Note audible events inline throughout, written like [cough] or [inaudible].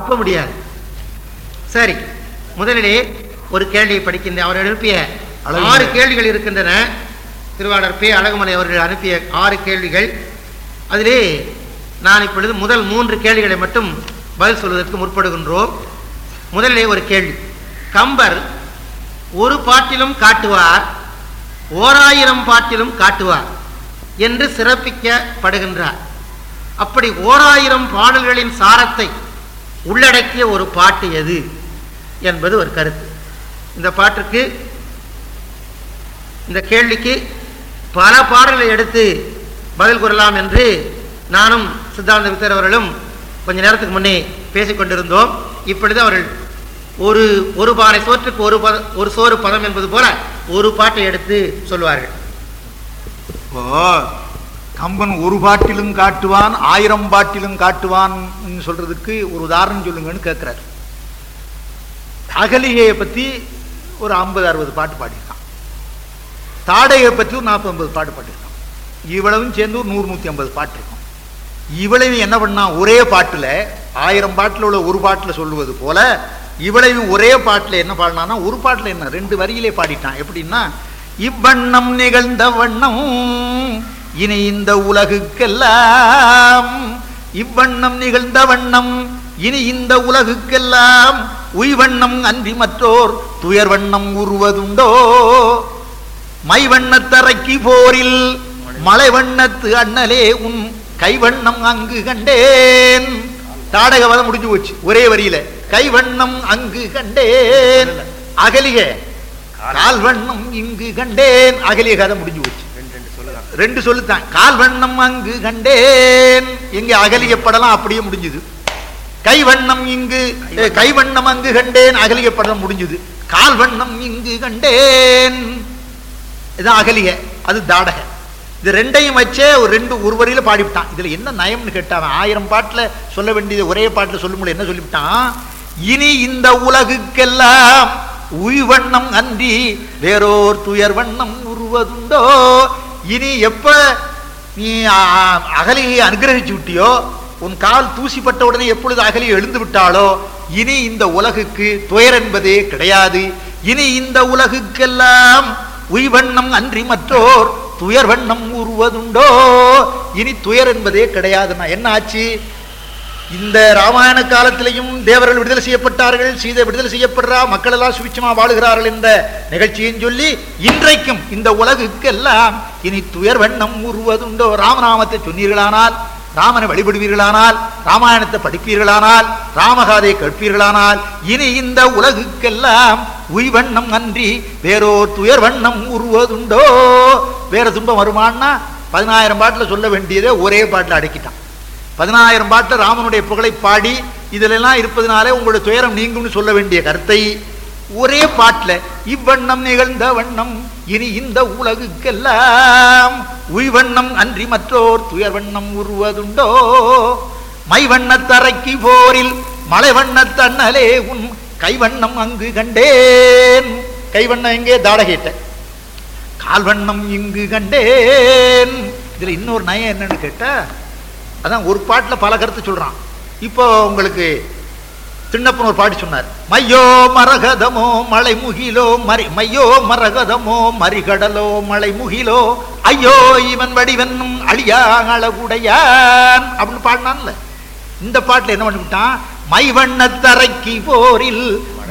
அப்ப முடியாது. சரி முதலிலே ஒரு கேள்வியை படிக்கின்ற அவர் எழுப்பிய. ஆறு கேள்விகள் இருக்கின்றன. திருவாளர் பே. அழகுமலை அவர்கள் அனுப்பிய ஆறு கேள்விகள். அதிலே நான் இப்பொழுது முதல் மூன்று கேள்விகளை மட்டும் பதில் சொல்வதற்கு முற்படுகின்றோம். முதலிலே ஒரு கேள்வி. கம்பர் ஒரு பாட்டிலும் காட்டுவார் ஓராயிரம் பாட்டிலும் காட்டுவார் என்று சிறப்பிக்கப்படுகின்றார். அப்படி ஓராயிரம் பாடல்களின் சாரத்தை உள்ளடக்கிய ஒரு பாட்டு எது என்பது ஒரு கருத்து. இந்த பாட்டுக்கு இந்த கேள்விக்கு பல பாடல்களை எடுத்து பதில் கூறலாம் என்று நானும் சித்தாந்த வித்தர் அவர்களும் கொஞ்ச நேரத்துக்கு முன்னே பேசிக் கொண்டிருந்தோம். இப்பொழுது அவர்கள் ஒரு ஒரு பானை சோற்றுக்கு ஒரு பத ஒரு சோறு பதம் என்பது போல ஒரு பாட்டை எடுத்து சொல்வார்கள். ஓ கம்பன் ஒரு பாட்டிலும் காட்டுவான் ஆயிரம் பாட்டிலும் காட்டுவான் சொல்றதுக்கு ஒரு உதாரணம் சொல்லுங்கன்னு கேட்கிறார் அகலிகையை பத்தி ஒரு ஐம்பது அறுபது பாட்டு பாடியிருக்கான். தாடையை பத்தி ஒரு நாற்பது ஐம்பது பாட்டு பாடியிருக்கான். இவ்வளவும் சேர்ந்து ஒரு நூறு நூத்தி ஐம்பது பாட்டு இருக்கும். இவ்வளவு என்ன பண்ணா ஒரே பாட்டுல ஆயிரம் பாட்டுல உள்ள ஒரு பாட்டுல சொல்லுவது போல இவ்வளவும் ஒரே பாட்டுல என்ன பாடினான்னா ஒரு பாட்டுல என்ன ரெண்டு வரியிலே பாடிட்டான். எப்படின்னா இவ்வண்ணம் நிகழ்ந்த வண்ணம் இனி இந்த உலகுக்கெல்லாம் இவ்வண்ணம் நிகழ்ந்த வண்ணம் இனி இந்த உலகுக்கெல்லாம் உய்வண்ணம் அன்றி மற்றோர் துயர் வண்ணம் உருவதுண்டோ மைவண்ணத்தரைக்கு போரில் மலை வண்ணத்து அண்ணலே உன் கைவண்ணம் அங்கு கண்டேன். தாடகவதம் முடிஞ்சு போச்சு ஒரே வரியில. கைவண்ணம் அங்கு கண்டேன். அகலிக கால்வண்ணம் இங்கு கண்டேன். அகலிய கதை முடிஞ்சு போச்சு. ரெண்டு சொல்லுத்தான். கால்வண்ணம் அங்கு கண்டேன். எங்க அகலியப்படலாம் அப்படியே முடிஞ்சுது. கை வண்ணம் இங்கு கை வண்ணம் அங்கு கண்டேன். அகலியப்படலாம் படம் கால் வண்ணம் இங்கு கண்டேன். இதான் அகலிய அது தாடக. இது ரெண்டையும் வச்சே ஒரு ரெண்டு ஒரு வரியில பாடிவிட்டான். இதுல என்ன நயம்னு கேட்டான். ஆயிரம் பாட்டுல சொல்ல வேண்டியது ஒரே பாட்டுல சொல்ல முடியல. என்ன சொல்லிவிட்டான்? இனி இந்த உலகுக்கெல்லாம் உய்வண்ணம் அன்றி வேறோர் துயர் வண்ணம் உருவதுண்டோ? இனி எப்ப நீ அகலியை அனுகிரகிச்சு விட்டியோ உன் கால் தூசிப்பட்ட உடனே எப்பொழுது அகலி எழுந்து விட்டாளோ இனி இந்த உலகுக்கு துயர் என்பதே கிடையாது. இனி இந்த உலகுக்கெல்லாம் உய்வண்ணம் அன்றி மற்றோர் துயர் வண்ணம் உருவதுண்டோ இனி துயர் என்பதே கிடையாதுன்னா என்ன ஆச்சு? இந்த ராமாயண காலத்திலையும் தேவர்கள் விடுதலை செய்யப்பட்டார்கள் சீதை விடுதலை செய்யப்படுறா மக்கள் எல்லாம் சுபிச்சமா வாழுகிறார்கள் என்ற நிகழ்ச்சியும் சொல்லி இன்றைக்கும் இந்த உலகுக்கெல்லாம் இனி துயர் வண்ணம் உருவதுண்டோ ராமநாமத்தை சொன்னீர்களானால் ராமனை வழிபடுவீர்களானால் ராமாயணத்தை படிப்பீர்களானால் ராமகாதை கேட்பீர்களானால் இனி இந்த உலகுக்கெல்லாம் உய்வண்ணம் அன்றி வேறோர் துயர் வண்ணம் உருவதுண்டோ வேற துன்பம் வருமானா பதினாயிரம் பாட்டில் சொல்ல வேண்டியதை ஒரே பாட்டில் அடக்கிட்டான். பதினாயிரம் பாட்டு ராமனுடைய புகழை பாடி இதிலெல்லாம் இருப்பதனாலே உங்களுடைய துயரம் நீங்கும்னு சொல்ல வேண்டிய கருத்தை. ஒரே பாட்டில் இவ்வண்ணம் நிகழ்ந்த வண்ணம் இனி இந்த உலகுக்கெல்லாம் உய்வண்ணம் அன்றி மற்றோர் துயர் வண்ணம் உருவதுண்டோ? மைவண்ணத்தரைக்கு போரில் மலை வண்ணத்தண்ணலே உன் கைவண்ணம் அங்கு கண்டேன். கைவண்ணம் எங்கே? தாடகேட்ட. கால்வண்ணம் இங்கு கண்டேன். இதில் இன்னொரு நயம் என்னன்னு கேட்டால் அதான் ஒரு பாட்டில் பல கருத்து சொல்றான். இப்போ உங்களுக்கு திண்ணப்பன் ஒரு பாட்டு சொன்னார். மையோ மரகதமோ மலை முகிலோ மரி மையோ மரகதமோ மறிகடலோ மலை முகிலோ ஐயோ இவன் வடிவனும் அழியா அழகுடையான் அப்படின்னு பாடினான்ல. இந்த பாட்டுல என்ன பண்ணிவிட்டான்? மை வண்ணத்தரைக்கு போரில்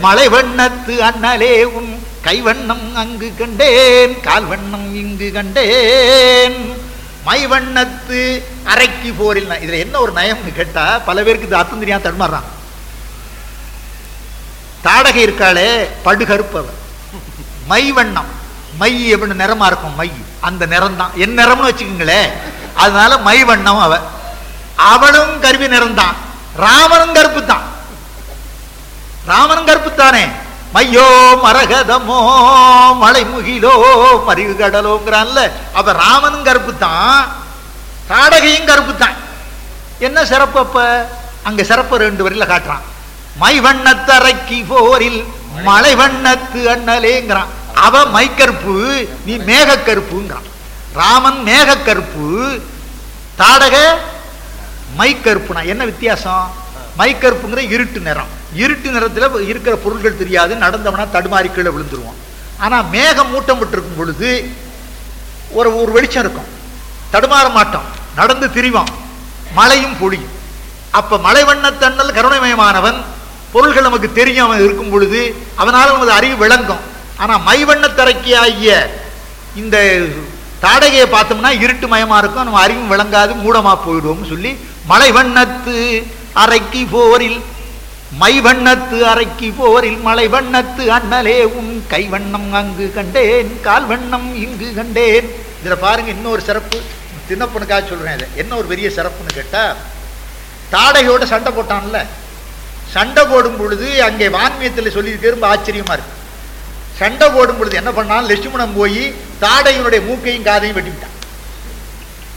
மலை வண்ணத்து அண்ணலே உன் கைவண்ணம் அங்கு கண்டேன் கால்வண்ணம் இங்கு கண்டேன் மை வண்ணத்து அரைக்கு போரில் இதுல என்ன ஒரு நயம்னு கேட்டா பல பேருக்கு இது அர்த்தம் தெரியாம தடுமாறுறான். தாடகை இருக்காளே படுகருப்பவர் மை வண்ணம் மை எப்படி நிறமா இருக்கும் மை. அந்த நிறம் தான் என் நிறம்னு வச்சுக்கோங்களேன் அதனால மை வண்ணம் அவ. அவளும் கருவி நிறந்தான் ராமனும் கருப்பு தான் ராமனும் கருப்பு தானே மையோ மரகதமோ மலை முகிலோ மறிவு கடலோங்கிறான்ல அப்ப ராமனும் கருப்பு தான் தாடகையும் கருப்பு தான் என்ன சிறப்பு அப்ப? அங்க சிறப்பு ரெண்டு வரியில காட்டுறான். மை வண்ணத்தரைக்கு போரில் மலை வண்ணத்து அண்ணலேங்கிறான். அவ மைக்கருப்பு நீ மேகக்கருப்புங்கிறான். ராமன் மேகக்கருப்பு தாடக மைக்கருப்புனா என்ன வித்தியாசம்? மைக்கருப்புங்கிற இருட்டு நிறம். இருட்டு நிறத்தில் இருக்கிற பொருள்கள் தெரியாது. நடந்தவனா தடுமாறி கீழே விழுந்துருவான். ஆனால் மேகம் மூட்டம் விட்டுருக்கும் பொழுது ஒரு ஒரு வெளிச்சம் இருக்கும். தடுமாற மாட்டோம் நடந்து திரிவான். மழையும் பொழியும். அப்போ மலைவண்ணத்தன்னல் கருணைமயமானவன் பொருள்கள் நமக்கு தெரியும் அவன் இருக்கும் பொழுது அவனால் நமது அறிவு விளங்கும். ஆனால் மை வண்ணத்தரைக்கு ஆகிய இந்த தாடகையை பார்த்தோம்னா இருட்டு மயமாக இருக்கும். நம்ம அறிவும் விளங்காது மூடமாக போயிடுவோம்னு சொல்லி மலை வண்ணத்து அரைக்கி போரில் மை வண்ணத்து அரைக்கி போரில் மலை வண்ணத்து அண்ணலே உன் கை வண்ணம் அங்கு கண்டேன் கால் வண்ணம் இங்கு கண்டேன். இதில் பாருங்க இன்னொரு சிறப்பு. சின்னப்பனுக்காக சொல்றேன் இதை. என்ன ஒரு பெரிய சிறப்புன்னு கேட்டா தாடகையோட சண்டை போட்டான்ல. சண்டை போடும் பொழுது அங்கே வான்மியத்தில் சொல்லி ரொம்ப ஆச்சரியமா இருக்கு. சண்டை போடும் பொழுது என்ன பண்ணான்? லட்சுமணன் போய் தாடையினுடைய மூக்கையும் காதையும் வெட்டிவிட்டான்.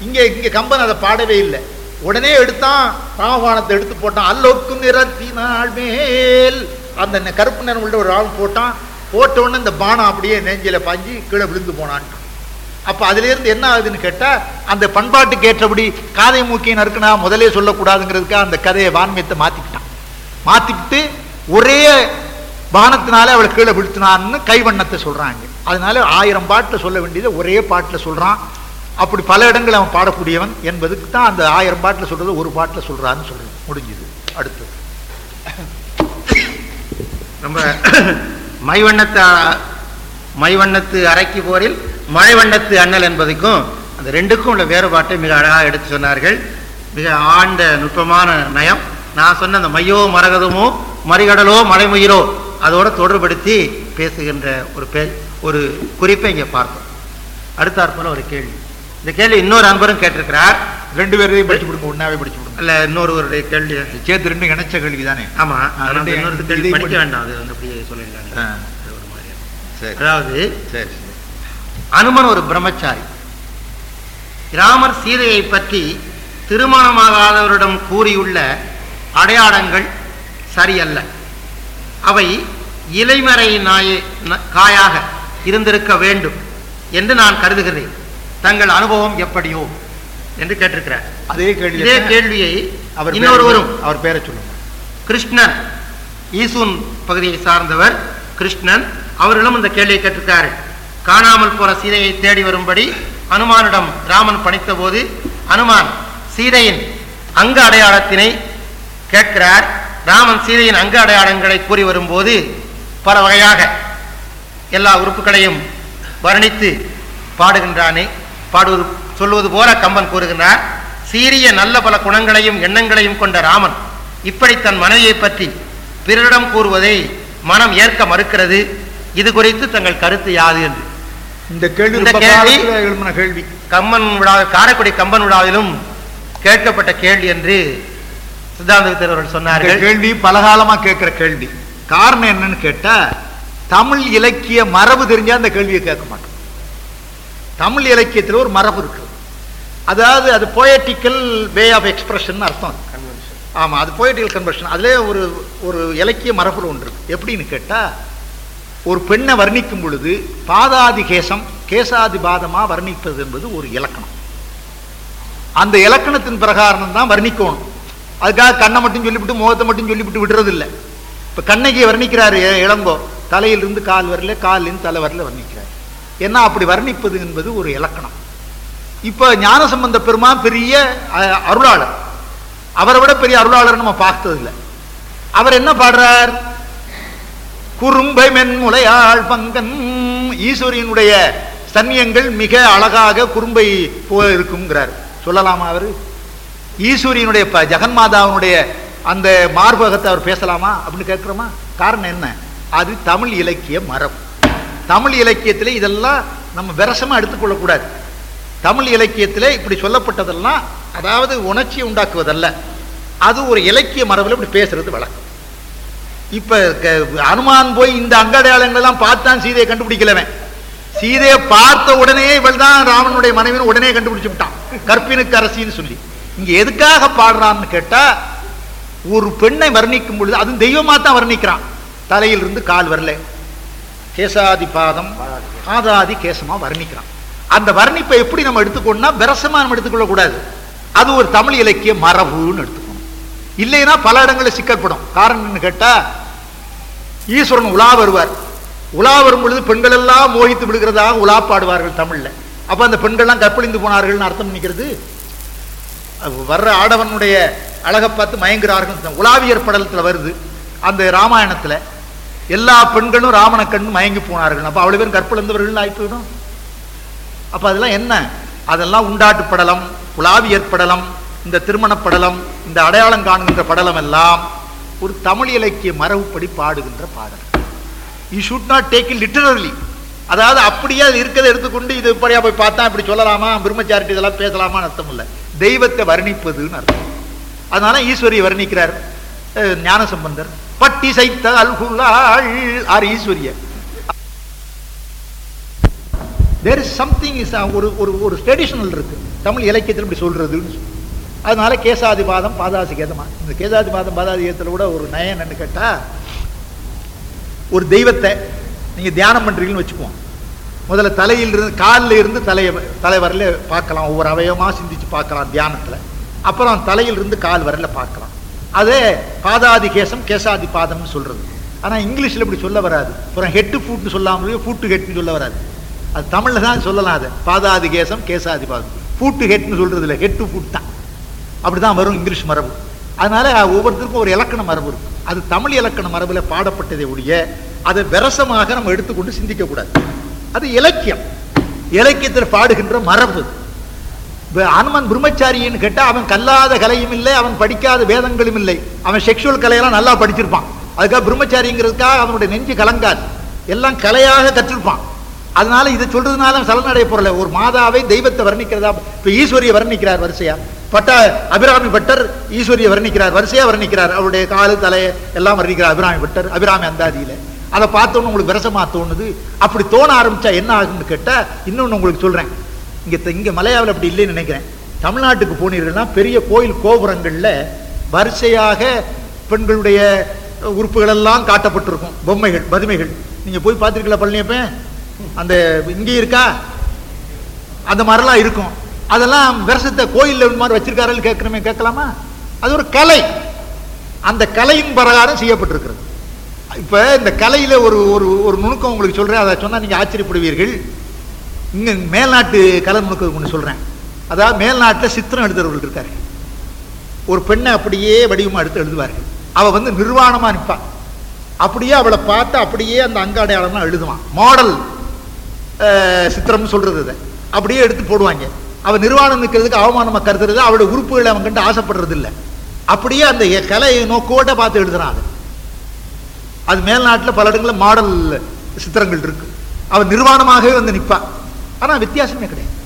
இங்கே இங்கே கம்பன் அதை பாடவே இல்லை. உடனே எடுத்தான் ராமபாணத்தை எடுத்து போட்டான். அல்லோக்கும் நிறத்தினாள் மேல். அந்த கருப்பு நிறம் உள்ள ஒரு ஆள் போட்டான். போட்ட உடனே இந்த பானம் அப்படியே நெஞ்சில பாஞ்சி கீழே விழுந்து போனான்ட்டான். அப்போ அதுலேருந்து என்ன ஆகுதுன்னு கேட்டால் அந்த பண்பாட்டுக்கு ஏற்றபடி காதை மூக்கையை நறுக்குனா முதலே சொல்லக்கூடாதுங்கிறதுக்காக அந்த கதையை வான்மியத்தை மாற்றிக்கிட்டான் மாற்றிக்கிட்டு ஒரே பானத்தினால அவளை கீழே விழுத்தினான்னு கைவண்ணத்தை சொல்கிறாங்க அதனால ஆயிரம் பாட்டில் சொல்ல வேண்டியதை ஒரே பாட்டில் சொல்கிறான் அப்படி பல இடங்கள் அவன் பாடக்கூடியவன் என்பதுக்கு தான் அந்த ஆயிரம் பாட்டில் சொல்றது ஒரு பாட்டில் சொல்றான்னு சொல்றது. முடிஞ்சுது. அடுத்தது. நம்ம [coughs] மைவண்ணத்து மைவண்ணத்து அரைக்கு போரில் மழைவண்ணத்து அண்ணல் என்பதுக்கும் அந்த ரெண்டுக்கும் உள்ள வேறுபாட்டை மிக அழகாக எடுத்து சொன்னார்கள். மிக ஆழ்ந்த நுட்பமான நயம். நான் சொன்ன அந்த மையோ மரகதமோ மறிகடலோ மலைமுயிரோ அதோட தொடர்படுத்தி பேசுகின்ற ஒரு பே ஒரு குறிப்பை இங்கே பார்த்தோம் அடுத்தாற்போல ஒரு கேள்வி. இந்த கேள்வி இன்னொரு அன்பரும் கேட்டிருக்கிறார். ரெண்டு பேரையும் படிச்சு விடுங்க ஒன்னாவே படிச்சு விடுங்க அல்ல இன்னொருவருடைய கேள்வி. சேர்த்து ரெண்டு இணைச்ச கேள்வி தானே ஆமா இன்னொரு கேள்வி படிக்க படி- வேண்டாம் அது வந்து அப்படியே சொல்லிடலாம் ஒரு அதாவது அனுமன் ஒரு பிரம்மச்சாரி. ராமர் சீதையை பற்றி திருமணமாகாதவரிடம் கூறியுள்ள அடையாளங்கள் சரியல்ல. அவை இலைமறை நாயே காயாக இருந்திருக்க வேண்டும் என்று நான் கருதுகிறேன். தங்கள் அனுபவம் எப்படியோ என்று கேட்டிருக்கிறார். அதே கேள்வி இதே கேள்வியை அவர் இன்னொருவரும் அவர் பேரை சொல்லுங்க. கிருஷ்ணன் ஈசூன் பகுதியை சார்ந்தவர் கிருஷ்ணன் அவர்களும் இந்த கேள்வியை கேட்டிருக்காரு காணாமல் போன சீதையை தேடி வரும்படி அனுமானிடம் ராமன் பணித்த போது அனுமான் சீதையின் அங்க அடையாளத்தினை கேட்கிறார். ராமன் சீதையின் அங்க அடையாளங்களை கூறி வரும்போது பல வகையாக எல்லா உறுப்புகளையும் வர்ணித்து பாடுகின்றானே. பாடுவது சொல்வது போல கம்பன் கூறுகின்றார் சீரிய நல்ல பல குணங்களையும் எண்ணங்களையும் கொண்ட ராமன் இப்படி தன் மனைவியை பற்றி பிறரிடம் கூறுவதை மனம் ஏற்க மறுக்கிறது. இது குறித்து தங்கள் கருத்து யாது என்று. இந்த கேள்வி கேள்வி- கம்பன் விழா காரைக்குடி கம்பன் விழாவிலும் கேட்கப்பட்ட கேள்வி என்று சித்தாந்த வித்தர் அவர்கள் இந்த சொன்னார்கள் கேள்வி பலகாலமா கேட்கிற கேள்வி. காரணம் என்னன்னு கேட்டா தமிழ் இலக்கிய மரபு தெரிஞ்சா அந்த கேள்வியை கேட்க மாட்டோம். தமிழ் இலக்கியத்துல ஒரு மரபு இருக்கு. அதாவது அது போயட்டிக்கல் வே ஆஃப் எக்ஸ்பிரஷன் அர்த்தம் ஆமா அது போயட்டிக்கல் கன்வர்ஷன் அதுல ஒரு ஒரு இலக்கிய மரபுல ஒன்று இருக்கு. எப்படின்னு கேட்டா ஒரு பெண்ணை வர்ணிக்கும் பொழுது பாதாதி கேசம் கேசாதி பாதமா வர்ணிப்பது என்பது ஒரு இலக்கணம். அந்த இலக்கணத்தின் பிரகாரம் தான் வர்ணிக்கணும். அதுக்காக கண்ணை மட்டும் சொல்லிவிட்டு முகத்தை மட்டும் சொல்லிவிட்டு விடுறது இல்லை இப்ப கண்ணகி வர்ணிக்கிறாரு இளங்கோ. தலையிலிருந்து கால் வரல காலிலிருந்து தலை வரல வர்ணிக்கிறார். என்ன அப்படி வர்ணிப்பது என்பது ஒரு இலக்கணம். இப்போ ஞானசம்பந்த பெருமான் பெரிய அருளாளர். அவரை விட பெரிய அருளாளர் நம்ம பார்த்ததில்லை. அவர் என்ன பாடுறார்? குறும்பை மென்முலையாள் பங்கன் ஈஸ்வரியனுடைய சன்னியங்கள் மிக அழகாக குறும்பை போல இருக்குங்கிறார். சொல்லலாமா அவர்? ஈஸ்வரியனுடைய ப- ஜெகன்மாதாவினுடைய அந்த மார்பகத்தை அவர் பேசலாமா அப்படின்னு கேட்குறோமா? காரணம் என்ன? அது தமிழ் இலக்கிய மரபு. தமிழ் இலக்கியத்தில் இதெல்லாம் நம்ம விரசமாக எடுத்துக்கொள்ளக்கூடாது. தமிழ் இலக்கியத்தில் இப்படி சொல்லப்பட்டதெல்லாம் அதாவது உணர்ச்சியை உண்டாக்குவதல்ல. அது ஒரு இலக்கிய மரபில் இப்படி பேசுறது வழக்கம். இப்போ க- அனுமான் போய் இந்த அங்கடையாளங்கள் எல்லாம் பார்த்தான் சீதையை கண்டுபிடிக்கலவன். சீதையை பார்த்த உடனே இவள் தான் ராவனுடைய மனைவின்னு உடனே கண்டுபிடிச்சு விட்டான். கற்பினுக்கு அரசின்னு சொல்லி. இங்கே எதுக்காக பாடுறான்னு கேட்டால் ஒரு பெண்ணை வர்ணிக்கும் பொழுது அதுவும் தெய்வமாக தான் வர்ணிக்கிறான். தலையில் இருந்து கால் வரல. கேசாதி பாதம் பாதாதி கேசமா வர்ணிக்கிறான். அந்த வர்ணிப்பை எப்படி நம்ம எடுத்துக்கணும்னா விரசமா நம்ம எடுத்துக்கொள்ள கூடாது அது ஒரு தமிழ் இலக்கிய மரபுன்னு எடுத்துக்கணும். இல்லைன்னா பல இடங்களில் சிக்கல்படும். காரணம் என்னன்னு கேட்டா ஈஸ்வரன் உலா வருவார். உலா வரும் பொழுது பெண்கள் எல்லாம் மோகித்து விடுகிறதாக உலா பாடுவார்கள் தமிழ்ல. அப்ப அந்த பெண்கள்லாம் கற்பழிந்து போனார்கள்னு அர்த்தம் பண்ணிக்கிறது வர்ற ஆடவனுடைய அழகை பார்த்து மயங்குறார்கள் உலாவியர் படலத்தில் வருது. அந்த ராமாயணத்துல எல்லா பெண்களும் ராமனை கண்டு மயங்கி போனார்கள். அப்போ அவ்வளோ பேரும் கற்பழிந்தவர்கள் ஆகி அப்போ அதெல்லாம் என்ன? அதெல்லாம் உண்டாட்டு படலம் உலாவியற் படலம் இந்த திருமணப் படலம் இந்த அடையாளம் காணுகின்ற படலம் எல்லாம் ஒரு தமிழ் இலக்கிய மரபுப்படி பாடுகின்ற பாடல். You should not take it literally அதாவது அப்படியே அது இருக்கிறத எடுத்துக்கொண்டு இது இப்படியா போய் பார்த்தா இப்படி சொல்லலாமா? பிரம்மச்சாரிட்டி இதெல்லாம் பேசலாமான்னு அர்த்தம் இல்லை. தெய்வத்தை வர்ணிப்பதுன்னு அர்த்தம். அதனால ஈஸ்வரியை வர்ணிக்கிறார் ஞானசம்பந்தர். பட்டி சைத்த அல்குலாள் ஆர் ஈஸ்வரிய தேர் இஸ் சம்திங் இஸ் ஒரு ஒரு ஒரு ட்ரெடிஷனல் இருக்கு. தமிழ் இலக்கியத்தில் இப்படி சொல்றதுன்னு அதனால கேசாதிபாதம் பாதாசி கேதமா இந்த கேசாதிபாதம் பாதாதி கேதத்தில் கூட ஒரு நயம் என்னன்னு கேட்டா ஒரு தெய்வத்தை நீங்க தியானம் பண்றீங்கன்னு வச்சுக்குவோம். முதல்ல தலையில் இருந்து காலில் இருந்து தலைய தலை வரல பார்க்கலாம். ஒவ்வொரு அவயவமா சிந்திச்சு பார்க்கலாம் தியானத்துல. அப்புறம் தலையிலிருந்து கால் வரல பார்க்கலாம். அதே பாதாதி கேசம் கேசாதி பாதம்னு சொல்றது. ஆனா இங்கிலீஷ்ல இப்படி சொல்ல வராது. அப்புறம் ஹெட்டு ஃபுட்னு சொல்லாமல் ஃபூட்டு ஹெட்னு சொல்ல வராது. அது தமிழில் தான் சொல்லலாம் அதை. பாதாதி கேசம் கேசாதி பாதம் ஃபூட்டு ஹெட்னு சொல்றது இல்லை ஹெட்டு ஃபுட் தான். அப்படிதான் வரும் இங்கிலீஷ் மரபு. அதனால ஒவ்வொருத்தருக்கும் ஒரு இலக்கண மரபு இருக்கும் அது தமிழ் இலக்கண மரபுல பாடப்பட்டதை ஒழிய அதை விரசமாக நம்ம எடுத்துக்கொண்டு சிந்திக்கக்கூடாது. அது இலக்கியம். இலக்கியத்தில் பாடுகின்ற மரபு. அனுமன் பிரம்மச்சாரின்னு கேட்டா அவன் கல்லாத கலையும் இல்லை அவன் படிக்காத வேதங்களும் இல்லை. அவன் செக்ஷுவல் கலையெல்லாம் நல்லா படிச்சிருப்பான். அதுக்காக பிரம்மச்சாரிங்கிறதுக்காக அவனுடைய நெஞ்சு கலங்காது. எல்லாம் கலையாக கற்றிருப்பான். அதனால இதை சொல்றதுனால சலநடைய பொருளை ஒரு மாதாவை தெய்வத்தை வர்ணிக்கிறதா? இப்போ ஈஸ்வரியை வர்ணிக்கிறார் வரிசையா? பட்ட அபிராமி பட்டர் ஈஸ்வரியை வர்ணிக்கிறார். வரிசையா வர்ணிக்கிறார். அவருடைய காலு தலை எல்லாம் வர்ணிக்கிறார். அபிராமி பட்டர் அபிராமி அந்தாதியில. அதை பார்த்தோன்னு உங்களுக்கு விரசமா தோணுது. அப்படி தோண ஆரம்பிச்சா என்ன ஆகும்னு கேட்டால் இன்னொன்னு உங்களுக்கு சொல்றேன். இங்க இங்கே இங்க மலையாவில் அப்படி இல்லைன்னு நினைக்கிறேன். தமிழ்நாட்டுக்கு போனீர்கள்னா பெரிய கோயில் கோபுரங்கள்ல வரிசையாக பெண்களுடைய உறுப்புகளெல்லாம் காட்டப்பட்டிருக்கும். பொம்மைகள் பதுமைகள் நீங்க போய் பார்த்திருக்கீங்களா பழனியப்பன் அந்த இங்கே இருக்கா? அந்த மாதிரிலாம் இருக்கும். அதெல்லாம் விரசத்தை கோயில்ல மாதிரி வச்சிருக்காருன்னு கேட்கணுமே கேட்கலாமா? அது ஒரு கலை. அந்த கலையின் பிரகாரம் செய்யப்பட்டிருக்கிறது. இப்போ இந்த கலையில ஒரு ஒரு ஒரு நுணுக்கம் உங்களுக்கு சொல்றேன். அதை சொன்னால் நீங்க ஆச்சரியப்படுவீர்கள். இங்க மேல்நாட்டு கலை ஒன்று சொல்கிறேன் அதாவது மேல்நாட்டில் சித்திரம் எழுதுறவர்கள் இருக்காரு. ஒரு பெண்ணை அப்படியே வடிவமாக எடுத்து எழுதுவார்கள். அவள் வந்து நிர்வாணமாக நிற்பாள் அப்படியே அவளை பார்த்து அப்படியே அந்த அங்காடையாளம்லாம் எழுதுவான். மாடல் சித்திரம்னு சொல்கிறது இதை. அப்படியே எடுத்து போடுவாங்க. அவள் நிர்வாணம் நிற்கிறதுக்கு அவமானமாக கருதுறது அவளோட உறுப்புகளை அவன் கண்டு ஆசைப்படுறது இல்லை. அப்படியே அந்த கலை நோக்கோட பார்த்து எழுதுறான் அது அது மேல்நாட்டில் பல இடங்களில் மாடல் சித்திரங்கள் இருக்கு. அவன் நிர்வாணமாகவே வந்து நிற்பாள் ஆனா வித்தியாசமே கிடையாது.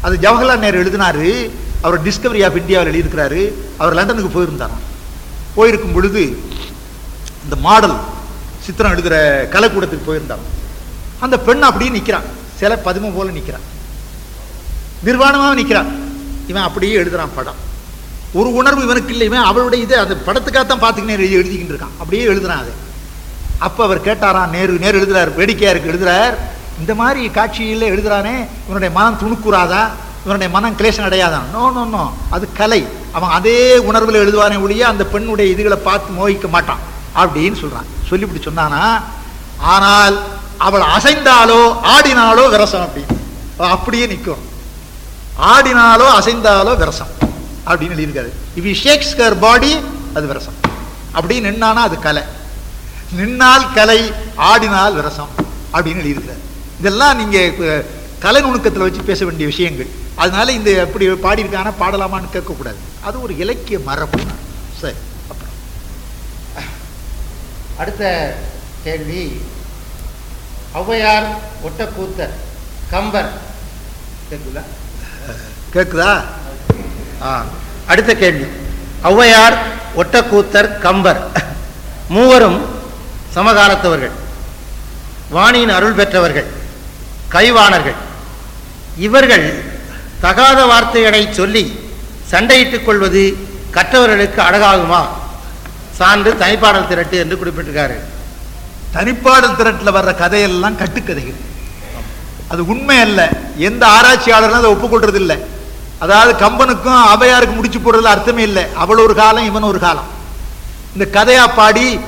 அது ஜவஹர்லால் நேரு எழுதினாரு அவர் டிஸ்கவரி ஆஃப் இந்தியாவில் எழுதியிருக்கிறாரு அவர் லண்டனுக்கு போயிருந்தாராம். போயிருக்கும் பொழுது இந்த மாடல் சித்திரம் எழுதுகிற கலைக்கூடத்துக்கு போயிருந்தாராம். அந்த பெண் அப்படியே நிற்கிறான் சில பதுமை போல நிற்கிறான் நிர்வாணமாக நிற்கிறான் இவன் அப்படியே எழுதுறான் படம். ஒரு உணர்வு இவனுக்கு இல்லை. இவன் அவளுடைய இது அந்த படத்துக்காகத்தான் பார்த்துக்கினே எழுதி எழுதிக்கிட்டு இருக்கான். அப்படியே எழுதுறான் அது. அப்போ அவர் கேட்டாராம் நேரு நேரு எழுதுறார் வேடிக்கையாருக்கு எழுதுறார். இந்த மாதிரி காட்சியில் எழுதுகிறானே இவனுடைய மனம் துணுக்குறாதா? இவனுடைய மனம் கிளேசம் அடையாதான் நோ நோ நோ அது கலை. அவன் அதே உணர்வில் எழுதுவானே ஒழிய அந்த பெண்ணுடைய இதுகளை பார்த்து மோகிக்க மாட்டான் அப்படின்னு சொல்கிறான் சொல்லிவிட்டு சொன்னானா ஆனால் அவள் அசைந்தாலோ ஆடினாலோ விரசம் அப்படின்னு. அப்படியே நிற்கும் ஆடினாலோ அசைந்தாலோ விரசம் அப்படின்னு எழுதியிருக்காரு. இவ் ஷேக்ஸ் கர் பாடி அது விரசம். அப்படின்னு நின்னானா அது கலை. நின்னால் கலை ஆடினால் விரசம் அப்படின்னு எழுதியிருக்கிறார் இதெல்லாம் நீங்க அஹ், கலை நுணுக்கத்தில் வச்சு பேச வேண்டிய விஷயங்கள். அதனால இந்த அப்படி பாடியிருக்கானா பாடலாமான்னு கேட்கக்கூடாது. அது ஒரு இலக்கிய மரபு. சரி அப்புறம். அடுத்த கேள்வி. ஔவையார் ஒட்டக்கூத்தர் கம்பர். கேட்குதா? கேட்குதா? ஆ அடுத்த கேள்வி. ஔவையார் ஒட்டக்கூத்தர் கம்பர். மூவரும் சமகாலத்தவர்கள். வாணியின் அருள் பெற்றவர்கள். கைவாணர்கள். இவர்கள் தகாத வார்த்தைகளை சொல்லி சண்டையிட்டுக் கொள்வது கற்றவர்களுக்கு அழகாகுமா? சான்று தனிப்பாடல் திரட்டு என்று குறிப்பிட்டிருக்காரு. தனிப்பாடல் திரட்டில் வர்ற கதையெல்லாம் கட்டுக்கதைகள். அது உண்மை அல்ல. எந்த ஆராய்ச்சியாளரும் அதை ஒப்புக்கொள்றது இல்லை அதாவது கம்பனுக்கும் அவையாருக்கு முடிச்சு போடுறதுல அர்த்தமே இல்லை. அவள் ஒரு காலம் இவன் ஒரு காலம். இந்த கதையா பாடி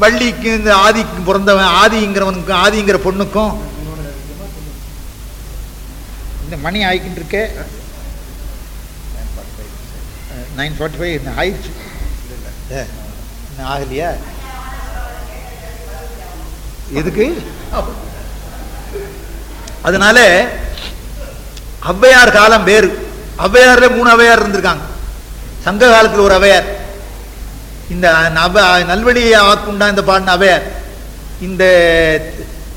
வள்ளிக்கு இந்த ஆதிக்கு பிறந்தவன் ஆதிங்கிறவனுக்கும் ஆதிங்கிற பொண்ணுக்கும் இந்த மணி ஆகிக்கிட்டு இருக்கே. நைன் ஃபார்ட்டி ஃபைவ் ஆயிடுச்சு? இன்னும் ஆகலையா? எதுக்கு? அதனால ஔவையார் காலம் வேறு. ஔவையார்ல மூணு ஔவையார் இருந்திருக்காங்க. சங்க காலத்தில் ஒரு ஔவையார். இந்த நல்வழி ஆக்குண்டா இந்த பாடின ஔவையார். இந்த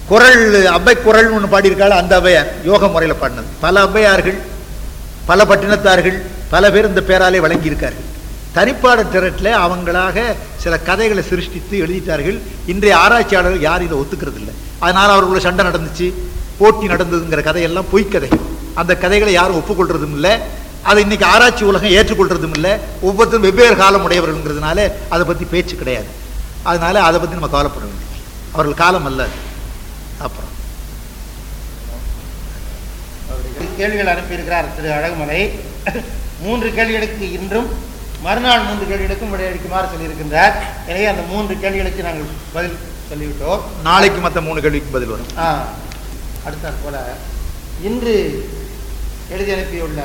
குரல் அவ்வை குரல் ஒன்று பாடியிருக்காள் அந்த ஔவையார் யோக முறையில் பாடினது. பல ஔவையார்கள் பல பட்டினத்தார்கள் பல பேர் இந்த பேராலே வழங்கியிருக்கார்கள். தனிப்பாட திரட்டில் அவங்களாக சில கதைகளை சிருஷ்டித்து எழுதிட்டார்கள். இன்றைய ஆராய்ச்சியாளர்கள் யாரும் இதை ஒத்துக்கிறது இல்லை அதனால் அவர்களுடைய சண்டை நடந்துச்சு. போட்டி நடந்ததுங்கிற கதையெல்லாம் பொய்க்கதை அந்த கதைகளை யாரும் ஒப்புக்கொள்றதும் இல்லை. அதை இன்னைக்கு ஆராய்ச்சி உலகம் ஏற்றுக்கொள்றதும் இல்லை. ஒவ்வொருத்தரும் வெவ்வேறு காலம் உடையவர்கள்ங்கிறதுனால அதை பற்றி பேச்சு கிடையாது. அதனால அதை பற்றி நம்ம கவலைப்பட வேண்டியது அவர்கள் காலம் அல்லது அப்புறம். கேள்விகள் அனுப்பியிருக்கிறார் திரு அழகுமலை. மூன்று கேள்விகளுக்கு இன்றும் மறுநாள் மூன்று கேள்விகளுக்கும் விடையளிக்குமாறு சொல்லியிருக்கின்றார். எனவே அந்த மூன்று கேள்விகளுக்கு நாங்கள் பதில் சொல்லிவிட்டோம். நாளைக்கு மற்ற மூணு கேள்விக்கு பதில் வரும். ஆ, அடுத்தாற் போல. இன்று எழுதி அனுப்பியுள்ள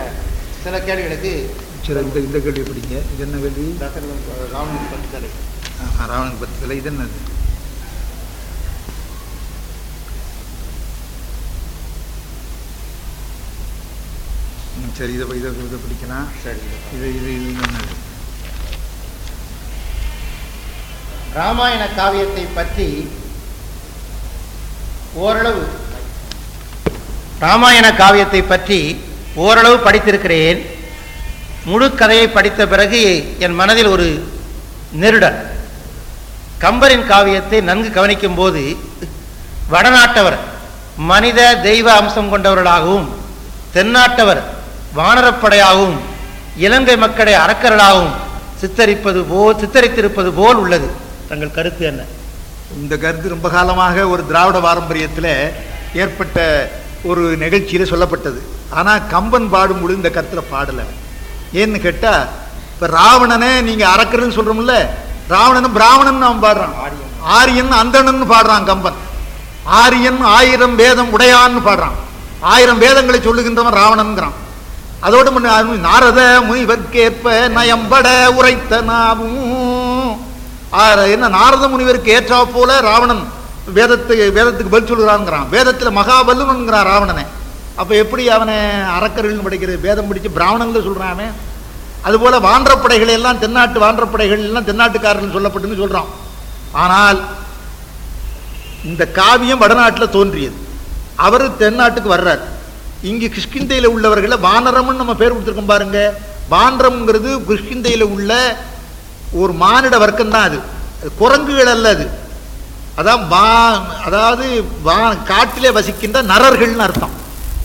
சில கேள்விகளுக்கு சரி இந்த இந்த கேள்வி படிங்க. இது என்ன கேள்வி? பத்திரை ஆஹா, ராவணன் பத்தியில் இது என்னது? சரி இதை இதை இதை பிடிக்கலாம் சரி. இது இது இது என்னது ராமாயண காவியத்தை பற்றி ஓரளவு ராமாயண காவியத்தை பற்றி ஓரளவு படித்திருக்கிறேன். முழு கதையை படித்த பிறகு என் மனதில் ஒரு நெருடல். கம்பரின் காவியத்தை நன்கு கவனிக்கும் போது வடநாட்டவர் மனித தெய்வ அம்சம் கொண்டவர்களாகவும் தென்னாட்டவர் வானரப்படையாகவும் இலங்கை மக்களை அறக்கர்களாகவும் சித்தரிப்பது போல் சித்தரித்திருப்பது போல் உள்ளது. தங்கள் கருத்து என்ன? இந்த கருத்து ரொம்ப காலமாக ஒரு திராவிட பாரம்பரியத்தில் ஏற்பட்ட ஒரு நிகழ்ச்சியில் சொல்லப்பட்டது. ஆனால் கம்பன் பாடும் பொழுது இந்த கருத்தில் பாடலை. ஏன்னு கேட்டால் இப்போ ராவணனை நீங்கள் அரக்கர்னு சொல்கிறோம்ல ராவணனும் பிராமணன் அவன் பாடுறான். ஆரியன் அந்தணன் பாடுறான் கம்பன். ஆரியன் ஆயிரம் வேதம் உடையான்னு பாடுறான். ஆயிரம் வேதங்களை சொல்லுகின்றவன் ராவணன்கிறான். அதோடு முன்ன- நாரத முனிவர்க்கேற்ப நயம்பட உரைத்த நாவும். என்ன நாரத முனிவருக்கு ஏற்றா போல ராவணன் வேதத்துக்கு வேதத்துக்கு பதில் சொல்கிறான்ங்கிறான். வேதத்தில் மகாபல்லுவன்கிறான் ராவணனை. அப்போ எப்படி அவனை அறக்கர்கள் படிக்கிறது? வேதம் படித்து பிராமணன்ல சொல்கிறான் அவன். அதுபோல வான்றப்படைகள் எல்லாம் தென்னாட்டு வான்றப்படைகள் எல்லாம் தென்னாட்டுக்காரர்கள் சொல்லப்பட்டுன்னு சொல்கிறான் ஆனால் இந்த காவியம் வடநாட்டில் தோன்றியது. அவர் தென்னாட்டுக்கு வர்றார். இங்கு கிஷ்கிந்தையில் உள்ளவர்களை வானரம்னு நம்ம பேர் கொடுத்துருக்கோம் பாருங்க. வானரம்ங்கிறது கிஷ்கிந்தையில் உள்ள ஒரு மானிட வர்க்கம் தான் அது. அது குரங்குகள் அல்ல அது. அதான் வா அதாவது வா காட்டிலே வசிக்கின்ற நரர்கள்னு அர்த்தம்.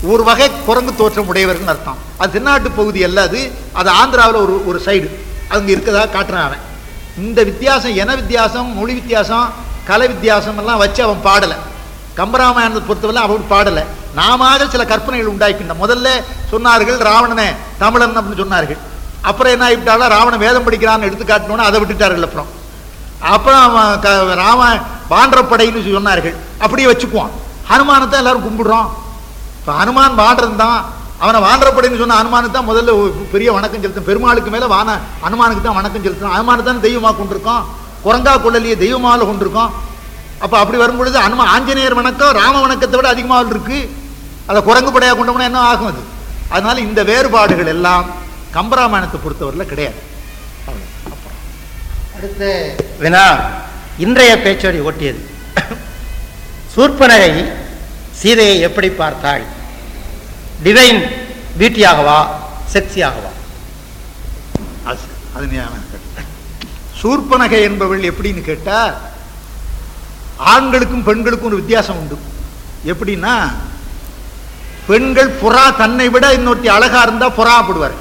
ஒரு வகை குரங்கு தோற்றம் உடையவர்கள்னு அர்த்தம். அது தென்னாட்டு பகுதி அல்ல அது. அது ஆந்திராவில் ஒரு ஒரு சைடு. அங்கே இருக்கிறதா காட்டுறான் அவன். இந்த வித்தியாசம் என வித்தியாசம் மொழி வித்தியாசம் கலை வித்தியாசம் எல்லாம் வச்சு அவன் பாடலை. கம்பராமாயணத்தை பொறுத்தவரை அவன் பாடலை. நாம சில கற்பனைகள் உண்டாக்கின்ற முதல்ல சொன்னார்கள் ராவணனை தமிழன் அப்படின்னு சொன்னார்கள். அப்புறம் என்ன ஆகிட்டாலும் ராவணன் வேதம் படிக்கிறான்னு எடுத்து காட்டினோன்னு அதை விட்டுட்டார்கள் அப்புறம். அப்புறம் க- ராம பாண்டப்படைன்னு சொன்னார்கள். அப்படியே வச்சுக்குவோம் ஹனுமானத்தை எல்லாரும் கும்பிடுறோம். இப்போ ஹனுமான் வாண்டன் தான் அவனை வாண்டப்படைன்னு சொன்ன ஹனுமானுக்கு தான் முதல்ல பெரிய வணக்கம் செலுத்தும் பெருமாளுக்கு மேலே வான ஹனுமானுக்கு தான் வணக்கம் செலுத்தணும். ஹனுமானை தான் தெய்வமாக கொண்டிருக்கோம். குரங்கா குழலியை தெய்வமாக கொண்டிருக்கோம். அப்போ அப்படி வரும்பொழுது அனுமா ஆஞ்சநேயர் வணக்கம் ராம வணக்கத்தை விட அதிகமாக இருக்குது அதை குரங்கு படையாக கொண்டோம்னா என்ன ஆகும் அது? அதனால இந்த வேறுபாடுகள் எல்லாம் கம்பராமாயணத்தை பொறுத்தவரையில் கிடையாது. அடுத்து வினா இன்றைய பேச்சோடி ஒட்டியது சூர்பனகை சீதையை எப்படி பார்த்தாள்? டிவைன் பியூட்டியாகவா செக்ஸியாகவா அது. சூர்பனகை என்பவள் எப்படின்னு கேட்டா ஆண்களுக்கும் பெண்களுக்கும் ஒரு வித்தியாசம் உண்டு. எப்படின்னா பெண்கள் புறா தன்னை விட இன்னொருத்தி அழகா இருந்தா புறாப்படுவார்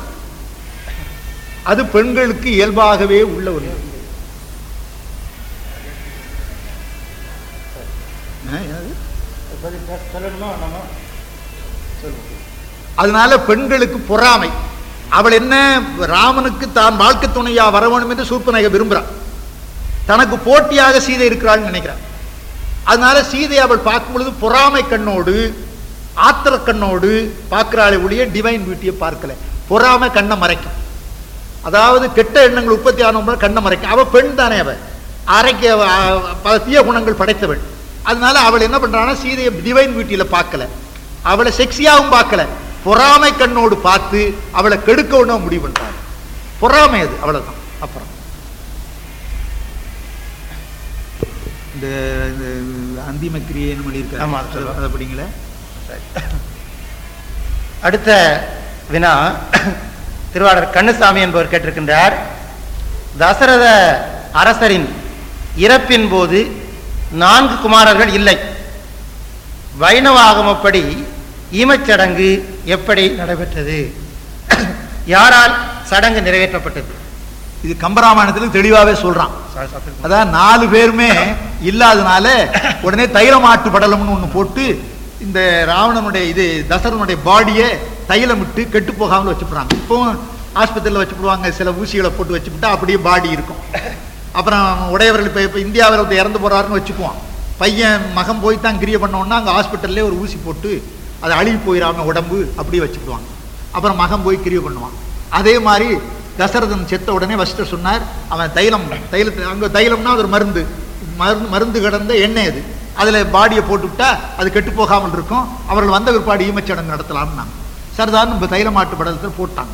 அது பெண்களுக்கு இயல்பாகவே உள்ள ஒன்று அதனால பெண்களுக்கு பொறாமை. அவள் என்ன ராமனுக்கு தான் வாழ்க்கை துணையா வர வேண்டும் என்று சூப்பநாயக விரும்புகிறான் தனக்கு போட்டியாக சீதை இருக்கிறாள்னு நினைக்கிறாள் அதனால சீதை அவள் பார்க்கும் பொழுது பொறாமை கண்ணோடு ஆத்திர கண்ணோடு பார்க்கிறாளே ஒழிய டிவைன் பியூட்டியை பார்க்கல. பொறாமை கண்ணை மறைக்கும். அதாவது கெட்ட எண்ணங்கள் உற்பத்தி ஆனவங்க கண்ணை மறைக்கும். அவ பெண் தானே அவ. அரைக்க தீய குணங்கள் படைத்தவள். அதனால அவள் என்ன பண்றான்னா சீதையை டிவைன் பியூட்டியில பார்க்கல. அவளை செக்ஸியாவும் பார்க்கல. பொறாமை கண்ணோடு பார்த்து அவளை கெடுக்க விட முடிவு பண்றாங்க. பொறாமை அது. அவ்வளவுதான். அப்புறம். இந்த அந்திம கிரியைன்னு ஆமா, அது சொல்லுவா. படிங்களேன் அடுத்த வினா திருவாளர் கண்ணுசாமி என்பவர் கேட்டிருக்கின்றார். தசரத அரசரின் இறப்பின் போது நான்கு குமாரர்கள் இல்லை. வைணவ ஆகமப்படி ஈமச்சடங்கு எப்படி நடைபெற்றது? யாரால் சடங்கு நிறைவேற்றப்பட்டது? இது கம்பராமாயணத்துல தெளிவாவே சொல்றான். அதான் நாலு பேருமே இல்லாதனால உடனே தைலமாட்டு படலம்னு ஒண்ணு போட்டு இந்த ராவணனுடைய இது தசரனுடைய பாடியை தைலம் விட்டு கெட்டு போகாமல் வச்சுப்படுறாங்க இப்போ ஆஸ்பத்திரியில் வச்சுப்படுவாங்க. சில ஊசிகளை போட்டு வச்சுவிட்டா அப்படியே பாடி இருக்கும். அப்புறம் உடையவர்கள் இப்போ இப்போ இந்தியாவில் இறந்து போகிறாருன்னு வச்சுக்குவான். பையன் மகன் போய் தான் கிரிய பண்ணோன்னா அங்கே ஹாஸ்பிட்டல்லே ஒரு ஊசி போட்டு அது அழுகி போயிடாம உடம்பு அப்படியே வச்சுக்கிடுவாங்க அப்புறம் மகன் போய் கிரிய பண்ணுவான். அதே மாதிரி தசரதன் செத்த உடனே வசிட்ட சொன்னார் அவன் தைலம் தைலத்தை அங்கே தைலம்னா அது ஒரு மருந்து. மருந்து மருந்து கடந்த எண்ணெய் அது. அதில் பாடியை போட்டுவிட்டா அது கெட்டு போகாமல் இருக்கும். அவர்கள் வந்த பிற்பாடு ஈமச்சடங்கு நடத்தலாம்னாங்க சரிதான் தைலமாட்டு படத்தில் போட்டாங்க.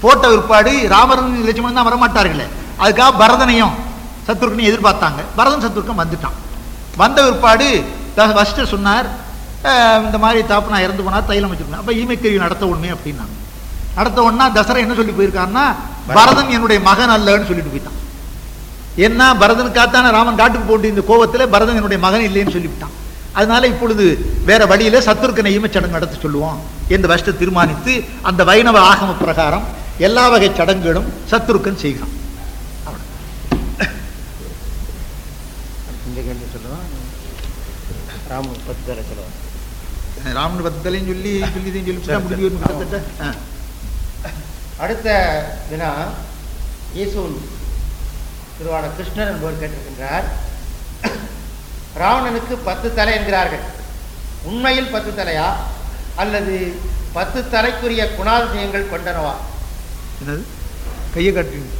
போட்ட பிற்பாடு ராமரன் லட்சுமணன் தான் வரமாட்டார்களே. அதுக்காக பரதனையும் சத்ருக்கனையும் எதிர்பார்த்தாங்க. பரதன் சத்ருக்கன் வந்துட்டான். வந்த பிற்பாடு த- சொன்னார் இந்த மாதிரி தாப்பு நான் இறந்து போனால் தைலம் வச்சுருக்கேன். அப்போ ஈமைக்கருவி நடத்த உண்மை அப்படின்னாங்க. நடத்த உடனே தசரா என்ன சொல்லி போயிருக்காருன்னா பரதன் என்னுடைய மகன் அல்லன்னு சொல்லிட்டு போயிட்டான். என்ன பரதனுக்காத்தான ராமன் காட்டுக்கு போட்டு இந்த கோவத்துல பரதன் என்னுடைய மகன் இல்லைன்னு சொல்லிவிட்டான் அதனால இப்பொழுது வேற வழியில சத்துருக்கனை ஈமச்சடங்கு நடத்த சொல்லுவோம் என்று வஷ்ட தீர்மானித்து அந்த வைணவ ஆகம பிரகாரம் எல்லா வகை சடங்குகளும் சத்துருக்கன் செய்கிறான் இந்த கேள்வி சொல்லுவான் ராம பத்து தர சொல்லுவான் ராமன் பத்தலையும் சொல்லி சொல்லி சொல்லி சரி. கிட்டத்தட்ட. அடுத்த வினா இயேசூன் திருவாளர் கிருஷ்ணன் என்பவர் கேட்டிருக்கின்றார். ராவணனுக்கு பத்து தலை என்கிறார்கள். உண்மையில் பத்து தலையா? அல்லது பத்து தலைக்குரிய குணாதிசயங்கள் கொண்டனவா? என்னது? கையை காட்டு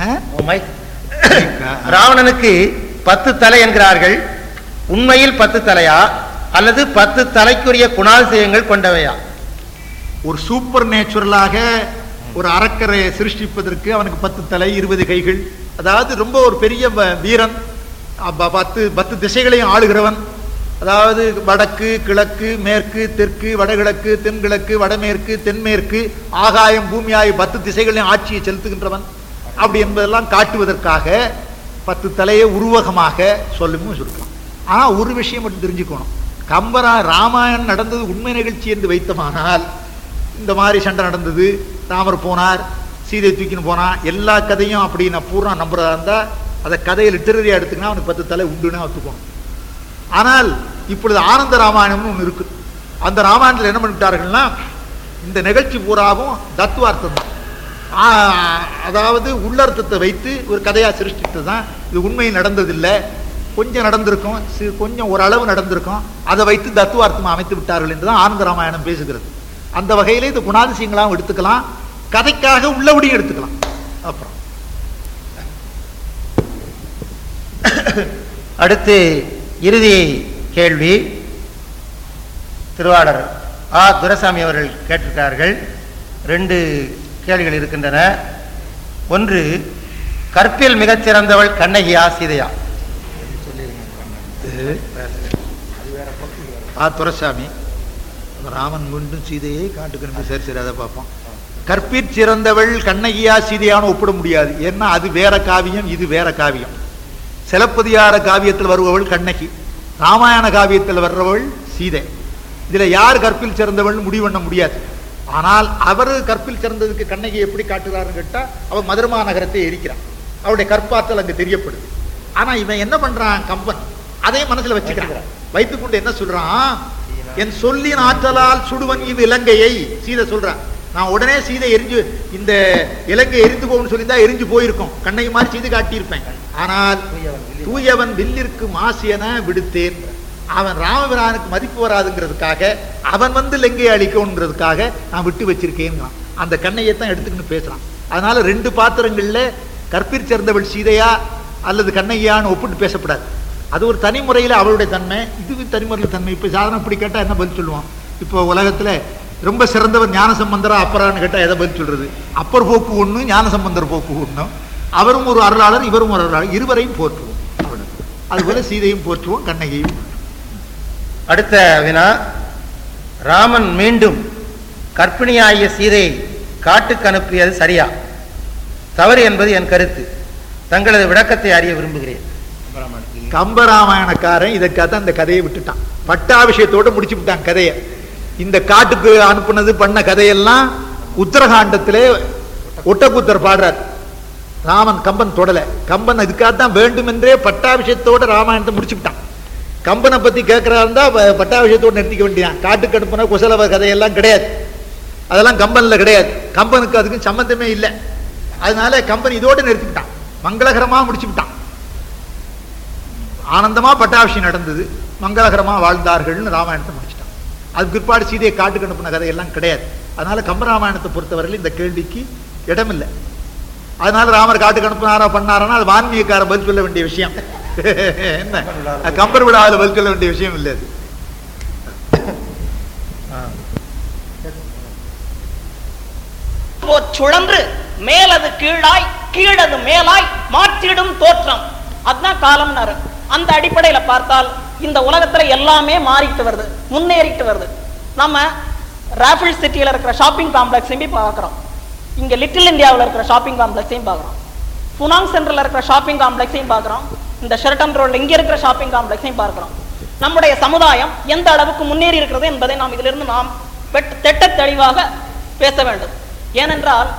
ஆ? உம்மை ராவணனுக்கு பத்து தலை என்கிறார்கள். உண்மையில் பத்து தலையா? அல்லது பத்து தலைக்குரிய குணாதிசயங்கள் கொண்டவையா? ஒரு சூப்பர் நேச்சுரலாக ஒரு அறக்கரையை சிருஷ்டிப்பதற்கு அவனுக்கு பத்து தலை இருபது கைகள். அதாவது ரொம்ப ஒரு பெரிய வீரன். பத்து பத்து திசைகளையும் ஆளுகிறவன். அதாவது வடக்கு கிழக்கு மேற்கு தெற்கு வடகிழக்கு தென்கிழக்கு வடமேற்கு தென்மேற்கு ஆகாயம் பூமி ஆகிய பத்து திசைகளையும் ஆட்சியை செலுத்துகின்றவன். அப்படி என்பதெல்லாம் காட்டுவதற்காக பத்து தலையை உருவகமாக சொல்லவும் சொல்லலாம் ஆனால் ஒரு விஷயம் மட்டும் தெரிஞ்சுக்கணும். கம்பரா ராமாயணம் நடந்தது உண்மை நிகழ்ச்சி என்று வைத்தமானால் இந்த மாதிரி சண்டை நடந்தது ராமர் போனார் சீதை தூக்கின்னு போனான். எல்லா கதையும் அப்படி நான் பூரா நம்புறதா இருந்தா அதை கதையை லிட்டரரியா எடுத்துக்கினா அவனுக்கு பத்து தலை உண்டுன்னு ஒத்துக்கணும். ஆனால் இப்பொழுது ஆனந்த ராமாயணம்னு ஒன்று இருக்கு. அந்த ராமாயணத்தில் என்ன பண்ணிவிட்டார்கள்னா இந்த நிகழ்ச்சி பூராவும் தத்துவார்த்தம் தான். அதாவது உள்ளர்த்தத்தை வைத்து ஒரு கதையாக சிருஷ்டித்து தான் இது உண்மை நடந்ததில்லை. கொஞ்சம் நடந்திருக்கும் சி- கொஞ்சம் ஓரளவு நடந்திருக்கும். அதை வைத்து தத்துவார்த்தமாக அமைத்து விட்டார்கள் என்று தான் ஆனந்த ராமாயணம் பேசுகிறது. அந்த வகையிலே இது குணாதிசயங்களாகவும் எடுத்துக்கலாம். கதைக்காக உள்ளபடியும் எடுத்துக்கலாம். அப்புறம். அடுத்து இறுதி கேள்வி. திருவாளர் ஆ. துரைசாமி அவர்கள் கேட்டிருக்கார்கள் ரெண்டு கேள்விகள் இருக்கின்றன. ஒன்று கற்பில் மிகச் சிறந்தவள் கண்ணகியா சீதையா ஆ. துரசாமி. ராமன் மீண்டும் சீதையை காட்டுக்கு அனுப்பி சரி சரி அதை பார்ப்போம். கற்பிற் சிறந்தவள் கண்ணகியா சீதையான ஒப்பிட முடியாது. ஏன்னா அது வேற காவியம் இது வேற காவியம். சிலப்பதிகார காவியத்தில் வருபவள் கண்ணகி. ராமாயண காவியத்தில் வர்றவள் சீதை. இதுல யார் கற்பில் சிறந்தவள் முடிவண்ண முடியாது. ஆனால் அவர் கற்பில் சிறந்ததுக்கு கண்ணகி எப்படி காட்டுறாருன்னு கேட்டா அவன் மதுரமா நகரத்தை எரிக்கிறான். அவருடைய கற்பாற்றல் அங்கே தெரியப்படுது. ஆனா இவன் என்ன பண்றான்? கம்பன். அதையும் மனசுல வச்சுக்கிறான். வைத்துக்கொண்டு என்ன சொல்றான்? என் சொல்லின் ஆற்றலால் சுடுவன் இது இலங்கையை. சீதை சொல்றான் நான் உடனே சீதை எரிஞ்சு இந்த இலங்கை எரிந்து போகும்னு தான் எரிஞ்சு போயிருக்கோம். கண்ணை மாதிரி செய்து காட்டியிருப்பேன். ஆனால் தூயவன் வில்லிற்கு மாசியன விடுத்தேன். அவன் ராமபிரானுக்கு மதிப்பு வராதுங்கிறதுக்காக அவன் வந்து லெங்கையை அழிக்கணுங்கிறதுக்காக நான் விட்டு வச்சிருக்கேன். அந்த கண்ணையை தான் எடுத்துக்கின்னு பேசுறான். அதனால ரெண்டு பாத்திரங்கள்ல கற்பிற் சேர்ந்தவள் சீதையா அல்லது கண்ணையான்னு ஒப்பிட்டு பேசப்படாது. அது ஒரு தனி முறையில் அவளுடைய தன்மை இது தனிமுறையில் தன்மை. இப்போ சாதாரண இப்படி கேட்டால் என்ன பதில் சொல்லுவான்? இப்போ உலகத்தில் ரொம்ப சிறந்தவர் ஞான சம்பந்தரா அப்பரான்னு கேட்டால் எதை பதில் சொல்றது? அப்பர் போக்கு ஒன்று ஞான சம்பந்தர் போக்கு ஒன்று அவரும் ஒரு அருளாளர் இவரும் ஒரு அருளாளர். இருவரையும் போற்றுவோம். அவ்வளவு அதுபோல சீதையும் போற்றுவோம் கண்ணகியையும் அடுத்த வினா ராமன் மீண்டும் கற்பிணியாகிய சீதையை காட்டுக்கு அனுப்பியது சரியா? தவறு என்பது என் கருத்து. தங்களது விளக்கத்தை அறிய விரும்புகிறேன். கம்பராமாயணக்காரன் இதற்காக அந்த கதையை விட்டுட்டான். பட்டாபிஷேகத்தோட முடிச்சு விட்டான் கதையை. இந்த காட்டுக்கு அனுப்புனது பண்ண கதையெல்லாம் உத்தரகாண்டத்திலே ஒட்டக்கூத்தர் பாடுறார். ராமன் கம்பன் தொடலை. கம்பன் இதுக்காகத்தான் வேண்டுமென்றே பட்டாபிஷேகத்தோட ராமாயணத்தை முடிச்சு விட்டான். கம்பனை பற்றி கேட்குறா இருந்தால் பட்டாபிஷயத்தோடு நிறுத்திக்க வேண்டியதான். காட்டுக்கு அனுப்புன குசலவ கதையெல்லாம் கிடையாது. அதெல்லாம் கம்பனில் கிடையாது. கம்பனுக்கு அதுக்கு சம்மந்தமே இல்லை. அதனால கம்பன் இதோடு நிறுத்திக்கிட்டான் மங்களகரமாக முடிச்சு ஆனந்தமாக ஆனந்தமா நடந்தது. மங்களகரமா வாழ்ந்தார்கள்னு ராமாயணத்தை முடிச்சிட்டான். அது பிற்பாடு சீதையை காட்டுக்கு அனுப்பின கதையெல்லாம் கிடையாது. அதனால கம்பராமாயணத்தை பொறுத்தவரையில் இந்த கேள்விக்கு இடமில்லை. அதனால ராமர் காட்டுக்கு அனுப்பினாரா பண்ணாரானா அது வான்மீகார பதில் சொல்ல வேண்டிய விஷயம். [laughs] என்ன? அது கம்பர் விழாவில் பதில் சொல்ல வேண்டிய விஷயம் இல்லை அது. சுழன்று மேலது கீழாய் கீழது மேலாய் மாற்றிடும் தோற்றம். அதுதான் காலம்னாரு. அந்த அடிப்படையில பார்த்தால் இந்த உலகத்துல எல்லாமே மாறிட்டு வருது முன்னேறிட்டு வருது. நம்ம ராஃபிள் சிட்டியில இருக்கிற ஷாப்பிங் காம்ப்ளெக்ஸையும் பார்க்குறோம். இங்க லிட்டில் இந்தியாவில் இருக்கிற ஷாப்பிங் காம்ப்ளெக்ஸையும் பார்க்குறோம். புனாங் சென்டரில் இருக்கிற ஷாப்பிங் காம்ப்ளெக்ஸையும் பார்க்குறோம். இந்த ஷெரட்டன் ரோட்ல இங்க இருக்கிற ஷாப்பிங் காம்ப்ளெக்ஸையும் பார்க்குறோம். நம்முடைய சமுதாயம் எந்த அளவுக்கு முன்னேறி இருக்கிறது என்பதை நாம் இதிலிருந்து நாம் திட்ட தெளிவாக பேச வேண்டும். ஏனென்றால்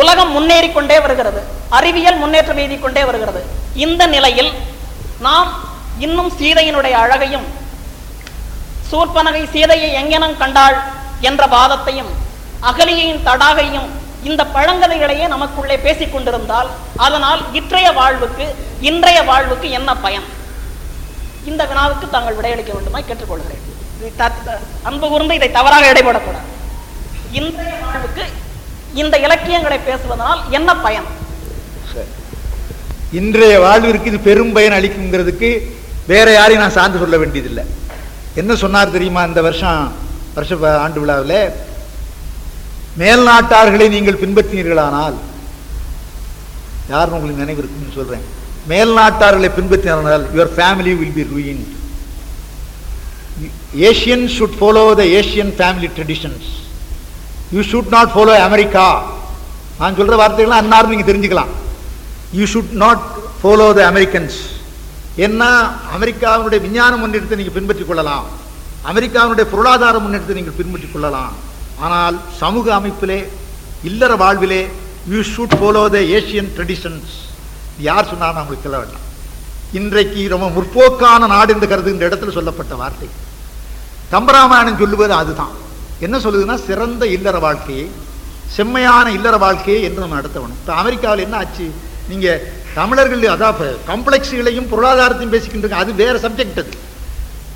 உலகம் முன்னேறி கொண்டே வருகிறது. அறிவியல் முன்னேற்றம் எழுதி கொண்டே வருகிறது. இந்த நிலையில் நாம் இன்னும் சீதையினுடைய அழகையும் சூர்பனகை சீதையை எங்கெனம் கண்டாள் என்ற வாதத்தையும் அகலியின் தடாகையும் இந்த பழங்கதைகளையே நமக்குள்ளே பேசிக் கொண்டிருந்தால் அதனால் இற்றைய வாழ்வுக்கு இன்றைய வாழ்வுக்கு என்ன பயன்? இந்த வினாவுக்கு தாங்கள் விடையளிக்க வேண்டுமாய் கேட்டுக்கொள்கிறேன். அன்பு கூர்ந்து இதை தவறாக இடைபடக்கூடாது. இன்றைய வாழ்வுக்கு இந்த இலக்கியங்களை பேசுவதனால் என்ன பயன்? இன்றைய வாழ்விற்கு இது பெரும் பயன் அளிக்குங்கிறதுக்கு வேற யாரையும் நான் சார்ந்து சொல்ல வேண்டியதில்லை. என்ன சொன்னார் தெரியுமா இந்த வருஷம் வருஷ ஆண்டு விழாவில்? மேல்நாட்டார்களை நீங்கள் பின்பற்றினீர்களானால் யாருன்னு உங்களுக்கு நினைவு இருக்குன்னு சொல்றேன். மேல்நாட்டார்களை பின்பற்றினால் your family will be ruined. Asian should follow the Asian family traditions you should not follow America நான் சொல்ற வார்த்தைகள்லாம் அன்னார் நீங்க தெரிஞ்சுக்கலாம். You should not follow the Americans ஏன்னா அமெரிக்காவினுடைய விஞ்ஞான முன்னேற்றத்தை நீங்கள் பின்பற்றிக் கொள்ளலாம். அமெரிக்காவினுடைய பொருளாதார முன்னேற்றத்தை நீங்கள் பின்பற்றிக் கொள்ளலாம். ஆனால் சமூக அமைப்பிலே இல்லற வாழ்விலே you should follow the Asian traditions யார் சொன்னாலும் நம்மளுக்கு சொல்ல வேண்டாம். இன்றைக்கு ரொம்ப முற்போக்கான நாடு என்று கருதுகின்ற இடத்துல சொல்லப்பட்ட வார்த்தை. கம்பராமாயணம் சொல்லுவது அதுதான். என்ன சொல்லுதுன்னா சிறந்த இல்லற வாழ்க்கையை செம்மையான இல்லற வாழ்க்கையை என்று நம்ம நடத்தணும். இப்போ அமெரிக்காவில் என்ன ஆச்சு? நீங்க தமிழர்கள் அதாவது கம்ப்ளெக்ஸுகளையும் பொருளாதாரத்தையும் பேசிக்கிட்டு அது வேறு சப்ஜெக்ட் அது.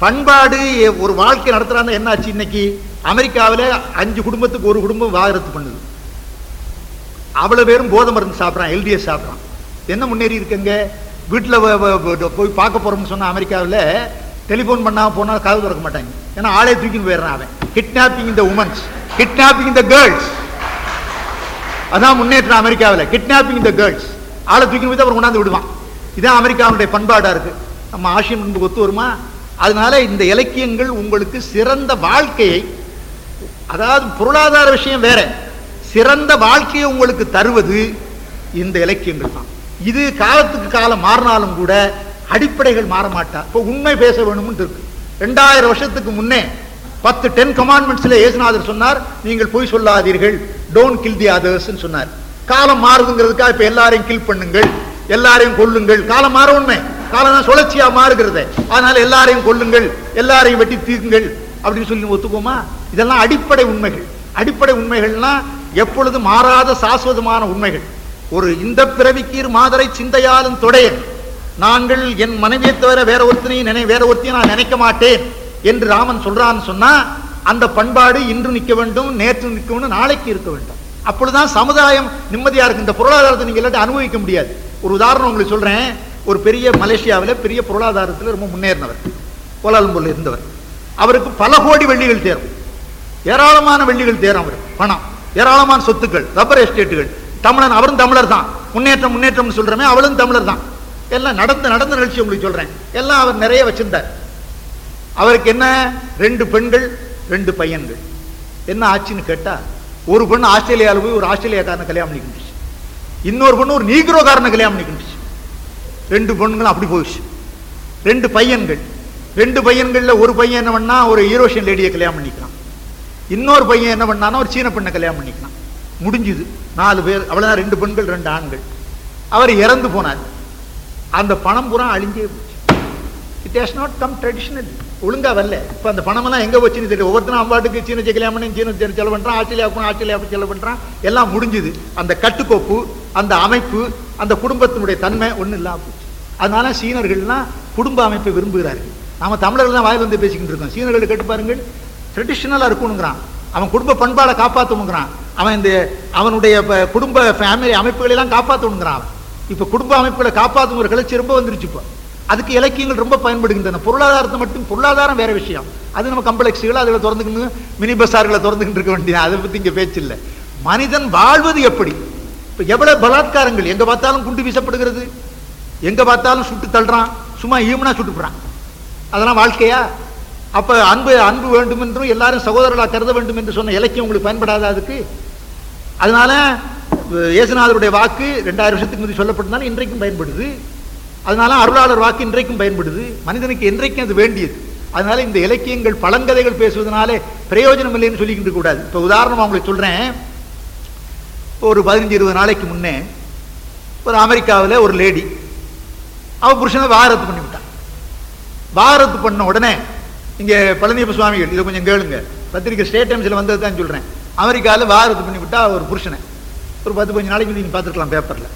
பண்பாடு ஒரு வாழ்க்கை நடத்துகிறாங்க என்னாச்சு இன்னைக்கு? அமெரிக்காவில் அஞ்சு குடும்பத்துக்கு ஒரு குடும்பம் வாகரத்து பண்ணுது. அவ்வளோ பேரும் போதை மருந்து சாப்பிட்றான் எல்டிஎஸ் சாப்பிட்றான். என்ன முன்னேறி இருக்குங்க வீட்டில் போய் பார்க்க போறோம்னு சொன்னால் அமெரிக்காவில் டெலிஃபோன் பண்ணாமல் போனால் கதவு திறக்க மாட்டாங்க. ஏன்னா ஆளே தூக்கின்னு போயிடுறான் அவன். கிட்னாப்பிங் இந்த உமன்ஸ் கிட்னாப்பிங் இந்த கேர்ள்ஸ் அதான் முன்னேற்றம் அமெரிக்காவில். கிட்னாப்பிங் இந்த கேர்ள்ஸ் ஆளை தூக்கி போய் அவர் கொண்டாந்து விடுவான். இதான் அமெரிக்காவுடைய பண்பாடாக இருக்கு. நம்ம ஆசியம் என்பது ஒத்து வருமா? அதனால இந்த இலக்கியங்கள் உங்களுக்கு சிறந்த வாழ்க்கையை அதாவது பொருளாதார விஷயம் வேற சிறந்த வாழ்க்கையை உங்களுக்கு தருவது இந்த இலக்கியங்கள் தான். இது காலத்துக்கு காலம் மாறினாலும் கூட அடிப்படைகள் மாற மாட்டா. இப்போ உண்மை பேச வேணும்னு இருக்கு. ரெண்டாயிரம் வருஷத்துக்கு முன்னே பத்து டென் கமாண்ட்மெண்ட்ஸில் ஏசுநாதர் சொன்னார் நீங்கள் பொய் சொல்லாதீர்கள். டோன்ட் கில் தி அதர்ஸ் சொன்னார். காலம் மாறுதுங்கிறதுக்காக இப்ப எல்லாரையும் கில் பண்ணுங்கள் எல்லாரையும் கொல்லுங்கள். காலம் மாற உண்மை காலம் தான் சுழற்சியா மாறுகிறது. அதனால எல்லாரையும் கொல்லுங்கள் எல்லாரையும் வெட்டி தீர்க்குங்கள் அப்படின்னு சொல்லி ஒத்துக்கோமா இதெல்லாம் அடிப்படை உண்மைகள். அடிப்படை உண்மைகள்னா எப்பொழுதும் மாறாத சாஸ்வதமான உண்மைகள். ஒரு இந்த பிறவிக்கீர் மாதரை சிந்தையாலும் தொடையன் நாங்கள் என் மனைவியை தவிர வேற ஒருத்தனையும் நினை வேற ஒருத்தையும் நான் நினைக்க மாட்டேன் என்று ராமன் சொல்றான்னு சொன்னா அந்த பண்பாடு இன்று நிற்க வேண்டும் நேற்று நிற்க வேண்டும் நாளைக்கு இருக்க வேண்டும். அப்பொழுதுதான் சமுதாயம் நிம்மதியா இருக்கு. இந்த பொருளாதாரத்தை நீங்க இல்லாட்டி அனுபவிக்க முடியாது. ஒரு உதாரணம் உங்களுக்கு சொல்றேன். ஒரு பெரிய மலேசியாவில் பெரிய பொருளாதாரத்தில் ரொம்ப முன்னேறினவர். கோலாலம்பூரில் இருந்தவர். அவருக்கு பல கோடி வெள்ளிகள் தேரும் ஏராளமான வெள்ளிகள் தேரும் அவர். பணம். ஏராளமான சொத்துக்கள். ரப்பர் எஸ்டேட்டுகள். தமிழன் அவரும் தமிழர் தான். முன்னேற்றம் முன்னேற்றம்னு சொல்றமே அவளும் தமிழர் தான். எல்லாம் நடந்த நடந்த நிகழ்ச்சி உங்களுக்கு சொல்றேன். எல்லாம் அவர் நிறைய வச்சிருந்தார். அவருக்கு என்ன? ரெண்டு பெண்கள் ரெண்டு பையன்கள். என்ன ஆச்சுன்னு கேட்டா ஒரு பொண்ணு ஆஸ்திரேலியாவில் போய் ஒரு ஆஸ்திரேலியாக்காரனை கல்யாணம் பண்ணிக்கிட்டுச்சு. இன்னொரு பொண்ணு ஒரு நீக்ரோக்காரனை கல்யாணம் பண்ணிக்கிட்டுச்சு. ரெண்டு பொண்ணுங்களும் அப்படி போயிடுச்சு. ரெண்டு பையன்கள். ரெண்டு பையன்களில் ஒரு பையன் என்ன பண்ணால் ஒரு ஈரோஷியன் லேடியை கல்யாணம் பண்ணிக்கிறான். இன்னொரு பையன் என்ன பண்ணானா ஒரு சீன பெண்ணை கல்யாணம் பண்ணிக்கலாம் முடிஞ்சுது. நாலு பேர் அவ்வளோதான் ரெண்டு பெண்கள் ரெண்டு ஆண்கள். அவர் இறந்து போனார். அந்த பணம் பூரா அழிஞ்சே போச்சு. It has not come traditional ஒழுங்கா வரல. இப்போ அந்த பணமெல்லாம் எங்கே வச்சுன்னு தெரியல. ஒவ்வொருத்தரும் அம்பாட்டுக்கு சீன கல்யாணம் சீன செலவு பண்ணுறான் ஆஸ்திரேலியா போகணும் ஆஸ்திரேலியா போய் செலவு பண்ணுறான் எல்லாம் முடிஞ்சுது. அந்த கட்டுக்கோப்பு அந்த அமைப்பு அந்த குடும்பத்தினுடைய தன்மை ஒன்றும் இல்லாமல் போச்சு. அதனால சீனர்கள்லாம் குடும்ப அமைப்பை விரும்புகிறார்கள். நாம தமிழர்கள் தான் வாய் வந்து பேசிக்கிட்டு இருக்கோம். சீனர்கள் கேட்டு பாருங்கள் ட்ரெடிஷ்னலாக இருக்கணுங்கிறான். அவன் குடும்ப பண்பாடை காப்பாற்றணுங்கிறான் அவன் இந்த அவனுடைய குடும்ப ஃபேமிலி அமைப்புகளை எல்லாம் காப்பாற்றணுங்கிறான் அவன் குடும்ப அமைப்புகளை காப்பாற்றுங்கிற ஒரு கிளர்ச்சி ரொம்ப வந்துருச்சு இப்போ. அதுக்கு இலக்கியங்கள் ரொம்ப பயன்படுகின்றன. பொருளாதாரத்தை மட்டும் பொருளாதாரம் வேற விஷயம். அது நம்ம கம்ப்ளெக்ஸுகள் அதில் திறந்துக்கணும் மினி பஸார்களை திறந்துக்கிட்டு இருக்க வேண்டிய அதை பற்றி இங்கே பேச்சு இல்லை. மனிதன் வாழ்வது எப்படி? இப்போ எவ்வளோ பலாத்காரங்கள் எங்கே பார்த்தாலும் குண்டு வீசப்படுகிறது. எங்கே பார்த்தாலும் சுட்டு தள்ளுறான். சும்மா ஈமனாக சுட்டுப்புறான் அதெல்லாம் வாழ்க்கையா? அப்போ அன்பு அன்பு வேண்டும் என்றும் எல்லாரும் சகோதரர்களாக கருத வேண்டும் என்று சொன்ன இலக்கியம் உங்களுக்கு பயன்படாத அதுக்கு? அதனால இயேசுநாதருடைய வாக்கு ரெண்டாயிரம் வருஷத்துக்கு முந்தி சொல்லப்பட்டதால இன்றைக்கும் பயன்படுது. அதனால அருளாளர் வாக்கு இன்றைக்கும் பயன்படுது. மனிதனுக்கு என்றைக்கும் அது வேண்டியது. அதனால இந்த இலக்கியங்கள் பழங்கதைகள் பேசுவதனாலே பிரயோஜனம் இல்லைன்னு சொல்லிக்கிட்டு கூடாது. இப்போ உதாரணமாக உங்களுக்கு சொல்றேன். ஒரு பதினஞ்சு இருபது நாளைக்கு முன்னே ஒரு அமெரிக்காவில் ஒரு லேடி அவள் புருஷனை வாரத்து பண்ணிவிட்டான் வாரத்து பண்ண உடனே இங்கே பழனியப்ப சுவாமிகள் இதை கொஞ்சம் கேளுங்க. பத்திரிக்கை ஸ்டேட் டைம்ஸில் வந்தது தான் சொல்கிறேன் அமெரிக்காவில் வாரத்து பண்ணிவிட்டா ஒரு புருஷனை. ஒரு பத்து பதினஞ்சு நாளைக்கு நீங்க பார்த்துருக்கலாம் பேப்பரில்.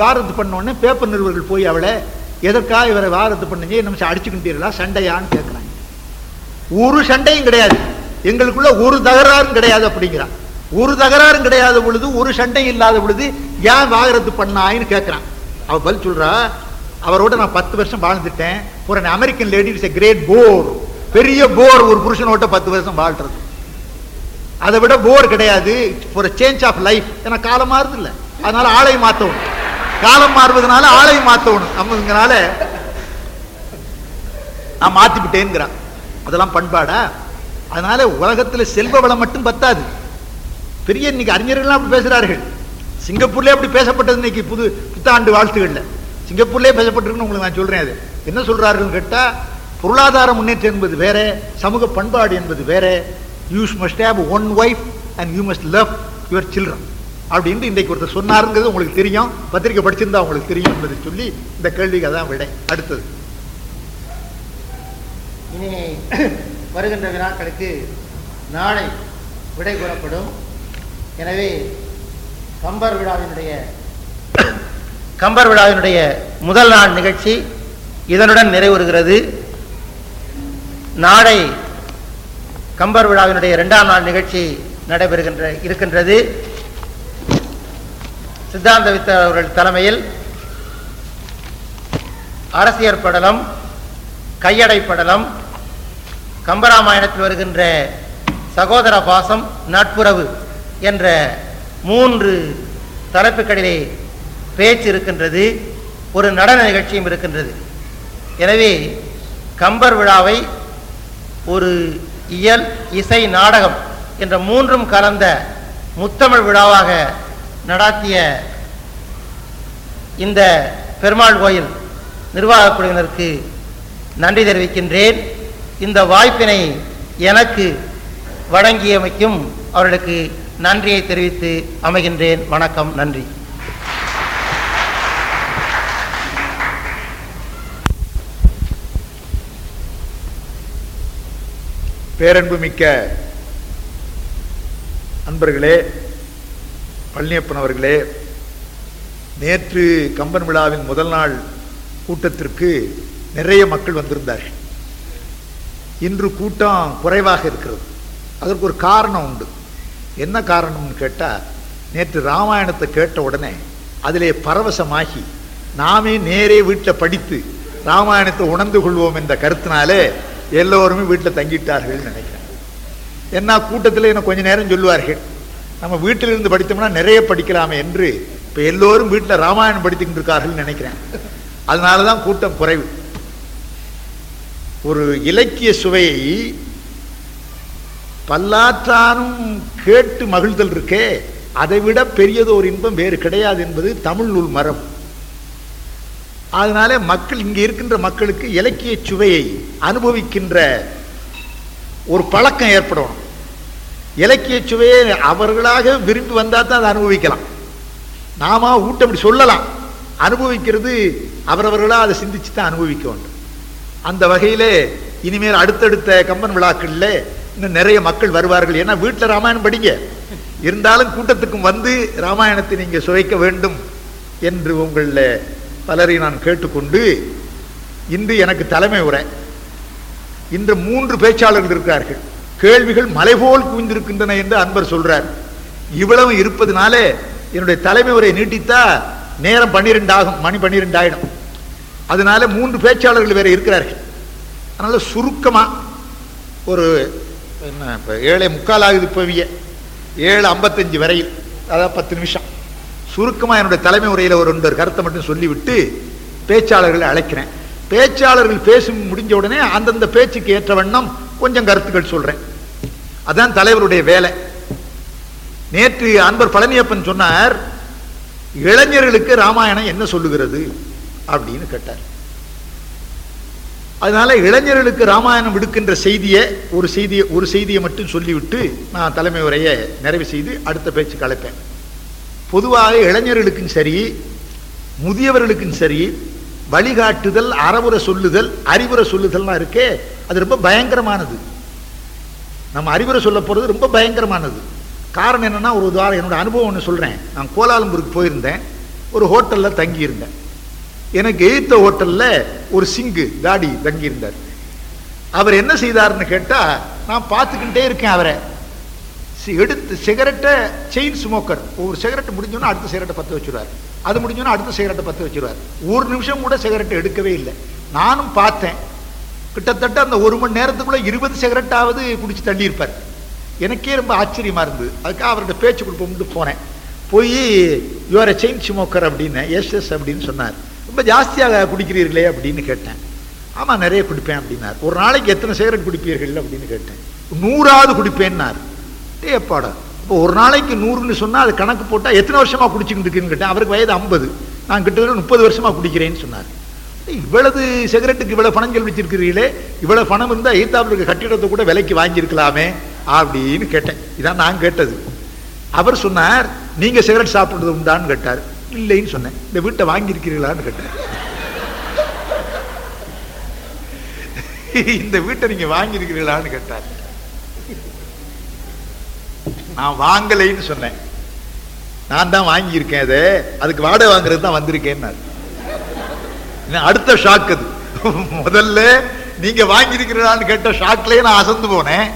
வாரத்து பண்ண உடனே பேப்பர் நிறுவனங்கள் போய் அவளை எதற்காக இவரை வாரத்து பண்ணீங்க? நம்ம அடிச்சுக்கிட்டீர்களா சண்டையான்னு கேட்குறாங்க ஒரு சண்டையும் கிடையாது. எங்களுக்குள்ள ஒரு தகராறும் கிடையாது அப்படிங்கிறான். ஒரு தகராறும் கிடையாத பொழுது ஒரு சண்டையும் இல்லாத பொழுது ஏன் வாகரத்து பண்ணாயின்னு கேட்குறான் அவள் பதில் சொல்கிறா அவரோட நான் பத்து வருஷம் வாழ்ந்துட்டேன். ஒரு American lady a great bore பெரிய போர் ஒரு புருஷனோட பத்து வருஷம் வாழ்றது. அதை விட போர் கிடையாது. ஒரு சேஞ்ச் ஆஃப் லைஃப் ஏன்னா காலம் மாறுது இல்லை அதனால ஆளை மாத்தணும் காலம் மாறுவதனால ஆளை மாத்தணும் நம்மங்கனால நான் மாத்திவிட்டேன்கிறான். அதெல்லாம் பண்பாடா? அதனால உலகத்துல செல்வ வளம் மட்டும் பத்தாது. பெரிய இன்னைக்கு அறிஞர்கள்லாம் அப்படி பேசுறார்கள். சிங்கப்பூர்லயே அப்படி பேசப்பட்டது இன்னைக்கு புது புத்தாண்டு வாழ்த்துகள்ல சிங்கப்பூர்லயே பேசப்பட்டிருக்குன்னு உங்களுக்கு நான் சொல்றேன் அது. என்ன சொல்றாருன்னு கேட்டா பொருளாதார முன்னேற்றம் என்பது வேற சமூக பண்பாடு என்பது வேற. You must have one wife and you must love your children அப்படின்னு இன்றைக்கு ஒருத்தர் சொன்னாருங்கிறது உங்களுக்கு தெரியும். பத்திரிக்கை படிச்சிருந்தா உங்களுக்கு தெரியும் என்பதை சொல்லி இந்த கேள்விக்கு அதான் விடை. அடுத்தது. இனி வருகின்ற வினாக்களுக்கு நாளை விடை கூறப்படும். எனவே கம்பர் விழாவினுடைய கம்பர் விழாவினுடைய முதல் நாள் நிகழ்ச்சி இதனுடன் நிறைவுறுகிறது. நாளை கம்பர் விழாவினுடைய இரண்டாம் நாள் நிகழ்ச்சி நடைபெறுகின்ற இருக்கின்றது. சித்தாந்த வித்தர் அவர்கள் தலைமையில் அரசியற் படலம் கையடை படலம் கம்பராமாயணத்தில் வருகின்ற சகோதர பாசம் நட்புறவு என்ற மூன்று தலைப்புகளிலே பேச்சு இருக்கின்றது ஒரு நடன நிகழ்ச்சியும் இருக்கின்றது. எனவே கம்பர் விழாவை ஒரு இயல் இசை நாடகம் என்ற மூன்றும் கலந்த முத்தமிழ் விழாவாக நடாத்திய இந்த பெருமாள் கோயில் நிர்வாக குழுவினருக்கு நன்றி தெரிவிக்கின்றேன். இந்த வாய்ப்பினை எனக்கு வழங்கியமைக்கும் அவர்களுக்கு நன்றியை தெரிவித்து அமைகின்றேன். வணக்கம் நன்றி. பேரன்புமிக்க அன்பர்களே பழனியப்பன் அவர்களே நேற்று கம்பன் விழாவின் முதல் நாள் கூட்டத்திற்கு நிறைய மக்கள் வந்திருந்தார்கள். இன்று கூட்டம் குறைவாக இருக்கிறது. அதற்கு ஒரு காரணம் உண்டு. என்ன காரணம்னு கேட்டால் நேற்று ராமாயணத்தை கேட்ட உடனே அதிலே பரவசமாகி நாமே நேரே வீட்டில் படித்து ராமாயணத்தை உணர்ந்து கொள்வோம் என்ற கருத்தினாலே எல்லோருமே வீட்டில் தங்கிட்டார்கள் நினைக்கிறேன். என்ன கூட்டத்தில் இன்னும் கொஞ்ச நேரம் சொல்லுவார்கள். நம்ம வீட்டிலிருந்து படித்தோம்னா நிறைய படிக்கலாமே என்று இப்போ எல்லோரும் வீட்டில் ராமாயணம் படித்துக்கிட்டு இருக்கார்கள் நினைக்கிறேன். அதனால தான் கூட்டம் குறைவு. ஒரு இலக்கிய சுவையை பல்லாற்றானும் கேட்டு மகிழ்தல் இருக்கே அதை விட பெரியது ஒரு இன்பம் வேறு கிடையாது என்பது தமிழ் நூல் மரம். அதனால மக்கள் இங்கே இருக்கின்ற மக்களுக்கு இலக்கிய சுவையை அனுபவிக்கின்ற ஒரு பழக்கம் ஏற்படணும். இலக்கிய சுவையை அவர்களாக விரும்பி வந்தால் தான் அதை அனுபவிக்கலாம். நாம ஊட்டம் அப்படி சொல்லலாம். அனுபவிக்கிறது அவரவர்களாக அதை சிந்திச்சு தான் அனுபவிக்க வேண்டும். அந்த வகையிலே இனிமேல் அடுத்தடுத்த கம்பன் விழாக்களில் இன்னும் நிறைய மக்கள் வருவார்கள். ஏன்னா வீட்டில் ராமாயணம் படிங்க. இருந்தாலும் கூட்டத்துக்கும் வந்து ராமாயணத்தை நீங்கள் சுவைக்க வேண்டும் என்று உங்களில் பலரை நான் கேட்டுக்கொண்டு இன்று எனக்கு தலைமை உரை. இன்று மூன்று பேச்சாளர்கள் இருக்கிறார்கள். கேள்விகள் மலைபோல் குவிந்திருக்கின்றன என்று அன்பர் சொல்றார். இவ்வளவு இருப்பதுனாலே என்னுடைய தலைமை உரை நீட்டித்தா நேரம் பன்னிரெண்டு ஆகும் மணி பன்னிரெண்டு ஆயிடும் அதனால மூன்று பேச்சாளர்கள் வேற இருக்கிறார்கள். அதனால சுருக்கமா ஒரு என்ன இப்போ ஏழை முக்கால் ஆகுது இப்போவிய ஏழு ஐம்பத்தஞ்சு வரையில். அதாவது பத்து நிமிஷம். சுருக்கமாக என்னுடைய தலைமை உரையில் ஒரு ரெண்டு கருத்தை மட்டும் சொல்லிவிட்டு பேச்சாளர்களை அழைக்கிறேன். பேச்சாளர்கள் பேசும் முடிஞ்ச உடனே அந்தந்த பேச்சுக்கு ஏற்ற வண்ணம் கொஞ்சம் கருத்துக்கள் சொல்றேன். அதான் தலைவருடைய வேலை. நேற்று அன்பர் பழனியப்பன் சொன்னார் இளைஞர்களுக்கு ராமாயணம் என்ன சொல்லுகிறது? அப்படின்னு கேட்டார். அதனால இளைஞர்களுக்கு ராமாயணம் விடுக்கின்ற செய்தியை ஒரு செய்தியை ஒரு செய்தியை மட்டும் சொல்லிவிட்டு நான் தலைமை உரையை நிறைவு செய்து அடுத்த பேச்சு கலைப்பேன் பொதுவாக இளைஞர்களுக்கும் சரி முதியவர்களுக்கும் சரி வழிகாட்டுதல் அறவுரை சொல்லுதல் அறிவுரை சொல்லுதல்லாம் இருக்கே அது ரொம்ப பயங்கரமானது. நம்ம அறிவுரை சொல்ல போகிறது ரொம்ப பயங்கரமானது. காரணம் என்னென்னா ஒரு உதாரணம் என்னோட அனுபவம் ஒன்று சொல்கிறேன் நான் கோலாலம்பூருக்கு போயிருந்தேன். ஒரு ஹோட்டலில் தங்கியிருந்தேன். எனக்கு எய்த்த ஹோட்டலில் ஒரு சிங்கு தாடி தங்கியிருந்தார். அவர் என்ன செய்தார்னு கேட்டால் நான் பார்த்துக்கிட்டே இருக்கேன் அவரை. எடுத்து சிகரெட்டை செயின் ஸ்மோக்கர் ஒரு சிகரெட் முடிஞ்சோன்னா அடுத்த சிகரெட்டை பற்ற வச்சுருவார். அது முடிஞ்சோன்னா அடுத்த சிகரெட்டை பற்ற வச்சுருவார். ஒரு நிமிஷம் கூட சிகரெட்டை எடுக்கவே இல்லை. நானும் பார்த்தேன். கிட்டத்தட்ட அந்த ஒரு மணி நேரத்துக்குள்ளே இருபது சிகரெட்டாவது குடிச்சு தள்ளியிருப்பார். எனக்கே ரொம்ப ஆச்சரியமாக இருந்தது. அதுக்காக அவர்கிட்ட பேச்சு கொடுப்போம்னு போனேன். போய் யுவர் செயின் ஸ்மோக்கர் அப்படின்னு எஸ் எஸ் அப்படின்னு சொன்னார். ரொம்ப ஜாஸ்தியாக குடிக்கிறீர்களே அப்படின்னு கேட்டேன். ஆமாம் நிறைய குடிப்பேன் அப்படின்னார். ஒரு நாளைக்கு எத்தனை சிகரெட் குடிப்பீர்கள் அப்படின்னு கேட்டேன். நூறாவது குடிப்பேன்னார். டே அப்பாடா இப்போ ஒரு நாளைக்கு நூறுன்னு சொன்னால் அது கணக்கு போட்டால் எத்தனை வருஷமா குடிச்சுக்கிட்டு இருக்குன்னு கேட்டேன். அவருக்கு வயது ஐம்பது. நான் கிட்டத்தட்ட முப்பது வருஷமா குடிக்கிறேன்னு சொன்னார். இவ்வளவு சிகரெட்டுக்கு இவ்வளவு பணம் செலவிச்சிருக்கிறீங்களே இவ்வளவு பணம் இருந்தால் எய்தாப்புல இருக்க கட்டிடத்தை கூட விலைக்கு வாங்கியிருக்கலாமே அப்படின்னு கேட்டேன். இதான் நான் கேட்டது. அவர் சொன்னார் நீங்க சிகரெட் சாப்பிடுறது உண்டான்னு கேட்டார். இல்லைன்னு சொன்னேன். இந்த வீட்டை வாங்கியிருக்கிறீங்களான்னு கேட்டார் [laughs] இந்த வீட்டை நீங்க வாங்கியிருக்கிறீங்களான்னு கேட்டார். நான் வாங்கலைன்னு சொன்னேன். நான் தான் வாங்கியிருக்கேன் அதை. அதுக்கு வாடகை வாங்குறது தான் வந்திருக்கேன்னாரு. அடுத்த ஷாக் அது. முதல்ல நீங்க வாங்கியிருக்கிறான்னு கேட்ட ஷாக்லயே நான் அசந்து போனேன்.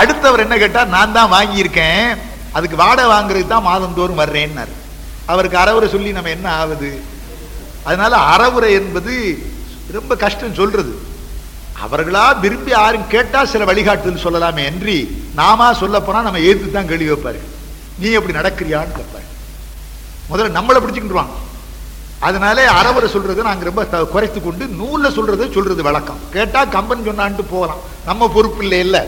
அடுத்தவர் என்ன கேட்டா நான் தான் வாங்கியிருக்கேன். அதுக்கு வாடகை வாங்குறதுக்கு தான் மாதந்தோறும் வர்றேன்னாரு. அவருக்கு அறவுரை சொல்லி நம்ம என்ன ஆகுது? அதனால அறவுரை என்பது ரொம்ப கஷ்டம் சொல்றது. அவர்களா விரும்பி யாரும் கேட்டால் சில வழிகாட்டுதல் சொல்லலாமே என்று நாமா சொல்ல போனால் நம்ம எதிர்த்து தான் கேள்வி வைப்பாரு நீ எப்படி நடக்கிறியான்னு கேட்பாரு. முதல்ல நம்மளை பிடிச்சிக்கிட்டுருவாங்க அதனால அறவரை சொல்றதை நாங்கள் ரொம்ப த- குறைத்து கொண்டு நூலில் சொல்றதை சொல்றது வழக்கம். கேட்டால் கம்பன் சொன்னான்ட்டு போகலாம். நம்ம பொறுப்பு இல்லை இல்லை.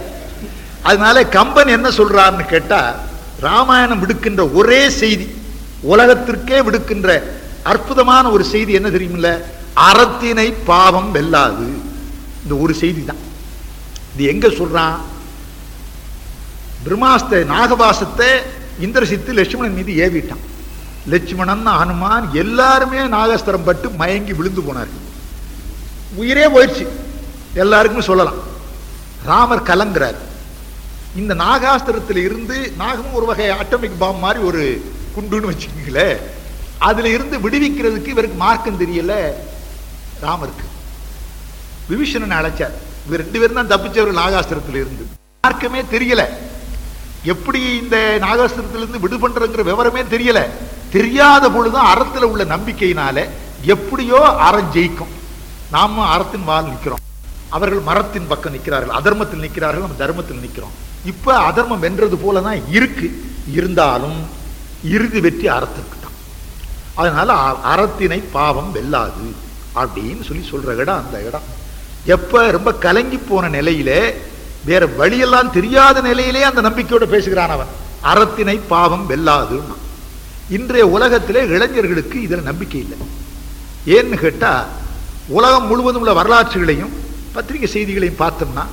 அதனால கம்பன் என்ன சொல்றான்னு கேட்டால் ராமாயணம் விடுக்கின்ற ஒரே செய்தி உலகத்திற்கே விடுக்கின்ற அற்புதமான ஒரு செய்தி என்ன தெரியுமில்ல? அறத்தினை பாவம் வெல்லாது. இந்த ஒரு செய்தி தான் இது எங்க சொல்றான் பிரம்மாஸ்த நாகபாசத்தை இந்திரசித்து லட்சுமணன் மீது ஏவிட்டான். லட்சுமணன் ஹனுமான் எல்லாருமே நாகஸ்திரம் பட்டு மயங்கி விழுந்து போனார்கள். உயிரே போயிடுச்சு. எல்லாருக்குமே சொல்லலாம். ராமர் கலங்குறார். இந்த நாகாஸ்திரத்தில் இருந்து நாகமும் ஒரு வகை அட்டமிக் பாம் மாதிரி ஒரு குண்டுன்னு வச்சுக்கீங்களே அதுல இருந்து விடுவிக்கிறதுக்கு இவருக்கு மார்க்கம் தெரியல. ராமருக்கு. விபீஷணன் அழைச்சார். இவர் ரெண்டு பேரும் தான் தப்பிச்சவர் நாகாஸ்திரத்தில் இருந்து யாருக்குமே தெரியல. எப்படி இந்த நாகாஸ்திரத்திலிருந்து விடு பண்றங்கிற விவரமே தெரியல. தெரியாத பொழுதும் அறத்துல உள்ள நம்பிக்கையினால எப்படியோ அறம் ஜெயிக்கும். நாம அறத்தின் வால் நிக்கிறோம். அவர்கள் மரத்தின் பக்கம் நிற்கிறார்கள் அதர்மத்தில் நிற்கிறார்கள் நம்ம தர்மத்தில் நிற்கிறோம் இப்ப அதர்மம் வென்றது போல தான் இருக்கு. இருந்தாலும் இறுதி வெற்றி அறத்திற்கு தான். அதனால அ- அறத்தினை பாவம் வெல்லாது அப்படின்னு சொல்லி சொல்ற இடம் அந்த இடம். எப்ப ரொம்ப கலங்கி போன நிலையில வேற வழியெல்லாம் தெரியாத நிலையிலே அந்த நம்பிக்கையோட பேசுகிறான் அவன். அறத்தினை பாவம் வெல்லாதுன்னா இன்றைய உலகத்திலே இளைஞர்களுக்கு இதுல நம்பிக்கை இல்லை. ஏன்னு கேட்டா உலகம் முழுவதும் உள்ள வரலாற்றுகளையும் பத்திரிகை செய்திகளையும் பார்த்தோம்னா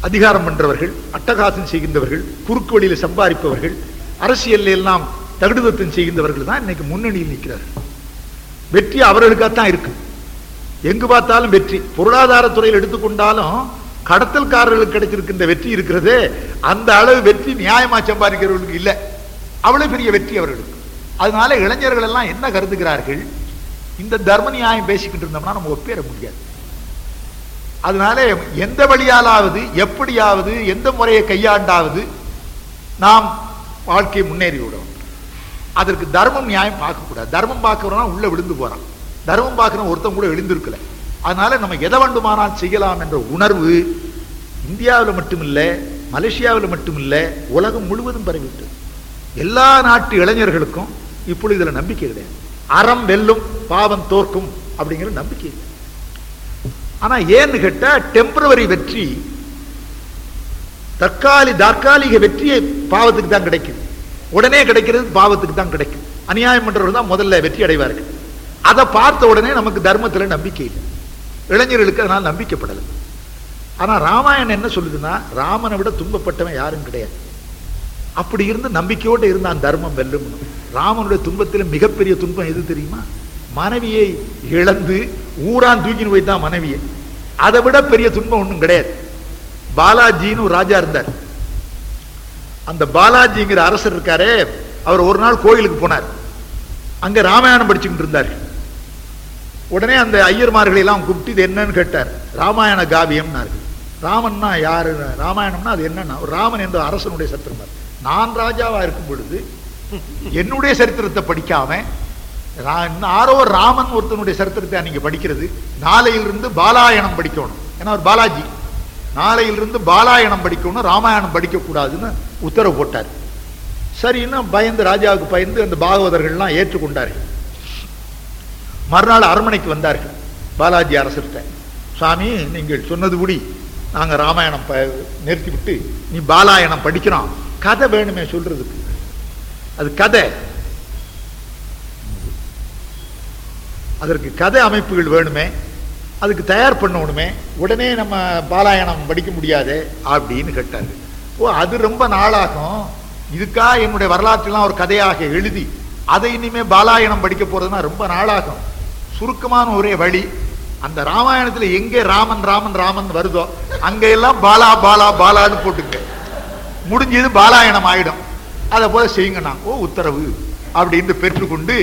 அதிகாரம் பண்றவர்கள் அட்டகாசம் செய்கின்றவர்கள் குறுக்கு வழியில் சம்பாதிப்பவர்கள் அரசியல் எல்லாம் தகுடுதத்தம் செய்கின்றவர்கள் தான் இன்னைக்கு முன்னணியில் நிற்கிறார்கள். வெற்றி அவர்களுக்காகத்தான் இருக்கு. எங்கு பார்த்தாலும் வெற்றி. பொருளாதாரத்துறையில் எடுத்துக்கொண்டாலும் கடத்தல்காரர்களுக்கு கிடைச்சிருக்கின்ற வெற்றி இருக்கிறதே. அந்த அளவு வெற்றி நியாயமா சம்பாதிக்கிறவர்களுக்கு இல்லை. அவ்வளவு பெரிய வெற்றி அவர்களுக்கு. அதனால இளைஞர்கள் எல்லாம் என்ன கருதுகிறார்கள்? இந்த தர்ம நியாயம் பேசிக்கிட்டு இருந்தோம்னா நம்ம ஒப்பேற முடியாது. அதனால எந்த வழியாலாவது எப்படியாவது எந்த முறையை கையாண்டாவது நாம் வாழ்க்கையை முன்னேறி விடும் அதற்கு தர்மம் நியாயம் பார்க்கக்கூடாது. தர்மம் பார்க்கறோம்னா உள்ள விழுந்து போறான். தர்மம் பார்க்கணும் ஒருத்தன் கூட எழுந்திருக்கல. அதனால நம்ம எதை வேண்டுமானால் செய்யலாம் என்ற உணர்வு இந்தியாவில் மட்டுமில்லை மலேசியாவில் மட்டுமில்ல உலகம் முழுவதும் பரவிட்டு. எல்லா நாட்டு இளைஞர்களுக்கும் இப்பொழுது இதுல நம்பிக்கை கிடையாது. அறம் வெல்லும் பாவம் தோற்கும் அப்படிங்கிற நம்பிக்கை இல்லை. ஆனா ஏன்னு கேட்டா டெம்பரவரி வெற்றி தற்காலி தற்காலிக வெற்றியை பாவத்துக்கு தான் கிடைக்குது. உடனே கிடைக்கிறது பாவத்துக்கு தான் கிடைக்கும் அநியாயம் பண்றவர் தான் முதல்ல வெற்றி அடைவார்கள். அதை பார்த்த உடனே நமக்கு தர்மத்துல நம்பிக்கை இல்லை. இளைஞர்களுக்கு அதனால் நம்பிக்கப்படலை. ஆனா ராமாயணம் என்ன சொல்லுதுன்னா ராமனை விட துன்பப்பட்டவன் யாரும் கிடையாது. அப்படி இருந்து நம்பிக்கையோடு இருந்தான் தர்மம் வெல்லும். ராமனுடைய துன்பத்தில் மிகப்பெரிய துன்பம் எது தெரியுமா? மனைவியை இழந்து ஊரான் தூக்கின்னு போய்தான் மனைவியை. அதை விட பெரிய துன்பம் ஒன்றும் கிடையாது. பாலாஜின்னு ஒரு ராஜா இருந்தார். அந்த பாலாஜிங்கிற அரசர் இருக்காரே அவர் ஒரு நாள் கோயிலுக்கு போனார். அங்க ராமாயணம் படிச்சுக்கிட்டு இருந்தார். உடனே அந்த ஐயர்மார்களை எல்லாம் கூப்பிட்டு இது என்னன்னு கேட்டார். ராமாயண காவியம்னாரு. ராமன்னா யாரு? ராமாயணம்னா அது என்னன்னா ஒரு ராமன் என்ற அரசனுடைய சரித்திரம் நான் ராஜாவா இருக்கும் பொழுது என்னுடைய சரித்திரத்தை படிக்காம ரா- ஆரோ ராமன் ஒருத்தனுடைய சரித்திரத்தை நீங்க படிக்கிறது நாளையிலிருந்து பாலாயணம் படிக்கணும். ஏன்னா ஒரு பாலாஜி. நாளையிலிருந்து பாலாயணம் படிக்கணும் ராமாயணம் படிக்க கூடாதுன்னு உத்தரவு போட்டார். சரின்னா பயந்து ராஜாவுக்கு பயந்து அந்த பாகவதர்கள்லாம் ஏற்றுக்கொண்டார்கள். மறுநாள் அரண்மனைக்கு வந்தார்கள். பாலாஜி அரசர்கிட்ட சுவாமி நீங்கள் சொன்னதுபடி நாங்க ராமாயணம் ப நிறுத்தி விட்டு நீ பாலாயணம் படிக்கிறோம். கதை வேணுமே சொல்றதுக்கு. அது கதை. அதற்கு கதை அமைப்புகள் வேணுமே. அதுக்கு தயார் பண்ணணுமே. உடனே நம்ம பாலாயணம் படிக்க முடியாதே அப்படின்னு கேட்டார் ஓ அது ரொம்ப நாளாகும். இதுக்காக என்னுடைய வரலாற்றெல்லாம் ஒரு கதையாக எழுதி அதை இனிமேல் பாலாயணம் படிக்க போகிறதுனா ரொம்ப நாளாகும். சுருக்கமான ஒரே வழி அந்த ராமாயணத்துல எங்கே ராமன் ராமன் ராமன் வருதோ அங்க எல்லாம் பாலா பாலா பாலான்னு போட்டுங்க. முடிஞ்சது பாலாயணம் ஆயிடும். அதை போல செய்யுங்கண்ணா. ஓ உத்தரவு அப்படின்னு பெற்றுக்கொண்டு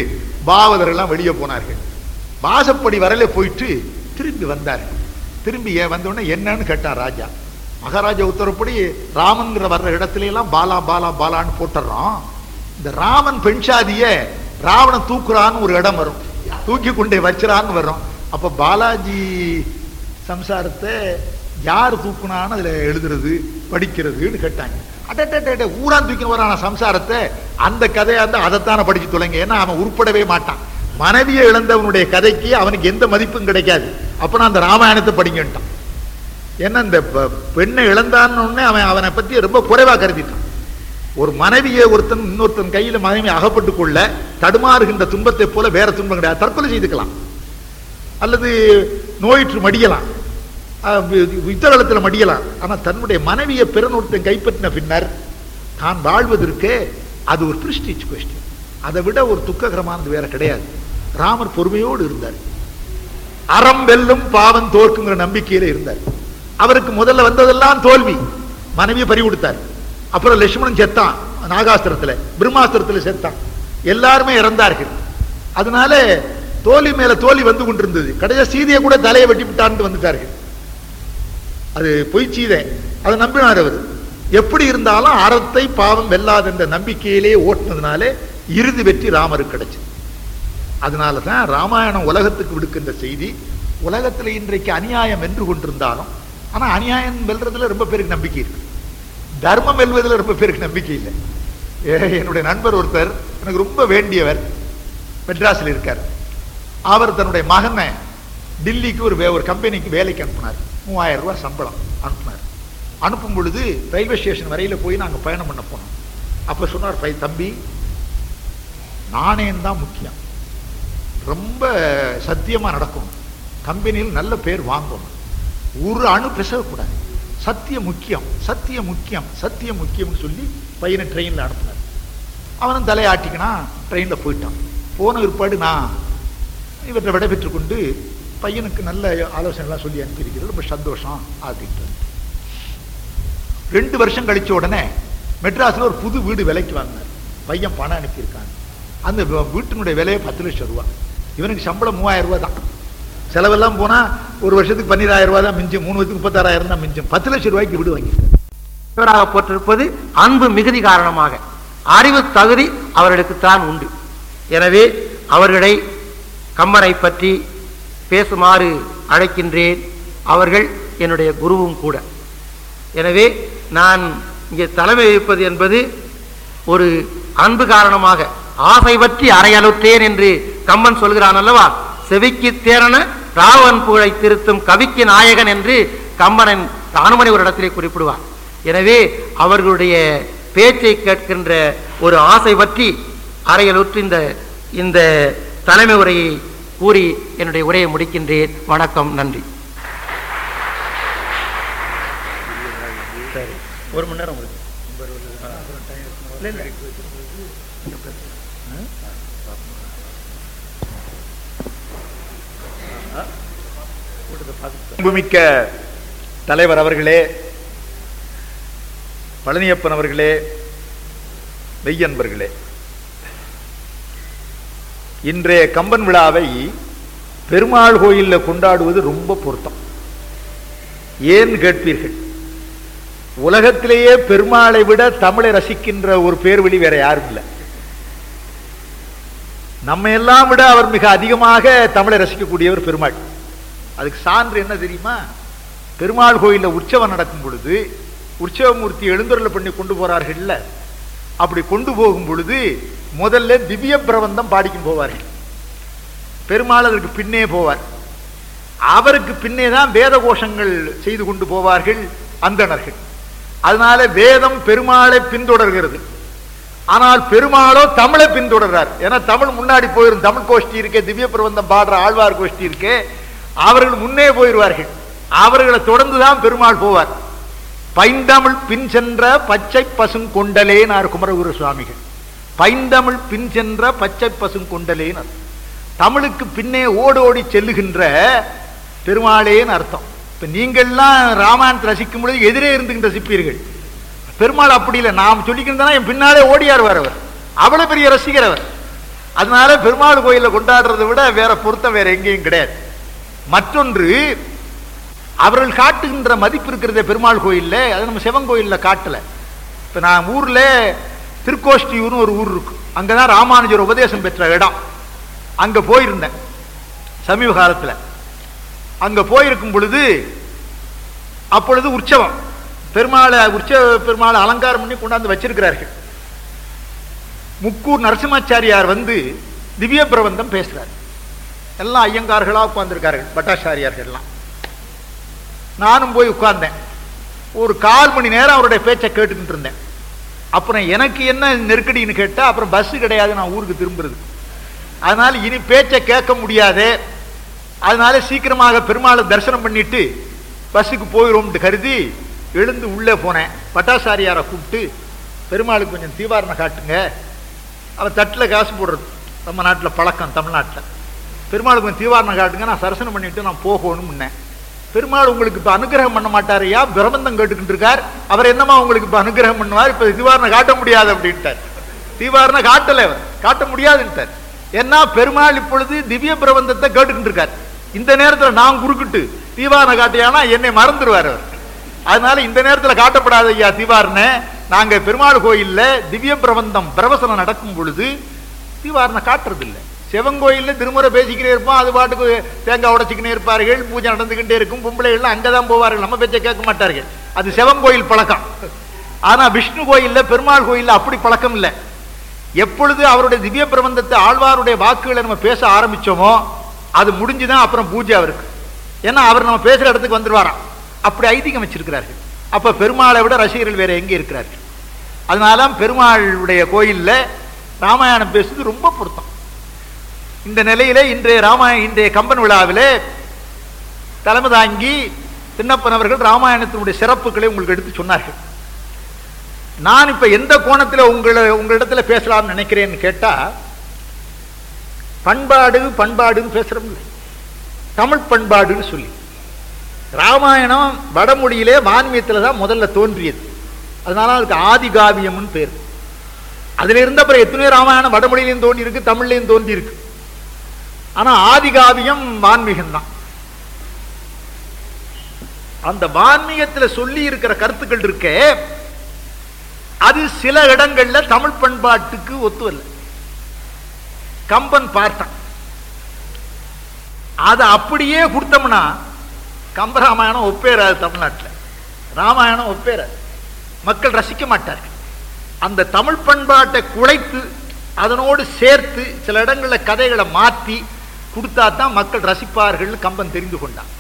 பாவதர் எல்லாம் வெளியே போனார்கள். வாசப்படி வரல போயிட்டு திரும்பி வந்தார்கள் திரும்பி ஏன் வந்தோடனே என்னன்னு கேட்டான் ராஜா. மகாராஜா உத்தரப்படி ராமன்கிற வர்ற இடத்துல எல்லாம் பாலா பாலா பாலான்னு போட்டுறோம் இந்த ராமன் பெண்சாதிய ராவணன் தூக்குறான்னு ஒரு இடம் வரும். தூக்கி கொண்டே வச்சிரான்னு வரும் அப்போ பாலாஜி சம்சாரத்தை யார் தூக்குனான்னு அதில் எழுதுறது படிக்கிறதுன்னு கேட்டாங்க. அட்டே ஊரான் தூக்கின்னு வரான சம்சாரத்தை? அந்த கதையாக இருந்தால் அதைத்தானே படிச்சு தொலைங்க. ஏன்னா அவன் உருப்படவே மாட்டான். மனைவியை இழந்தவனுடைய கதைக்கு அவனுக்கு எந்த மதிப்பும் கிடைக்காது. அப்போ நான் அந்த ராமாயணத்தை படிங்கன்ட்டான். ஏன்னா இந்த பெண்ணை இழந்தான்னு அவன் அவனை பற்றி ரொம்ப குறைவா கருதிட்டான். ஒரு மனைவியை ஒருத்தன் இன்னொருத்தன் கையில மனைவி அகப்பட்டு கொள்ள தடுமாறுகின்ற துன்பத்தை போல வேற துன்பம் கிடையாது. தற்கொலை செய்துக்கலாம். அல்லது நோயிற்று மடியலாம். அஹ் யுத்தகலத்தில் மடியலாம். ஆனா தன்னுடைய மனைவியை பிறனொருத்தன் கைப்பற்றின பின்னர் தான் வாழ்வதற்கு அது ஒரு பிரிஸ்டீஜ் கொஸ்டின் அதை விட ஒரு துக்ககரமானது வேற கிடையாது. ராமர் பொறுமையோடு இருந்தார். அறம் வெல்லும் பாவம் தோற்குங்கிற நம்பிக்கையில் இருந்தார். அவருக்கு முதல்ல வந்ததெல்லாம் தோல்வி. மனைவியை பறி கொடுத்தார். அப்புறம் லட்சுமணன் செத்தான் நாகாஸ்திரத்துல பிரம்மாஸ்திரத்தில் செத்தான். எல்லாருமே இறந்தார்கள். அதனால தோழி மேல தோழி வந்து கொண்டிருந்தது. கடைசியா சீதையை கூட தலையை வெட்டி விட்டான்ட்டு வந்துட்டார்கள். அது பொய் சீதை. அதை நம்பினார் அவர். எப்படி இருந்தாலும் அறத்தை பாவம் வெல்லாத என்ற நம்பிக்கையிலே ஓட்டுனதுனாலே இறுதி வெற்றி ராமருக்கு கிடைச்சது. அதனால தான் ராமாயணம் உலகத்துக்கு விடுக்கின்ற செய்தி உலகத்தில் இன்றைக்கு அநியாயம் வென்று கொண்டிருந்தாலும் ஆனால் அநியாயம் வெல்றதுல ரொம்ப பேருக்கு நம்பிக்கை இருக்குது தர்மம் வெல்வதில் ரொம்ப பேருக்கு நம்பிக்கை இல்லை. என்னுடைய நண்பர் ஒருத்தர் எனக்கு ரொம்ப வேண்டியவர் மெட்ராஸில் இருக்கார். அவர் தன்னுடைய மகனை டில்லிக்கு ஒரு ஒரு கம்பெனிக்கு வேலைக்கு அனுப்புனார். மூவாயிரம் ரூபாய் சம்பளம் அனுப்புனார். அனுப்பும் பொழுது ரயில்வே ஸ்டேஷன் வரையில போய் நாங்கள் பயணம் பண்ண போனோம். அப்போ சொன்னார் பை தம்பி நாணயம் தான் முக்கியம். ரொம்ப சத்தியமா நடக்கும் கம்பெனியில் நல்ல பேர் வாங்கணும். ஒரு அணு பிசகக்கூடாது. சத்தியம் முக்கியம் சத்தியம் முக்கியம் சத்தியம் முக்கியம்னு சொல்லி பையனை ட்ரெயினில் அனுப்புனார். அவனும் தலையாட்டிக்கினா ட்ரெயினில் போயிட்டான். போன பிற்பாடு நான் இவற்றை விடைபெற்று கொண்டு பையனுக்கு நல்ல ஆலோசனைலாம் சொல்லி அனுப்பியிருக்கிறது. ரொம்ப சந்தோஷம் அப்படின்ட்டு ரெண்டு வருஷம் கழிச்ச உடனே மெட்ராஸ்ல ஒரு புது வீடு விலைக்கு வாங்கினார். பையன் பணம் அனுப்பியிருக்காங்க அந்த வீட்டினுடைய விலையை பத்து லட்சம் ரூபா. இவனுக்கு சம்பளம் மூவாயிரம் ரூபா தான். செலவெல்லாம் போனால் ஒரு வருஷத்துக்கு பன்னிராயிரம் ரூபாய் தான் மிஞ்சும் மூணு வருஷத்துக்கு முப்பத்தாறாயிரம் தான் மிஞ்சும். பத்து லட்சம் ரூபாய்க்கு வீடு வாங்கியிருக்காரு இவராக போற்றிருப்பது அன்பு மிகுதி காரணமாக. அறிவு தகுதி அவர்களுக்குத்தான் உண்டு. எனவே அவர்களை கம்மரை பற்றி பேசுமாறு அழைக்கின்றேன். அவர்கள் என்னுடைய குருவும் கூட. எனவே நான் இங்கே தலைமை வகிப்பது என்பது ஒரு அன்பு காரணமாக. ஆசை பற்றி அறையலுற்றேன் என்று கம்மன் சொல்கிறான் அல்லவா? செவிக்கு தேரன ராவன் புகழை திருத்தும் கவிக்கு நாயகன் என்று கம்பனன் அனுமனை ஒரு இடத்திலே குறிப்பிடுவார். எனவே அவர்களுடைய பேச்சை கேட்கின்ற ஒரு ஆசை பற்றி அறையலுற்று இந்த இந்த தலைமை உரையை கூறி என்னுடைய உரையை முடிக்கின்றேன். வணக்கம் நன்றி. சரி. ஒரு மணி நேரம் உங்களுக்கு அன்புமிக்க தலைவர் அவர்களே பழனியப்பன் அவர்களே மெய்யன்பர்களே. இன்றைய கம்பன் விழாவை பெருமாள் கோயிலில் கொண்டாடுவது ரொம்ப பொருத்தம். ஏன் கேட்பீர்கள்? உலகத்திலேயே பெருமாளை விட தமிழை ரசிக்கின்ற ஒரு பேர்வழி வேற யாரும் இல்லை. நம்ம எல்லாம் விட அவர் மிக அதிகமாக தமிழை ரசிக்கக்கூடியவர் பெருமாள். அதுக்கு சான்று என்ன தெரியுமா? பெருமாள் கோயிலில் உற்சவம் நடக்கும் பொழுது உற்சவமூர்த்தி எழுந்தருளை பண்ணி கொண்டு போறார்கள்ல. அப்படி கொண்டு போகும் பொழுது முதல்ல திவ்ய பிரபந்தம் பாடிக்கும் போவார்கள். பெருமாள் அதற்கு பின்னே போவார். அவருக்கு பின்னே தான் வேத கோஷங்கள் செய்து கொண்டு போவார்கள் அந்தணர்கள். அதனால வேதம் பெருமாளை பின்தொடர்கிறது. ஆனால் பெருமாளோ தமிழை பின்தொடர்றார். ஏன்னா தமிழ் முன்னாடி போயிரும். தமிழ் கோஷ்டி இருக்கே திவ்ய பிரபந்தம் பாடுற ஆழ்வார் கோஷ்டி இருக்கே. அவர்கள் முன்னே போயிடுவார்கள் அவர்களை தொடர்ந்து தான் பெருமாள் போவார். பைந்தமிழ் பின் சென்ற பச்சை பசுங்கொண்டலேனார் குமரகுரு சுவாமிகள். பைந்தமிழ் பின் சென்ற பச்சை பசுங்கொண்டலேனார் தமிழுக்கு பின்னே ஓடோடி செல்லுகின்ற பெருமாளேன்னு அர்த்தம். இப்ப நீங்கள்லாம் ராமாயணத்தை ரசிக்கும் பொழுது எதிரே இருந்து ரசிப்பீர்கள். பெருமாள் அப்படி இல்லை. நாம் சொல்லிக்கிறதுனா என் பின்னாலே ஓடியாருவார் அவர். அவ்வளவு பெரிய ரசிகர் அவர். அதனால பெருமாள் கோயில கொண்டாடுறதை விட வேற பொருத்தம் வேற எங்கேயும் கிடையாது. மற்றொன்று அவர்கள் காட்டுகின்ற மதிப்பு இருக்கிறதே பெருமாள் கோயில்ல அது நம்ம சிவன் கோயில்ல காட்டல. இப்ப நான் ஊர்ல திருக்கோஷ்டியூர்னு ஒரு ஊர் இருக்கு. அங்கதான் ராமானுஜர் உபதேசம் பெற்ற இடம். அங்க போயிருந்தேன் சமீப காலத்துல. அங்க போயிருக்கும் பொழுது அப்பொழுது உற்சவம். பெருமாளை உற்சவ பெருமாளை அலங்காரம் பண்ணி கொண்டாந்து வச்சிருக்கிறார்கள். முக்கூர் நரசிம்மாச்சாரியார் வந்து திவ்ய பிரபந்தம் பேசுகிறார் எல்லாம் ஐயங்கார்களா உட்கார்ந்திருக்கார்கள் பட்டாச்சாரியார்கள்லாம். நானும் போய் உட்கார்ந்தேன். ஒரு கால் மணி நேரம் அவருடைய பேச்சை கேட்டுக்கிட்டு இருந்தேன். அப்புறம் எனக்கு என்ன நெருக்கடின்னு கேட்டால் அப்புறம் பஸ்ஸு கிடையாது நான் ஊருக்கு திரும்புறது. அதனால இனி பேச்சை கேட்க முடியாது. அதனால சீக்கிரமாக பெருமாளை தரிசனம் பண்ணிட்டு பஸ்ஸுக்கு போயிடும்ட்டு கருதி எழுந்து உள்ளே போனேன். பட்டாசாரியாரை கூப்பிட்டு பெருமாளுக்கு கொஞ்சம் தீவாரணம் காட்டுங்க. அவன் தட்டில் காசு போடுறது. நம்ம நாட்டில் பழக்கம் தமிழ்நாட்டில். பெருமாளுக்கு கொஞ்சம் தீவாரணம் காட்டுங்க நான் சரசனம் பண்ணிட்டு நான் போகணும்னேன் பெருமாள் உங்களுக்கு இப்போ அனுகிரகம் பண்ண மாட்டார் ஐயா பிரபந்தம் கேட்டுக்கிட்டு இருக்கார்? அவர் என்னமா உங்களுக்கு இப்போ அனுகிரகம் பண்ணுவார்? இப்போ தீவாரணம் காட்ட முடியாது அப்படின்ட்டார். தீவாரணம் காட்டலை அவர் காட்ட முடியாதுன்ட்டார். ஏன்னா பெருமாள் இப்பொழுது திவ்ய பிரபந்தத்தை கேட்டுக்கிட்டு இருக்கார். இந்த நேரத்தில் நான் குறுக்கிட்டு தீவாரணம் காட்டியானா என்னை மறந்துடுவார் அவர். அதனால இந்த நேரத்தில் காட்டப்படாத ஐயா தீவாரணை. நாங்கள் பெருமாள் கோயிலில் திவ்ய பிரபந்தம் பிரவசனம் நடக்கும் பொழுது தீவாரணை காட்டுறதில்லை. சிவங்கோயில்ல திருமுறை பேசிக்கிட்டே இருப்போம். அது பாட்டுக்கு தேங்காய் உடைச்சிக்கிட்டே இருப்பார்கள். பூஜை நடந்துகிட்டே இருக்கும். பொம்பளைகள் அங்கதான் போவார்கள். நம்ம பேச்சை கேட்க மாட்டார்கள். அது சிவங்கோயில் பழக்கம். ஆனா விஷ்ணு கோயில்ல பெருமாள் கோயில்ல அப்படி பழக்கம் இல்லை. எப்பொழுது அவருடைய திவ்ய பிரபந்தத்தை ஆழ்வாருடைய வாக்குகளை நம்ம பேச ஆரம்பிச்சோமோ அது முடிஞ்சுதான் அப்புறம் பூஜை அவருக்கு. ஏன்னா அவர் நம்ம பேசுற இடத்துக்கு வந்துருவாராம். அப்படி ஐதீகம் வச்சிருக்கிறார்கள். அப்ப பெருமாளை விட ரசிகர்கள் வேற எங்கே இருக்கிறார்கள்? அதனால பெருமாளுடைய கோயில்ல ராமாயணம் பேசுறது ரொம்ப பொருத்தம். இந்த நிலையில இன்றைய ராமாயண இன்றைய கம்பன் விழாவிலே தலைமை தாங்கி திண்ணப்பன் அவர்கள் ராமாயணத்தினுடைய சிறப்புகளை உங்களுக்கு எடுத்து சொன்னார்கள். நான் இப்போ எந்த கோணத்தில் உங்களை உங்களிடத்தில் பேசலாம்னு நினைக்கிறேன்னு கேட்டா பண்பாடு பண்பாடுன்னு பேசுறோம் தமிழ் பண்பாடுன்னு சொல்லி. ராமாயணம் வடமொழியிலே மான்மியத்தில் தான் முதல்ல தோன்றியது. அதனால அதுக்கு ஆதிகாவியம்னு பேர். அதில் இருந்த அப்புறம் எத்தனையோ ராமாயணம் வடமொழியிலையும் தோன்றி இருக்கு தமிழ்லையும் தோன்றி இருக்கு ஆனா ஆதிகாவியம் வான்மீகம் தான் அந்த வான்மீகத்துல சொல்லி இருக்கிற கருத்துக்கள் இருக்கே அது சில இடங்கள்ல தமிழ் பண்பாட்டுக்கு ஒத்துவல்ல கம்பன் பார்த்தான். அதை அப்படியே கொடுத்தோம்னா கம்பராமாயணம் ஒப்பேறாது தமிழ்நாட்டில். ராமாயணம் ஒப்பேறாது. மக்கள் ரசிக்க மாட்டார்கள். அந்த தமிழ் பண்பாட்டை குலைத்து அதனோடு சேர்த்து சில இடங்களில் கதைகளை மாற்றி கொடுத்தா தான் மக்கள் ரசிப்பார்கள் கம்பன் தெரிந்து கொண்டான்.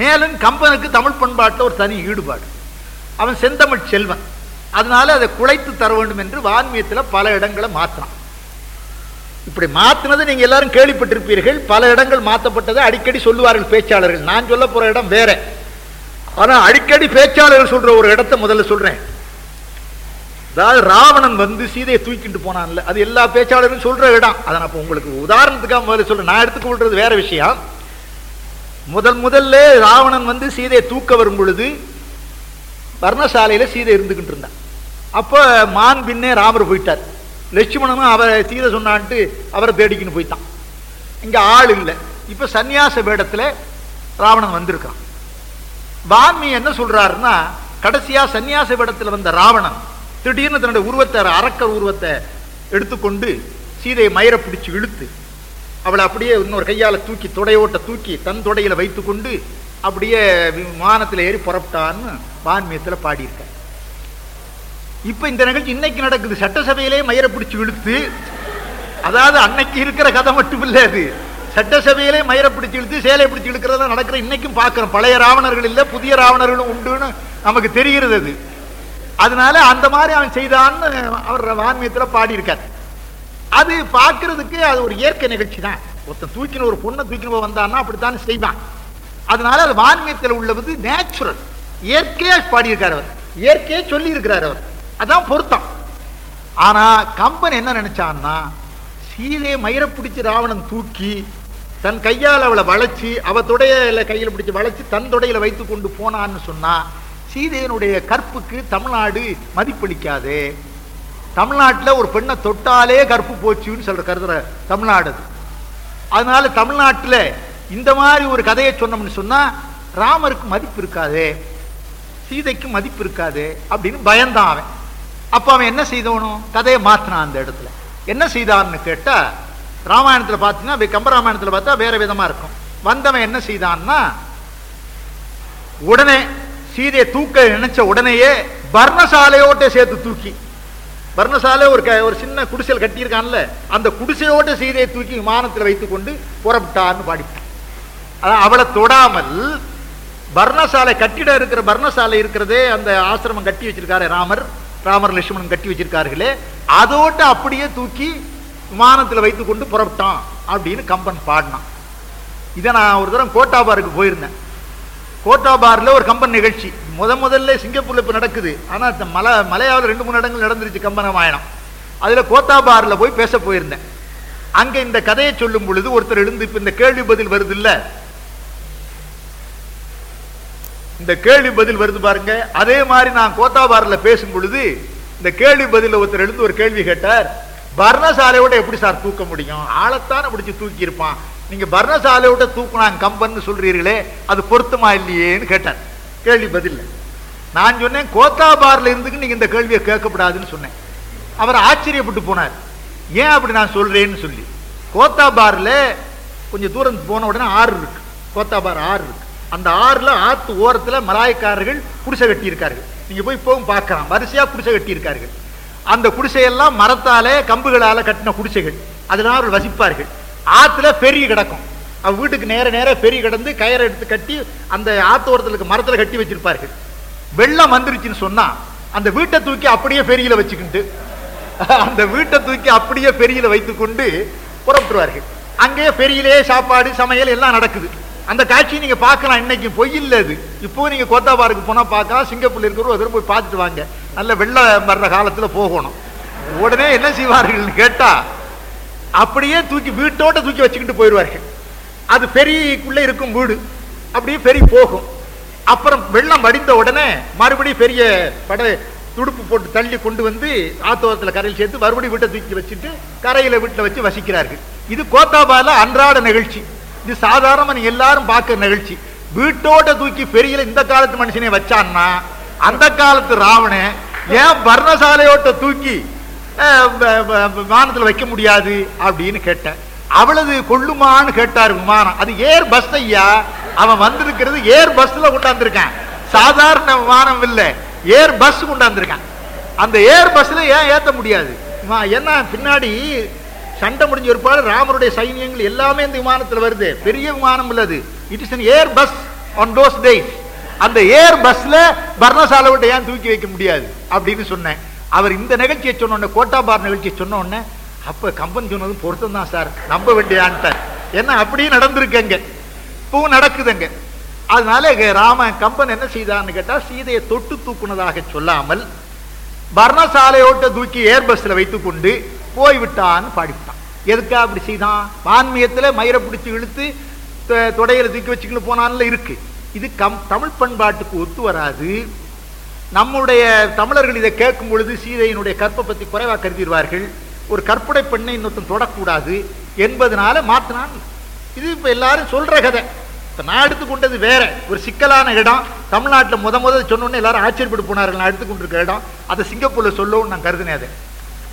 மேலும் கம்பனுக்கு தமிழ் பண்பாட்டில் ஒரு தனி ஈடுபாடு. அவன் செந்தமிழ் செல்வன். அதனால அதை குலைத்து தர வேண்டும் என்று வான்மியத்தில் பல இடங்களை மாற்றினான் இப்படி மாத்தினது நீங்கள் எல்லாரும் கேள்விப்பட்டிருப்பீர்கள். பல இடங்கள் மாற்றப்பட்டதை அடிக்கடி சொல்லுவார்கள் பேச்சாளர்கள். நான் சொல்ல போகிற இடம் வேற. ஆனால் அடிக்கடி பேச்சாளர்கள் சொல்கிற ஒரு இடத்தை முதல்ல சொல்கிறேன் அதாவது ராவணன் வந்து சீதையை தூக்கிட்டு போனான்ல. அது எல்லா பேச்சாளரும் சொல்ற இடம். அதை நான் இப்போ உங்களுக்கு உதாரணத்துக்காக முதல்ல சொல்றேன். நான் எடுத்துக்கொள்றது வேற விஷயம். முதல் முதல்ல ராவணன் வந்து சீதையை தூக்க வரும் பொழுது வர்ணசாலையில் சீதை இருந்துகிட்டு இருந்தான். அப்போ மான் பின்னே ராமர் போயிட்டார். லட்சுமணனும் அவரை சீதை சொன்னான்ட்டு அவரை தேடிக்கின்னு போயிட்டான். இங்க ஆள் இல்லை. இப்போ சந்நியாச வேடத்துல ராவணன் வந்திருக்கான். வான்மி என்ன சொல்றாருன்னா கடைசியா சந்நியாச வேடத்துல வந்த ராவணன் திடீர்னு தன்னுடைய உருவத்தை அரக்கர் உருவத்தை எடுத்துக்கொண்டு சீதையை மயிர பிடிச்சு இழுத்து அவளை அப்படியே இன்னொரு கையால தூக்கி தொடையோட்ட தூக்கி தன் தொடையில வைத்துக்கொண்டு அப்படியே விமானத்தில் ஏறி புறப்பட்டான்னு வான்மியத்தில் பாடியிருக்கார். இப்ப இந்த நிகழ்ச்சி இன்னைக்கு நடக்குது. சட்டசபையிலே மயிரை பிடிச்சு இழுத்து அதாவது அன்னைக்கு இருக்கிற கதை மட்டும் இல்ல அது. சட்டசபையிலே மயிரை பிடிச்சு இழுத்து சேலை பிடிச்சு இழுக்கிறதா நடக்கிற இன்னைக்கும் பார்க்குறோம். பழைய ராவணர்கள் இல்ல புதிய ராவணர்களும் உண்டுன்னு நமக்கு தெரிகிறது அது. அதனால அந்த மாதிரி அவன் செய்தான்னு அவர் வான்மியத்தில் பாடியிருக்கார். அது பார்க்கறதுக்கு அது ஒரு இயற்கை நிகழ்ச்சி தான். ஒருத்தன் தூக்கின ஒரு பொண்ணை தூக்கின வந்தான்னா அப்படித்தான் செய்வான். அதனால அது வான்மியத்தில் உள்ளது நேச்சுரல் இயற்கையாக பாடியிருக்கார் அவர். இயற்கையே சொல்லி இருக்கிறார் அவர். அதான் பொருத்தம். ஆனா கம்பன் என்ன நினைச்சான்னா சீதையை மயிரை பிடிச்சி ராவணன் தூக்கி தன் கையால் அவளை வளைச்சி அவ தொடையில கையில் பிடிச்சி வளைச்சி தன் தொடையில வைத்து கொண்டு போனான்னு சொன்னா சீதையனுடைய கற்புக்கு தமிழ்நாடு மதிப்பளிக்காது. தமிழ்நாட்டில் ஒரு பெண்ணை தொட்டாலே கற்பு போச்சுன்னு சொல்ற கருதுற தமிழ்நாடு அது. அதனால தமிழ்நாட்டில் இந்த மாதிரி ஒரு கதையை சொன்னோம்னு சொன்னா ராமருக்கு மதிப்பு இருக்காது சீதைக்கு மதிப்பு இருக்காது அப்படின்னு பயந்தான் அவன். அப்போ அவன் என்ன செய்தவனும் கதையை மாத்தினான் அந்த இடத்துல. என்ன செய்தான்னு கேட்டா ராமாயணத்துல பார்த்தீங்கன்னா கம்பராமாயணத்துல பார்த்தா வேற விதமா இருக்கும். வந்தவன் என்ன செய்தான்னா உடனே சீதையை தூக்க நினைச்ச உடனேயே பர்ணசாலையோட்ட சேர்த்து தூக்கி. பர்ணசாலை ஒரு க- ஒரு சின்ன குடிசையில் கட்டியிருக்கான்ல அந்த குடிசையோட்ட சீதையை தூக்கி விமானத்தில் வைத்துக்கொண்டு புறப்பட்டான்னு பாடிட்டான். அதான் அவளை தொடாமல் பர்ணசாலை கட்டிடம் இருக்கிற பர்ணசாலை இருக்கிறதே அந்த ஆசிரமம் கட்டி வச்சிருக்காரு ராமர் ராமர் லட்சுமணன் கட்டி வச்சிருக்கார்களே அதோட்ட அப்படியே தூக்கி விமானத்தில் வைத்துக்கொண்டு புறப்பட்டான் அப்படின்னு கம்பன் பாடினான். இதை நான் ஒரு தரம் கோட்டாபாருக்கு போயிருந்தேன். கோட்டாபாரில் ஒரு கம்பன் நிகழ்ச்சி. முத முதல்ல சிங்கப்பூரில் இப்போ நடக்குது. ஆனா மலை மலையாவில் ரெண்டு மூணு இடங்கள் நடந்துருச்சு கம்பன் ராமாயணம் அதுல கோட்டாபார்ல போய் பேச போயிருந்தேன். அங்கே இந்த கதையை சொல்லும் பொழுது ஒருத்தர் எழுந்து இப்போ இந்த கேள்வி பதில் வருது இல்ல இந்த கேள்வி பதில் வருது பாருங்க. அதே மாதிரி நான் கோத்தாபாரில் பேசும் பொழுது இந்த கேள்வி பதிலில் ஒருத்தர் எழுந்து ஒரு கேள்வி கேட்டார். பர்ணசாலையோட எப்படி சார் தூக்க முடியும்? ஆளைத்தானே பிடிச்சி தூக்கியிருப்பான். நீங்கள் பர்ணசாலை பர்ணசாலையோட தூக்குனாங்க கம்பன்னு சொல்றீர்களே அது பொருத்தமா இல்லையேன்னு கேட்டார். கேள்வி பதில் நான் சொன்னேன் கோத்தாபாரில் இருந்துக்கு இந்த கேள்வியை கேட்கப்படாதுன்னு சொன்னேன். அவர் ஆச்சரியப்பட்டு போனார். ஏன் அப்படி நான் சொல்றேன்னு சொல்லி. கோத்தாபாரில் கொஞ்சம் தூரம் போன உடனே ஆறு இருக்கு. கோத்தாபார் ஆறு இருக்கு. அந்த ஆறுல ஆத்து ஓரத்துல மலாய்க்காரர்கள் குடிசை கட்டியிருக்கார்கள். நீங்கள் நீங்க போய் இப்போவும் பார்க்கலாம். வரிசையா குடிசை கட்டியிருக்கார்கள். அந்த குடிசையெல்லாம் மரத்தாலே கம்புகளால கட்டின குடிசைகள். அதனால் அவர்கள் வசிப்பார்கள். ஆற்றுல பெரிய கிடக்கும். அவன் வீட்டுக்கு நேர நேர பெரிய கிடந்து கயிறை எடுத்து கட்டி அந்த ஆத்தோரத்துல மரத்தில் மரத்துல கட்டி வச்சிருப்பார்கள். வெள்ளம் வந்துருச்சுன்னு சொன்னா அந்த வீட்டை தூக்கி அப்படியே பெரியல வச்சுக்கிட்டு அந்த வீட்டை தூக்கி அப்படியே பெரியல வைத்துக்கொண்டு புறப்பட்டுருவார்கள். அங்கேயே பெரியிலே சாப்பாடு சமையல் எல்லாம் நடக்குது. அந்த காட்சி நீங்க பார்க்கலாம். இன்னைக்கு பொய் இல்லை அது. இப்போ நீங்க கோத்தாபாருக்கு போனா பார்க்கலாம். சிங்கப்பூர்ல இருக்கிற ஒரு போய் பார்த்துட்டு வாங்க. நல்ல வெள்ளம் வர்ற காலத்துல போகணும். உடனே என்ன செய்வார்கள் கேட்டா அப்படியே தூக்கி வீட்டோட தூக்கி வச்சுக்கிட்டு போயிடுவார்கள். அது பெரியக்குள்ள இருக்கும் வீடு. அப்படியே பெரிய போகும். அப்புறம் வெள்ளம் வடிந்த உடனே மறுபடியும் பெரிய படை துடுப்பு போட்டு தள்ளி கொண்டு வந்து ஆத்தோரத்தில் கரையில் சேர்த்து மறுபடியும் வீட்டை தூக்கி வச்சுட்டு கரையில் வீட்டில் வச்சு வசிக்கிறார்கள். இது கோத்தாபால அன்றாட நிகழ்ச்சி. இது சாதாரண எல்லாரும் பார்க்குற நிகழ்ச்சி. வீட்டோட தூக்கி பெரிய இந்த காலத்து மனுஷனே வச்சான்னா அந்த காலத்து ராவணன் ஏன் பர்ணசாலையோட்ட தூக்கி விமானத்தில் வைக்க முடியாது அப்படின்னு கேட்டேன். அவ்வளவு கொள்ளுமான்னு கேட்டார் விமானம். அது ஏர் பஸ் ஐயா அவன் வந்திருக்கிறது ஏர் பஸ்ல கொண்டாந்துருக்கான். சாதாரண விமானம் இல்லை ஏர் பஸ் கொண்டாந்துருக்கான். அந்த ஏர் பஸ்ல ஏன் ஏற்ற முடியாது? இவன் என்ன பின்னாடி சண்டை முடிஞ்ச ஒருபாடு ராமருடைய சைன்யங்கள் எல்லாமே இந்த விமானத்தில் வருது. பெரிய விமானம் உள்ளது it is an Airbus on those days அந்த ஏர் பஸ்ல பர்ணசாலை விட்டு ஏன் தூக்கி வைக்க முடியாது? அப்படின்னு சொன்னேன். அவர் இந்த நிகழ்ச்சியை சொன்ன கோட்டாபார் நிகழ்ச்சியை சொன்ன உடனே அப்ப கம்பன் சொன்னதும் பொருத்தம் தான் சார். நம்ப வேண்டியான்ட்டார் ஏன்னா அப்படியே நடந்திருக்கங்க இப்பவும் நடக்குதுங்க அதனால ராம கம்பன் என்ன செய்தான்னு கேட்டா சீதையை தொட்டு தூக்குனதாக சொல்லாமல் பர்ணசாலையோட்ட தூக்கி ஏர் பஸ்ல வைத்துக்கொண்டு போய்விட்டான்னு பாடிவிட்டான். எதுக்கா அப்படி செய்தான்? ஆன்மீகத்துல மயிரை பிடிச்சி இழுத்து தொடையில தூக்கி வச்சுக்கிட்டு போனான்ல இருக்கு. இது கம் தமிழ் பண்பாட்டுக்கு ஒத்து வராது. நம்முடைய தமிழர்கள் இதை கேட்கும் பொழுது சீதையினுடைய கற்பை பத்தி குறைவா கருதிடுவார்கள். ஒரு கற்புடை பெண்ணை இன்னொருத்தன் தொடக்கூடாது என்பதனால மாற்றினான் இது இப்ப எல்லாரும் சொல்ற கதை. இப்போ நான் எடுத்துக்கொண்டது வேற. ஒரு சிக்கலான இடம். தமிழ்நாட்டுல முத முத சொன்னோன்னே எல்லாரும் ஆச்சரியப்பட்டு போனார்கள். நான் எடுத்துக்கொண்டிருக்க இடம். அதை சிங்கப்பூரில் சொல்லவும் நான் கருதினேன் அதை.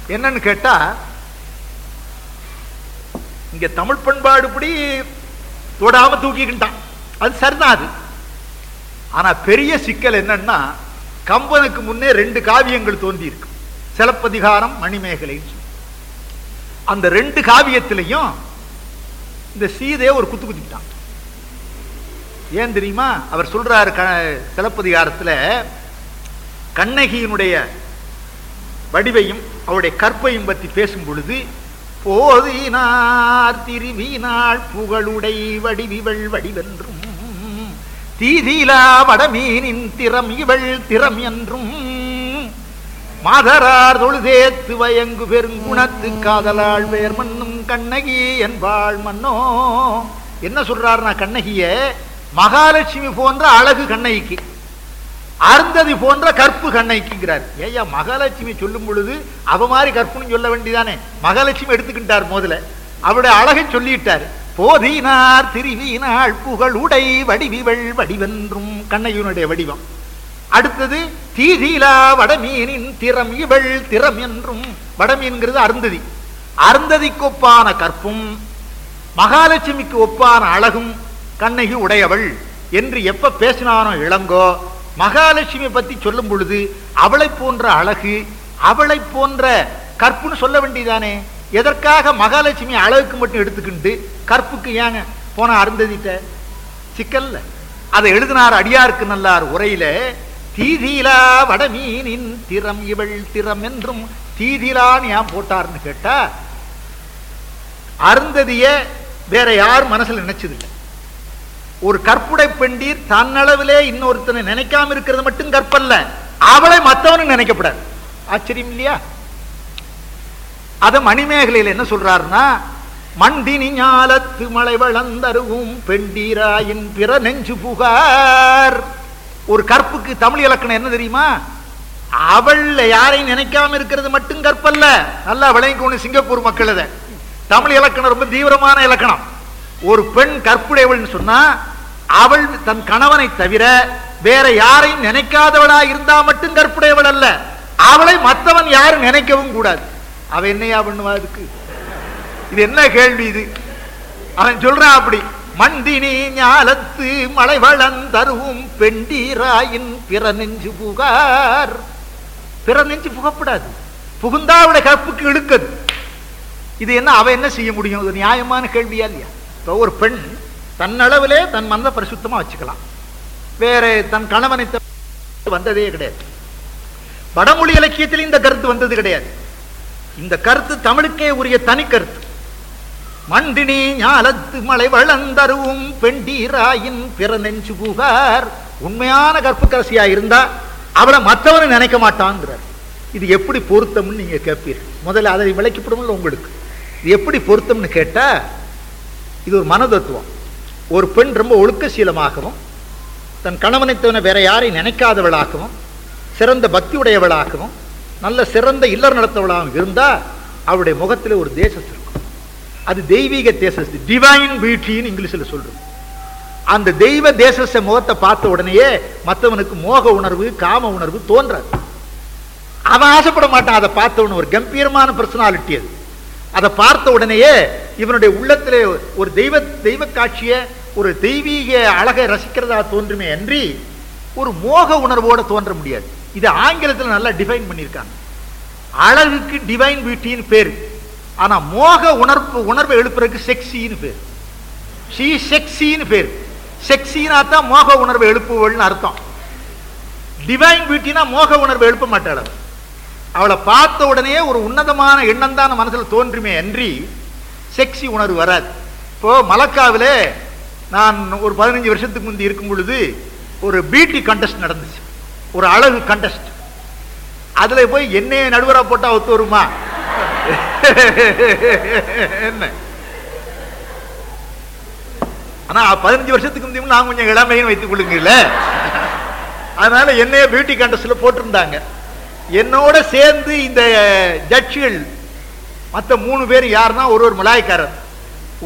என்னன்னு கேட்டா இங்க தமிழ் பண்பாடுபடி தொடாம தூக்கிக்கிட்டான். அது சரிதான் அது. ஆனா பெரிய சிக்கல் என்னன்னா கம்பனுக்கு முன்னே ரெண்டு காவியங்கள் தோன்றி இருக்கு சிலப்பதிகாரம் மணிமேகலை அந்த ரெண்டு காவியத்திலையும் இந்த சீதையை ஒரு குத்து குத்திட்டான். ஏன் தெரியுமா? அவர் சொல்றாரு க சிலப்பதிகாரத்துல கண்ணகியினுடைய வடிவையும் அவருடைய கற்பையும் பற்றி பேசும் பொழுது போதினார் திருவினாள் புகழுடை வடிவிவள் வடிவென்றும் தீதிலா வடமீனின் திறம் இவள் திறம் என்றும். மாதரார் தொழுதேத்து வயங்கு பெருங்குணத்து காதலாள் வேர் மன்னும் கண்ணகி என்பாள் மன்னோ. என்ன சொல்றாருன்னா கண்ணகிய மகாலட்சுமி போன்ற அழகு கண்ணகிக்கு அருந்ததி போன்ற கற்பு கண்ணகிக்குங்கிறார். ஏய்யா மகாலட்சுமி சொல்லும் பொழுது அவ மாதிரி கற்புன்னு சொல்ல வேண்டியதானே? மகாலட்சுமி எடுத்துக்கிட்டார் முதல்ல அவருடைய அழகை சொல்லிட்டார். போதினார் திருவினாள் புகழ் உடை வடிவிவள் வடிவென்றும் கண்ணையனுடைய வடிவம். அடுத்தது தீதிலா வடமீனின் திறம் இவள் திறம் என்றும் வடமீன்கிறது அருந்ததி. அருந்ததிக்கு ஒப்பான கற்பும் மகாலட்சுமிக்கு ஒப்பான அழகும் கண்ணகி உடையவள் என்று எப்ப பேசினானோ இளங்கோ மகாலட்சுமி பத்தி சொல்லும் பொழுது அவளை போன்ற அழகு அவளை போன்ற கற்புன்னு சொல்ல வேண்டியதானே? எதற்காக மகாலட்சுமி அழகுக்கு மட்டும் எடுத்துக்கிட்டு கற்புக்கு ஏங்க போன அருந்ததிட்ட? சிக்கல்ல. அதை எழுதினார் அடியாருக்கு நல்லார் உரையில தீதிலா வடமீனின் திறம் இவள் திறம் என்றும் தீதிலான்னு ஏன் போட்டார்னு கேட்டா அருந்ததிய வேற யாரும் மனசுல நினைச்சது இல்லை ஒரு கற்புடை பெண்டீர் தன்னளவிலே இன்னொருத்தனை நினைக்காம இருக்கிறது மட்டும் கற்பல்ல. அவளை மத்தவனும் நினைக்கப்படாது. ஆச்சரியம் இல்லையா? அத மணிமேகலையில் என்ன சொல்றாருன்னா மண்டினி ஞாலத்து மலை வளர்ந்தருவும் பெண்டீராயின் பிற நெஞ்சு புகார். ஒரு கற்புக்கு தமிழ் இலக்கணம் என்ன தெரியுமா? அவள் யாரையும் நினைக்காம இருக்கிறது மட்டும் கற்பல்ல. நல்லா விளங்கிக்கணும் சிங்கப்பூர் மக்கள் அதை தமிழ் இலக்கணம் ரொம்ப தீவிரமான இலக்கணம். ஒரு பெண் கற்புடையவள்னு சொன்னா அவள் தன் கணவனை தவிர வேற யாரையும் நினைக்காதவளா இருந்தா மட்டும் கற்புடையவள் அல்ல. அவளை மற்றவன் யாரும் நினைக்கவும் கூடாது. அவ என்னையா பண்ணுவா அதுக்கு? இது என்ன கேள்வி இது? அவன் சொல்றான் அப்படி மண்டினி ஞாலத்து மலை வளந்தருவும் பெண்டீராயின் பிற நெஞ்சு புகார். பிற நெஞ்சு புகப்படாது. புகுந்தா அவட கப்புக்கு இழுக்கது. இது என்ன அவ என்ன செய்ய முடியும்? இது நியாயமான கேள்வியா இல்லையா? இப்போ ஒரு பெண் தன்னளவிலே தன் மனதை பரிசுத்தமா வச்சுக்கலாம். வேற தன் கணவனை வந்ததே கிடையாது. வடமொழி இலக்கியத்தில் இந்த கருத்து வந்தது கிடையாது. இந்த கருத்து தமிழுக்கே உரிய தனி கருத்து. மண்டினி ஞாலத்து மலை வளர்ந்தருவும் பெண்டீராயின் பிற நெஞ்சு புகார். உண்மையான கற்புக்கரசியா இருந்தா அவளை மற்றவனு நினைக்க மாட்டாங்கிறார் இது எப்படி பொருத்தம்னு நீங்க கேட்பீர்கள் முதல்ல அதை விளக்கிப்படும்ல உங்களுக்கு. இது எப்படி பொருத்தம்னு கேட்டா இது ஒரு மனதத்துவம். ஒரு பெண் ரொம்ப ஒழுக்கசீலமாகவும் தன் கணவனை வேற யாரையும் நினைக்காதவளாகவும் சிறந்த பக்தி உடையவளாகவும் நல்ல சிறந்த இல்லற நடத்தவளாக இருந்தால் அவருடைய முகத்தில் ஒரு தேசஸ் இருக்கும். அது தெய்வீக தேசஸ் டிவைன் பியூட்டின்னு இங்கிலீஷில் சொல்கிறோம் அந்த தெய்வ தேசஸ முகத்தை பார்த்த உடனேயே மற்றவனுக்கு மோக உணர்வு காம உணர்வு தோன்றாது. அவன் ஆசைப்பட மாட்டான். அதை பார்த்தவன் ஒரு கம்பீரமான பர்சனாலிட்டி அது. அதை பார்த்த உடனேயே இவனுடைய உள்ளத்தில் ஒரு தெய்வ தெய்வ காட்சியை ஒரு தெய்வீக அழகை ரசிக்கிறதா தோன்றுமே அன்றி ஒரு மோக உணர்வோடு தோன்ற முடியாது. இது ஆங்கிலத்தில் நல்லா டிஃபைன் பண்ணியிருக்காங்க. அழகுக்கு டிவைன் பியூட்டின்னு பேர். ஆனா மோக உணர்வு உணர்வை எழுப்புறதுக்கு செக்ஸின்னு பேர். ஷீ செக்ஸின்னு பேர். செக்ஸினா தான் மோக உணர்வை எழுப்புவள்னு அர்த்தம். டிவைன் பியூட்டினா மோக உணர்வை எழுப்ப மாட்டாள் அவளை. பார்த்த உடனே ஒரு உன்னதமான எண்ணம் தான் மனசில் தோன்றுமே அன்றி செக்ஸி உணர்வு வராது. இப்போ மலக்காவிலே நான் ஒரு பதினஞ்சு வருஷத்துக்கு முந்தி இருக்கும் பொழுது ஒரு பியூட்டி கண்டெஸ்ட் நடந்துச்சு. ஒரு அழகு கண்டஸ்ட் அதுல போய் என்னைய நடுவரா போட்டா ஒத்து வருமா? என்ன? ஆனா பதினஞ்சு வருஷத்துக்கு முந்தையும் நான் கொஞ்சம் இளமையும் வைத்துக் கொள்ளுங்கல்ல அதனால என்னைய பியூட்டி கண்டஸ்ட்ல போட்டிருந்தாங்க. என்னோட சேர்ந்து இந்த ஜட்ஜுகள் மற்ற மூணு பேர் யாருன்னா ஒரு ஒரு மலாய்க்காரர்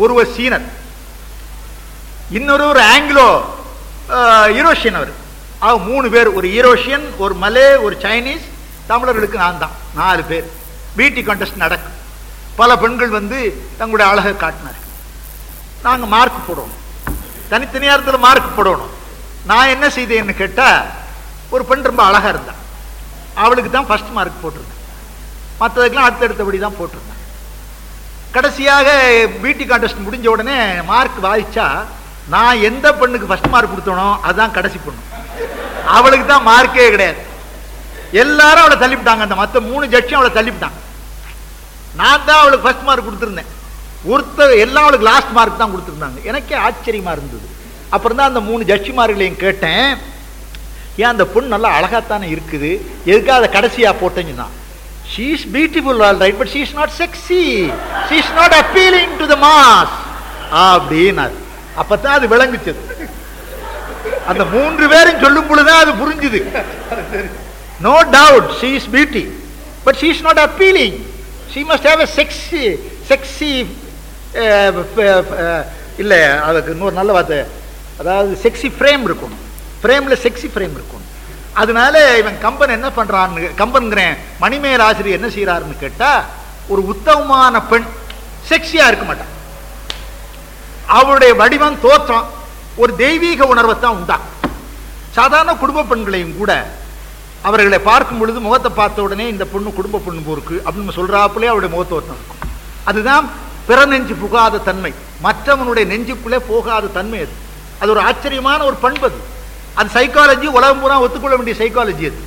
ஒருவர் சீனர் இன்னொரு ஒரு ஆங்கிலோ யூரோஷியன் அவர். அவ மூணு பேர் ஒரு ஈரோஷியன் ஒரு மலே ஒரு சைனீஸ் தமிழர்களுக்கு நான் தான் நாலு பேர். பியூட்டி கான்டெஸ்ட் நடக்கும். பல பெண்கள் வந்து தங்களுடைய அழகை காட்டினார்கள். நாங்கள் மார்க் போடணும். தனித்தனியாக இடத்துல மார்க் போடணும். நான் என்ன செய்தேன்னு கேட்டால் ஒரு பெண் ரொம்ப அழகாக இருந்தான் அவளுக்கு தான் ஃபர்ஸ்ட் மார்க் போட்டிருந்தேன். மற்றதுக்கெல்லாம் அடுத்தடுத்தபடி தான் போட்டிருந்தேன். கடைசியாக பியூட்டி கான்டெஸ்ட் முடிஞ்ச உடனே மார்க் வாதிச்சா நான் எந்த பெண்ணுக்கு ஃபஸ்ட் மார்க் கொடுத்தனோ அதுதான் கடைசி பொண்ணு. அவளுக்கு தான் மார்க்கே கிடையாது. எல்லாரும் அவளை தள்ளிவிட்டாங்க. அந்த மற்ற மூணு ஜட்ஜும் அவளை தள்ளிவிட்டாங்க. நான் தான் அவளுக்கு ஃபர்ஸ்ட் மார்க் கொடுத்துருந்தேன். ஒருத்த எல்லாம் அவளுக்கு லாஸ்ட் மார்க் தான் கொடுத்துருந்தாங்க. எனக்கே ஆச்சரியமா இருந்தது. அப்புறம் தான் அந்த மூணு ஜட்ஜிமார்களையும் கேட்டேன். ஏன் அந்த பொண்ணு நல்லா அழகாத்தானே இருக்குது? எதுக்காக அதை கடைசியா தான் she is beautiful all right but she is not sexy she is not appealing to the mass அப்படின்னாரு. அப்பதான் அது விளங்குச்சது அந்த மூன்று பேரும் சொல்லும் பொழுதுதான் அது புரிஞ்சுது. No doubt she is beauty but she is not appealing she must have a sexy sexy இல்லை அதுக்கு இன்னொரு நல்ல வார்த்தை. அதாவது செக்ஸி ஃப்ரேம் இருக்கணும் ஃப்ரேமில் செக்ஸி ஃப்ரேம் இருக்கணும் அதனால இவன் கம்பன் என்ன பண்ணுறான்னு கம்பன்கிறேன் மணிமேல் ஆசிரியர் என்ன செய்கிறாருன்னு கேட்டால் ஒரு உத்தமமான பெண் செக்ஸியாக இருக்க மாட்டான். அவளுடைய வடிவம் தோற்றம். ஒரு தெய்வீக உணர்வை தான் உண்டா சாதாரண குடும்ப பெண்களையும் கூட அவர்களை பார்க்கும் பொழுது முகத்தை பார்த்த உடனே இந்த பொண்ணு குடும்ப பொண்ணு போருக்கு அப்படின்னு சொல்றாப்புலே அவருடைய முகத்தோட்டம் இருக்கும். அதுதான் பிற நெஞ்சு புகாத தன்மை. மற்றவனுடைய நெஞ்சுக்குள்ளே போகாத தன்மை அது. அது ஒரு ஆச்சரியமான ஒரு பண்பு அது. அது சைக்காலஜி உலகம் பூரா ஒத்துக்கொள்ள வேண்டிய சைக்காலஜி அது.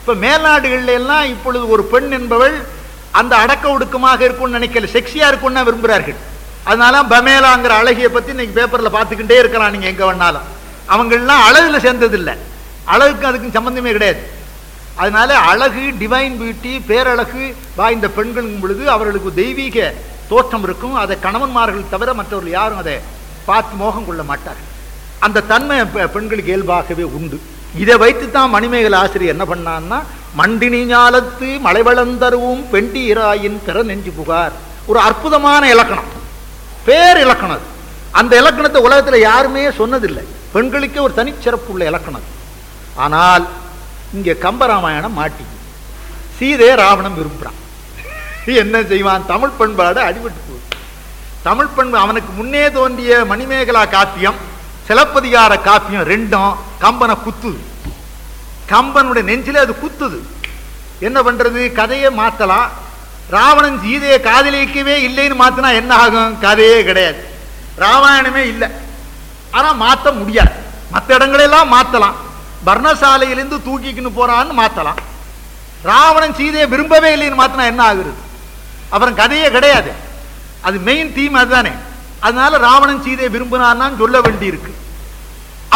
இப்போ மேல்நாடுகளில் எல்லாம் இப்பொழுது ஒரு பெண் என்பவள் அந்த அடக்க ஒடுக்கமாக இருக்கும்னு நினைக்கல. செக்ஸியாக இருக்கும்னு விரும்புகிறார்கள். அதனால பமேலாங்கிற அழகிய பத்தி இன்னைக்கு பேப்பர்ல பார்த்துக்கிட்டே இருக்கலாம் நீங்க எங்க வேணாலும். அவங்கெல்லாம் அழகுல சேர்ந்தது இல்லை அழகுக்கும் அதுக்கும் சம்பந்தமே கிடையாது. அதனால அழகு டிவைன் பியூட்டி பேரழகு வாய்ந்த பெண்களும் பொழுது அவர்களுக்கு தெய்வீக தோற்றம் இருக்கும். அதை கணவன்மார்கள் தவிர மற்றவர்கள் யாரும் அதை பார்த்து மோகம் கொள்ள மாட்டார்கள். அந்த தன்மை பெ- பெண்களுக்கு இயல்பாகவே உண்டு. இதை வைத்து தான் மணிமேகலை ஆசிரியர் என்ன பண்ணான்னா மண்டினி ஞாலத்து மலைவளந்தருவும் பெண்டீராயின் பிற நெஞ்சு புகார். ஒரு அற்புதமான இலக்கணம். பேர் இலக்கணம். அந்த இலக்கணத்தை உலகத்துல யாருமே சொன்னதில்லை. பெண்களுக்கே ஒரு தனிச்சிறப்பு உள்ள இலக்கணம். ஆனால் இங்க கம்பராமாயணம் மாட்டி சீதே ராவணம் விரும்புகிறான் என்ன செய்வான்? தமிழ் பண்பாடு அடிபட்டு போகுது. தமிழ் பண்பு அவனுக்கு முன்னே தோன்றிய மணிமேகலா காப்பியம் சிலப்பதிகார காப்பியம் ரெண்டும் கம்பனை குத்துது. கம்பனுடைய நெஞ்சில அது குத்துது. என்ன பண்றது? கதையை மாத்தலாம். ராவணன் சீதையை காதலிக்கவே இல்லைன்னு மாத்தினா என்ன ஆகும்? கதையே கிடையாது. ராமாயணமே இல்லை. ஆனால் மாற்ற முடியாது. மற்ற இடங்களெல்லாம் மாற்றலாம் பர்ணசாலையிலேருந்து தூக்கிக்கின்னு போறான்னு மாற்றலாம் ராவணன் சீதையை விரும்பவே இல்லைன்னு மாத்தினா என்ன ஆகுறது? அப்புறம் கதையே கிடையாது. அது மெயின் தீம் அதுதானே. அதனால ராவணன் சீதையை விரும்பினான்னு சொல்ல வேண்டி இருக்கு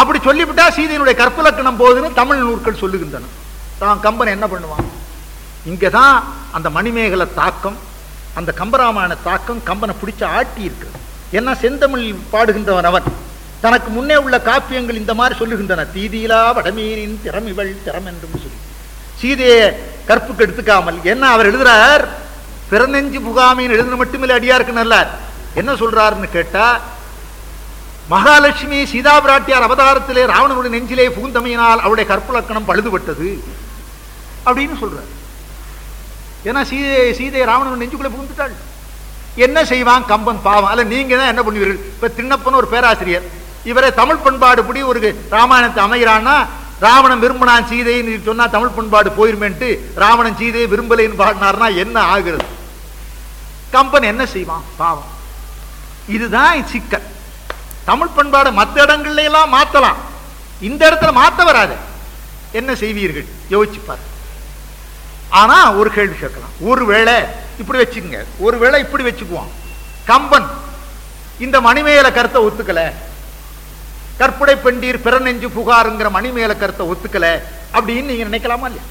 அப்படி சொல்லிவிட்டா சீதையினுடைய கற்பலக்கணம் போகுதுன்னு தமிழ் நூற்கள் சொல்லுகின்றன. தான் கம்பன் என்ன பண்ணுவான்? இங்கதான் அந்த மணிமேகலை தாக்கம் அந்த கம்பராமாயண தாக்கம் கம்பனை பிடிச்ச ஆட்டி இருக்கிறது ஏன்னா செந்தமிழ் பாடுகின்றவன் அவன். தனக்கு முன்னே உள்ள காப்பியங்கள் இந்த மாதிரி சொல்லுகின்றன. தீதியிலா வடமீனின் திறமிவள் திறம் என்றும் சொல்லி. சீதையை கற்புக்கு எடுத்துக்காமல் என்ன அவர் எழுதுறார்? பிறநெஞ்சு புகாமின்னு எழுதுன மட்டுமில்லை அடியாருக்கு நல்லார் என்ன சொல்றாருன்னு கேட்டா மகாலட்சுமி சீதா பிராட்டியார் அவதாரத்திலே ராவணனுடைய நெஞ்சிலே புகுந்தமையினால் அவருடைய கற்பலக்கணம் பழுதுபட்டது அப்படின்னு சொல்றாரு. ஏன்னா சீதை சீதை ராவணன் நெஞ்சுக்குள்ளே புகுந்துட்டாள். என்ன செய்வான் கம்பன் பாவம்? அல்ல நீங்க தான் என்ன பண்ணுவீர்கள்? இப்ப திண்ணப்பன் ஒரு பேராசிரியர். இவரை தமிழ் பண்பாடு படி ஒரு ராமாயணத்தை அமைகிறான்னா ராவணன் விரும்பினான் சீதைன்னு சொன்னா தமிழ் பண்பாடு போயிருமேன்ட்டு ராவணன் சீதையை விரும்பலைன்னு பாடினார்னா என்ன ஆகுறது? கம்பன் என்ன செய்வான்? பாவம். இதுதான் சிக்கல். தமிழ் பண்பாடு மற்ற இடங்கள்ல எல்லாம் மாத்தலாம். இந்த இடத்துல மாத்த வராது. என்ன செய்வீர்கள்? யோசிச்சு ஆனா ஒரு கேள்வி கேட்கலாம். ஒருவேளை இப்படி வச்சுக்கோங்க. ஒருவேளை இப்படி வச்சுக்குவோம் கம்பன் இந்த மணிமேல கருத்தை ஒத்துக்கல. கற்புடை பெண்டீர் பிறநெஞ்சு புகாருங்கிற மணிமேல கருத்தை ஒத்துக்கல அப்படின்னு நீங்க நினைக்கலாமா இல்லையா?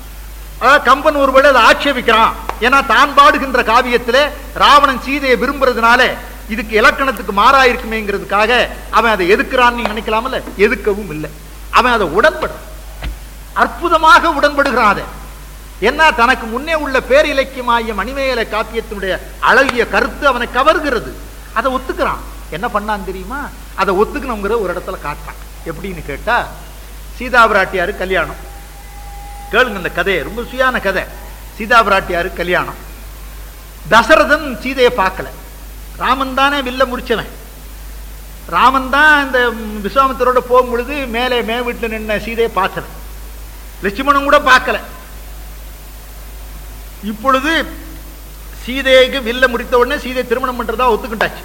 அதாவது கம்பன் ஒருவேளை அதை ஆட்சேபிக்கிறான். ஏன்னா தான் பாடுகின்ற காவியத்தில் ராவணன் சீதையை விரும்புறதுனால இதுக்கு இலக்கணத்துக்கு மாறா இருக்குமேங்கிறதுக்காக அவன் அதை எதுக்குறான்னு நீங்க நினைக்கலாமல்ல எதுக்கவும் இல்லை. அவன் அதை உடன்படும் அற்புதமாக உடன்படுகிறான் அதை. என்ன தனக்கு முன்னே உள்ள பேர் இலக்கியமாகிய மணிமேகல காப்பியத்தினுடைய அழகிய கருத்து அவனை கவர்கிறது. அதை ஒத்துக்கிறான். என்ன பண்ணான் தெரியுமா? அதை ஒத்துக்கணுங்கிற ஒரு இடத்துல காட்டான் எப்படின்னு கேட்டா சீதா பிராட்டியாரு கல்யாணம். கேளுங்க இந்த கதையை ரொம்ப சுயான கதை. சீதா பிராட்டியாரு கல்யாணம். தசரதன் சீதையை பார்க்கல. ராமன் தானே வில்ல முடிச்சவன். ராமன் தான் இந்த விஸ்வாமித்தரோட போகும் பொழுது மேலே மே வீட்டில் நின்ன சீதையை பார்த்தவன். லட்சுமணன் கூட பார்க்கல. இப்பொழுது சீதைக்கு வில்ல முடித்த உடனே சீதை திருமணம் பண்றதா ஒத்துக்கிட்டாச்சு.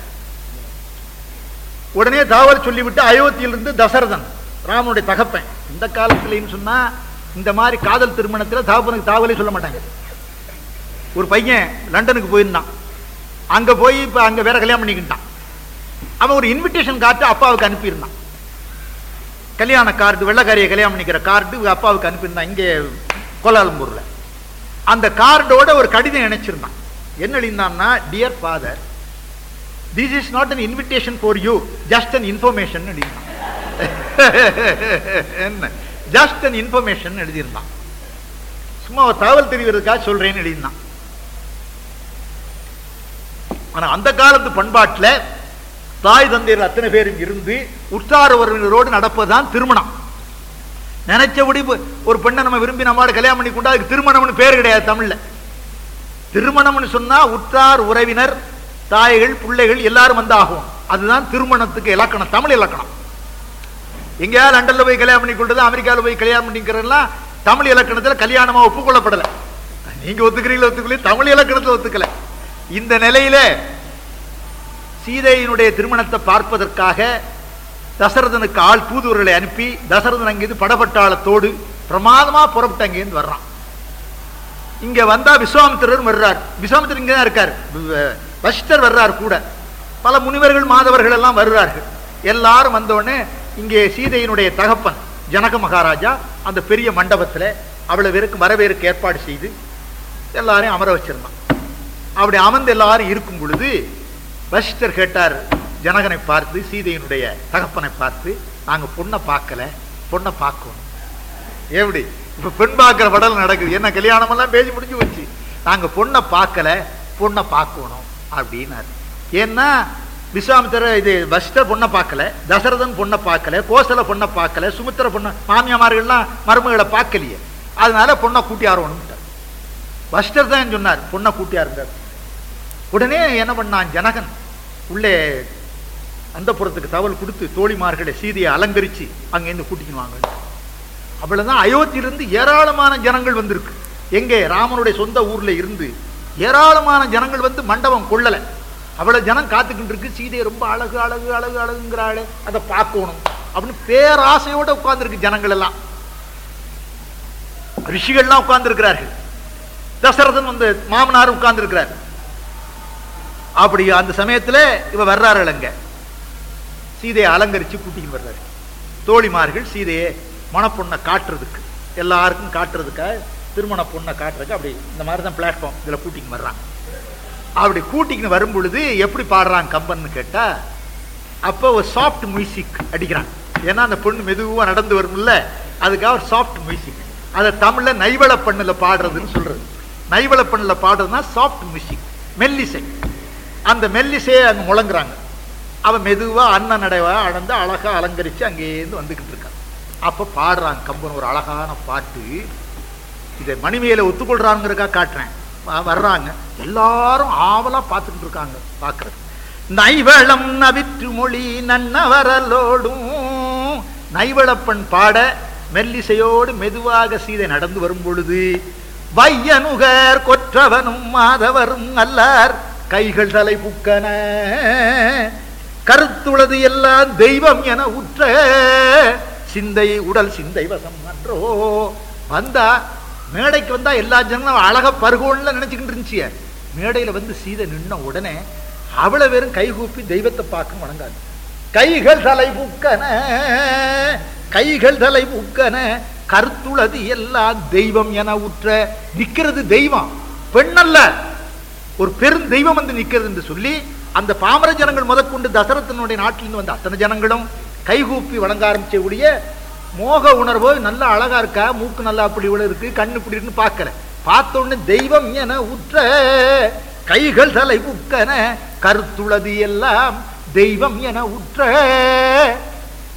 உடனே தாவல் சொல்லிவிட்டு அயோத்தியிலிருந்து தசரதன் ராமனுடைய தகப்பன் இந்த காலத்துலன்னு சொன்னா இந்த மாதிரி காதல் திருமணத்தில் தகப்பனுக்கு தாவலே சொல்ல மாட்டாங்க. ஒரு பையன் லண்டனுக்கு போயிருந்தான். அங்க போய் இப்ப அங்க வேற கல்யாணம் பண்ணிக்கிட்டான். அவன் ஒரு இன்விடேஷன் கார்டு அப்பாவுக்கு அனுப்பியிருந்தான். கல்யாண கார்டு வெள்ளக்காரியை கல்யாணம் பண்ணிக்கிற கார்டு அப்பாவுக்கு அனுப்பியிருந்தான். இங்கே கோலாலம்பூர்ல. அந்த கார்டோட ஒரு கடிதம் இணைச்சிருந்தான். என்ன எழுந்தான்னா dear father this is not an invitation for you just an information எழுதினான் என்ன? ஜஸ்ட் அன் இன்ஃபர்மேஷன் எழுதியிருந்தான். சும்மா தகவல் தெரிவதற்காக சொல்றேன்னு எழுதியிருந்தான். ஆனா அந்த காலத்து பண்பாட்டுல தாய் தந்தையர் அத்தனை பேரும் இருந்து உற்றார் உறவினரோடு நடப்பதுதான் திருமணம். நினைச்சபடி ஒரு பெண்ணை நம்ம விரும்பி நம்மளோட கல்யாணம் பண்ணி கொண்டா அதுக்கு திருமணம்னு பேர் கிடையாது தமிழ்ல. திருமணம்னு சொன்னா உற்றார் உறவினர் தாய்கள் பிள்ளைகள் எல்லாரும் வந்தாகும். அதுதான் திருமணத்துக்கு இலக்கணம் தமிழ் இலக்கணம். எங்கேயாவது லண்டன்ல போய் கல்யாணம் பண்ணி கொண்டது அமெரிக்காவில் போய் கல்யாணம் பண்ணிக்கிறதெல்லாம் தமிழ் இலக்கணத்துல கல்யாணமா ஒப்புக்கொள்ளப்படல. நீங்க ஒத்துக்கிறீங்களா ஒத்துக்கலையே தமிழ் இலக்கணத்தை ஒத்துக்கல. இந்த நிலையில சீதையினுடைய திருமணத்தை பார்ப்பதற்காக தசரதனுக்கு ஆள் தூதுவர்களை அனுப்பி தசரதன் அங்கிருந்து படபட்டாளத்தோடு பிரமாதமா புறப்பட்டு அங்கேருந்து வர்றான். இங்க வந்தா விஸ்வாமித்திரர் வர்றார். விஸ்வாமித்திரர் இங்கதான் இருக்கார். வசிஷ்டர் வர்றார் கூட. பல முனிவர்கள் மாதவர்கள் எல்லாம் வருகிறார்கள் எல்லாரும் வந்த உடனே இங்கே சீதையினுடைய தகப்பன் ஜனக மகாராஜா அந்த பெரிய மண்டபத்துல அவளை பேருக்கு வரவேற்கு ஏற்பாடு செய்து எல்லாரையும் அமர வச்சிருந்தான். அப்படி அமர்ந்து எல்லாரும் இருக்கும் பொழுது வசிஷ்டர் கேட்டார் ஜனகனை பார்த்து சீதையினுடைய தகப்பனை பார்த்து நாங்க பொண்ணை பார்க்கல பொண்ணை பார்க்கணும். எப்படி? இப்போ பெண் பார்க்குற படல் நடக்குது. என்ன கல்யாணம் எல்லாம் பேசி முடிஞ்சு வச்சு நாங்க பொண்ணை பார்க்கல பொண்ணை பார்க்கணும் அப்படின்னாரு. ஏன்னா விஸ்வாமித்திர இது வசிஷ்டர் பொண்ணை பார்க்கல தசரதன் பொண்ணை பார்க்கல கோசல பொண்ணை பார்க்கல சுமித்திர பொண்ணை மாமியாமார்கள்லாம் மருமகளை பார்க்கலையே. அதனால பொண்ணை கூட்டியாரோன்னு வசிஷ்டர் தான் சொன்னார் பொண்ணை கூட்டியாருந்தார் உடனே என்ன பண்ணான் ஜனகன்? உள்ளே அந்த புறத்துக்கு தவல் கொடுத்து தோழிமார்களை சீதையை அலங்கரிச்சு அங்கேருந்து கூட்டிக்கின்னு வாங்க. அவ்வளவுதான் அயோத்தியிலிருந்து ஏராளமான ஜனங்கள் வந்திருக்கு. எங்கே? ராமனுடைய சொந்த ஊர்ல இருந்து ஏராளமான ஜனங்கள் வந்து மண்டபம் கொள்ளலை. அவ்வளவு ஜனம் காத்துக்கிட்டு இருக்கு. சீதையை ரொம்ப அழகு அழகு அழகு அழகுங்கிறாளே. அதை பார்க்கணும் அப்படின்னு பேராசையோட உட்கார்ந்துருக்கு ஜனங்கள் எல்லாம். ரிஷிகள்லாம் உட்கார்ந்துருக்கிறார்கள். தசரதன் வந்து மாமனார் உட்கார்ந்து இருக்கிறார் அப்படி அந்த சமயத்துல இவ வர்றாரு அங்க. சீதையை அலங்கரித்து கூட்டிக்கிட்டு வர்றாரு. தோழிமார்கள் சீதையை மணப்பொண்ணை காட்டுறதுக்கு எல்லாருக்கும் காட்டுறதுக்காக திருமண பொண்ணை காட்டுறதுக்கு அப்படி இந்த மாதிரி தான் பிளாட்ஃபார்ம் இதில் கூட்டின்னு வர்றாங்க. அப்படி கூட்டிக்கின்னு வரும் பொழுது எப்படி பாடுறாங்க கம்பன்னு கேட்டால் அப்போ ஒரு சாஃப்ட் மியூசிக் அடிக்கிறான் ஏன்னா அந்த பொண்ணு மெதுவாக நடந்து வரும்ல அதுக்காக ஒரு சாஃப்ட் மியூசிக் அதை தமிழில் நைவள பண்ணுல பாடுறதுன்னு சொல்கிறது நைவள பண்ணுல பாடுறதுன்னா சாஃப்ட் மியூசிக் மெல்லிசை. அந்த மெல்லிசையை அங்கே முழங்குறாங்க. அவன் மெதுவாக அண்ணன் நடைவா அடந்து அழகாக அலங்கரித்து அங்கேருந்து வந்துக்கிட்டு இருக்கான். அப்போ பாடுறான் கம்பன் ஒரு அழகான பாட்டு. இதை மணிமேல ஒத்துக்கொள்றாங்கிறக்கா காட்டுறேன். வர்றாங்க. எல்லாரும் ஆவலா பார்த்துக்கிட்டு இருக்காங்க பார்க்கறது. நைவளம் நவிற்று மொழி நன்னவரலோடும். நைவளப்பன் பாட மெல்லிசையோடு மெதுவாக சீதை நடந்து வரும் பொழுது வையனுகர் கொற்றவனும் மாதவரும் அல்லார். கைகள் தலை புக்கன. கருத்துளது எல்லாம் தெய்வம் என உற்ற சிந்தை உடல் சிந்தை வசம் அன்றோ வந்தா மேடைக்கு வந்தா எல்லா ஜனங்களும் அழகா பருகோன்ல நினைச்சுக்கிட்டு இருந்துச்சு மேடையில வந்து சீதை நின்ன உடனே அவ்வளவு வெறும் கைகூப்பி தெய்வத்தை பார்க்க வணங்காது. கைகள் தலை புக்கன கைகள் தலை புக்கன கருத்துளது எல்லாம் தெய்வம் என உற்ற நிக்கிறது தெய்வம். பெண்ணல்ல ஒரு பெரும் தெய்வம் வந்து நிக்கிறது என்று சொல்லி அந்த பாமர ஜனங்கள் முதற்கொண்டு தசரத்தினுடைய நாட்டிலிருந்து வந்த அத்தனை ஜனங்களும் கைகூப்பி வணங்க ஆரம்பிச்சக்கூடிய மோக உணர்வோ நல்லா அழகா இருக்கா? மூக்கு நல்லா அப்படி இவ்வளவு இருக்கு? கண்ணு இப்படி இருக்குன்னு பார்க்கல. பார்த்த உடனே தெய்வம் என உற்ற கைகள் தலை உக்கன கருத்துளது எல்லாம் தெய்வம் என உற்ற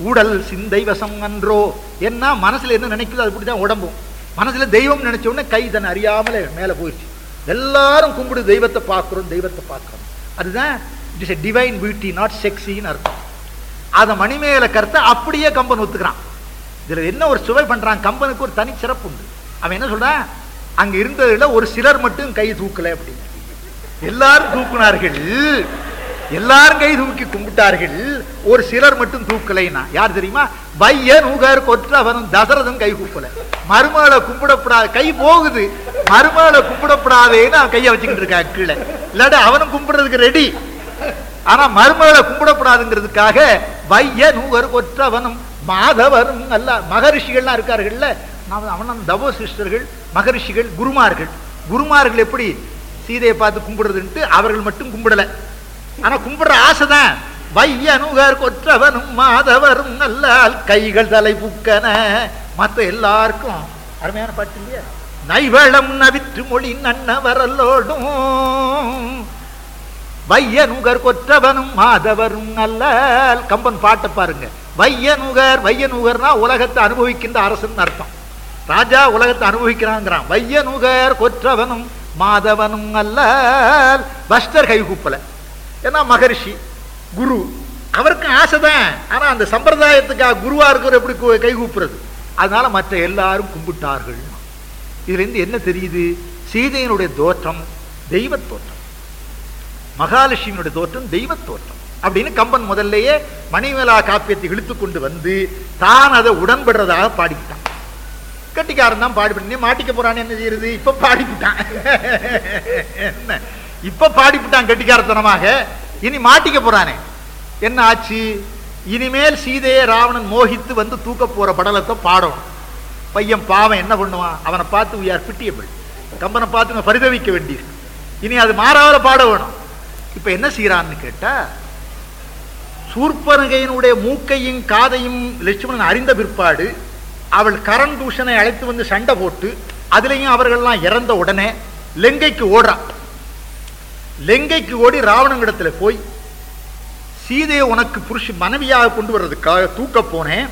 உடல் சிந்தை வசம் அன்றோ. என்ன? மனசுல என்ன நினைக்குதோ அது அப்படிதான் உடம்பும். மனசுல தெய்வம் நினைச்ச உடனே கை தன் அறியாமலே மேல போயிடுச்சு. எல்லாரும் கும்பிடு தெய்வத்தை பார்க்கிறோம் தெய்வத்தை பார்க்கிறோம். அதுதான் it is divine beauty not செக்ஸின்னு அர்த்தம். அதை மணிமேல கருத்தை அப்படியே கம்பன் ஒத்துக்கிறான். இதுல என்ன ஒரு சுவை பண்றான்? கம்பனுக்கு ஒரு தனி சிறப்பு உண்டு. அவன் என்ன சொல்றான்? அங்கே இருந்ததில் ஒரு சிலர் மட்டும் கை தூக்கலை அப்படின்னு. எல்லாரும் தூக்குனார்கள். எல்லாரும் கை தூக்கி கும்பிட்டார்கள். ஒரு சிலர் மட்டும் தூக்கலைன்னா. யார் தெரியுமா? பையன் உகர் கொற்றவனும் தசரதன் கை கூப்பல மருமகளை கும்பிடப்படாது கை போகுது. மருமகளை கும்பிடப்படாதேன்னு அவன் கையை வச்சுக்கிட்டு இருக்கான் கீழே. இல்லாட்டி அவனும் கும்பிடுறதுக்கு ரெடி ஆனா மருமகளை கும்பிடப்படாதுங்கிறதுக்காக வைய நூகர் கொற்றவனும் மாதவரும் அல்ல மகரிஷிகள்லாம் இருக்கார்கள்ல. அவனும் தவோ சிஸ்டர்கள் மகரிஷிகள் குருமார்கள். குருமார்கள் எப்படி சீதையை பார்த்து கும்பிடுறதுன்ட்டு அவர்கள் மட்டும் கும்பிடல. ஆனா கும்பிடுற ஆசைதான். வையனுகர் கொற்றவனும் மாதவரும் நல்லால் கைகள் தலை புக்கன. மற்ற எல்லாருக்கும் அருமையான பாட்டு இல்லையா? நைவளம் நவிற்று மொழி நன்னவரல்லோடும். வையனுகர் கொற்றவனும் மாதவரும் நல்லால். கம்பன் பாட்டை பாருங்க. வையனுகர் வையனுகர்னா உலகத்தை அனுபவிக்கின்ற அரசன் அர்த்தம். ராஜா உலகத்தை அனுபவிக்கிறாங்கிறான். வையனுகர் கொற்றவனும் மாதவனும் அல்ல பஸ்டர் கை கூப்பல. ஏன்னா மகரிஷி குரு அவருக்கு ஆசை தான் ஆனா அந்த சம்பிரதாயத்துக்காக குருவா இருக்கிற எப்படி கு- கை கூப்புறது? அதனால மற்ற எல்லாரும் கும்பிட்டார்கள். இதுல இருந்து என்ன தெரியுது? சீதையினுடைய தோற்றம் தெய்வ தோற்றம். மகாலட்சுமியினுடைய தோற்றம் தெய்வ தோற்றம். அப்படின்னு கம்பன் முதல்லயே மணிமேலா காப்பியத்தை இழுத்து கொண்டு வந்து தான் அதை உடன்படுறதாக பாடிக்கிட்டான். கட்டிக்காரன் தான் பாடிவிட்டு நீ மாட்டிக்க போறான்னு என்ன செய்யறது? இப்ப பாடிவிட்டான் என்ன? இப்ப பாடிவிட்டான் கட்டிக்காரத்தனமாக. இனி மாட்டிக்க போறானே. என்ன ஆச்சு? இனிமேல் சீதையை ராவணன் மோகித்து வந்து தூக்க போற படலத்தை பாடணும். பையன் பாவம் என்ன பண்ணுவான்? அவனை பார்த்து உயார் பிட்டியபிள் கம்பனை பார்த்து நான் பரிதவிக்க வேண்டியது. இனி அது மாறாத பாட வேணும். இப்ப என்ன செய்யறான்னு கேட்டா சூர்பனகையினுடைய மூக்கையும் காதையும் லட்சுமணன் அறிந்த பிற்பாடு அவள் கரண் தூஷனை அழைத்து வந்து சண்டை போட்டு அதுலயும் அவர்கள்லாம் இறந்த உடனே லெங்கைக்கு ஓடுறான் லெங்கைக்கு ஓடி ராவணங்கிடத்துல போய் சீதையை உனக்கு புருஷ மனைவியாக கொண்டு வர்றதுக்காக தூக்க போனேன்.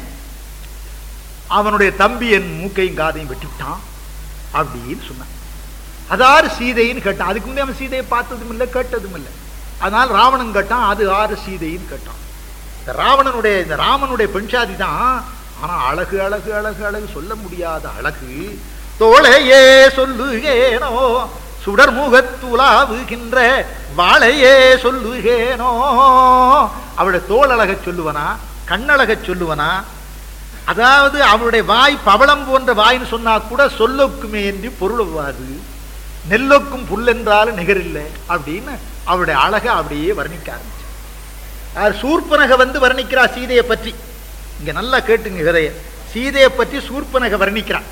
அவனுடைய தம்பி என் மூக்கையும் காதையும் வெட்டிவிட்டான் அப்படின்னு சொன்னான். அதாறு சீதைன்னு கேட்டான். அதுக்கு முன்னே அவன் சீதையை பார்த்ததும் இல்லை கேட்டதும் இல்லை. அதனால் ராவணன் கேட்டான் அது ஆறு சீதைன்னு கேட்டான். இந்த ராவணனுடைய இந்த ராமனுடைய பெண்சாதி தான். ஆனால் அழகு அழகு அழகு அழகு சொல்ல முடியாத அழகு. தோழையே சொல்லுகேனோ சுடர் முகத்துலாவுகின்ற வாழையே சொல்லுகேனோ அவளுடைய தோல் அழக சொல்லுவனா கண்ணழக சொல்லுவனா அதாவது அவளுடைய வாய் பவளம் போன்ற வாயின்னு சொன்னா கூட சொல்லொக்குமே என்று பொருளவாது நெல்லொக்கும் புல்லென்றாலும் நிகரில்லை அப்படின்னு அவருடைய அழகை அப்படியே வர்ணிக்க ஆரம்பிச்சார். யார் சூர்பனக வந்து வர்ணிக்கிறார் சீதையை பற்றி. இங்க நல்லா கேட்டுங்க கதைய சீதையை பற்றி சூர்பனக வர்ணிக்கிறான்.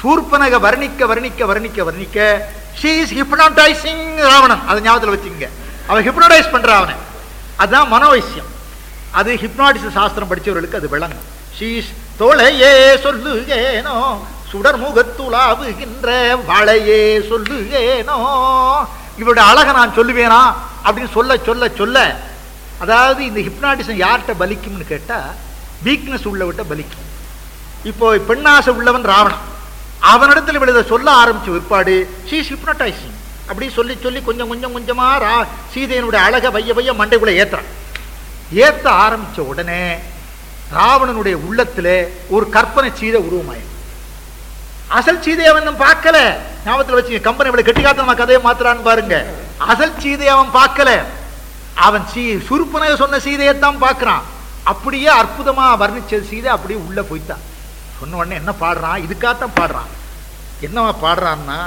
சூர்பனக வர்ணிக்க வர்ணிக்க வர்ணிக்க வர்ணிக்க ஷீஸ் is ராவணன். அதை ஞாபகத்தில் வச்சுங்க அவன் ஹிப்னோடைஸ் பண்ற அவனை. அதுதான் மனோவைசியம் அது ஹிப்னாடிச சாஸ்திரம் படித்தவர்களுக்கு அது விளங்கும். ஷீஸ் தோளையே சொல்லுகேனோ சுடர் முகத்துலாவுகின்ற வளையே சொல்லுகேனோ. இவருடைய அழகை நான் சொல்லுவேனா அப்படின்னு சொல்ல சொல்ல சொல்ல. அதாவது இந்த ஹிப்னாட்டிசம் யார்கிட்ட பலிக்கும்னு கேட்டால் வீக்னஸ் உள்ளவட்ட பலிக்கும். இப்போ பெண்ணாசை உள்ளவன் ராவணன். அவனிடத்தில் இவள் சொல்ல ஆரம்பிச்ச விற்பாடு ஷீஸ் ஹிப்னடைசிங் அப்படின்னு சொல்லி சொல்லி கொஞ்சம் கொஞ்சம் கொஞ்சமாக ரா சீதையனுடைய அழகை வைய வைய மண்டைக்குள்ளே ஏற்றுறான் ஏற்ற ஆரம்பித்த உடனே ராவணனுடைய உள்ளத்துல ஒரு கற்பனை சீதை உருவமாயிடும் அசல் சீதையை அவன் இன்னும் பார்க்கல. ஞாபகத்தில் வச்சு கம்பெனி இவ்வளவு கெட்டிக்காத்தனமா கதையை மாத்துறான்னு பாருங்க. அசல் சீதையை அவன் பார்க்கல. அவன் சீ சுருப்பனைய சொன்ன சீதையைத்தான் பார்க்கறான். அப்படியே அற்புதமா வர்ணிச்ச சீதை அப்படியே உள்ள போய்த்தான் சொன்ன உடனே என்ன பாடுறான்? இதுக்காகத்தான் பாடுறான். என்னவா பாடுறான்னா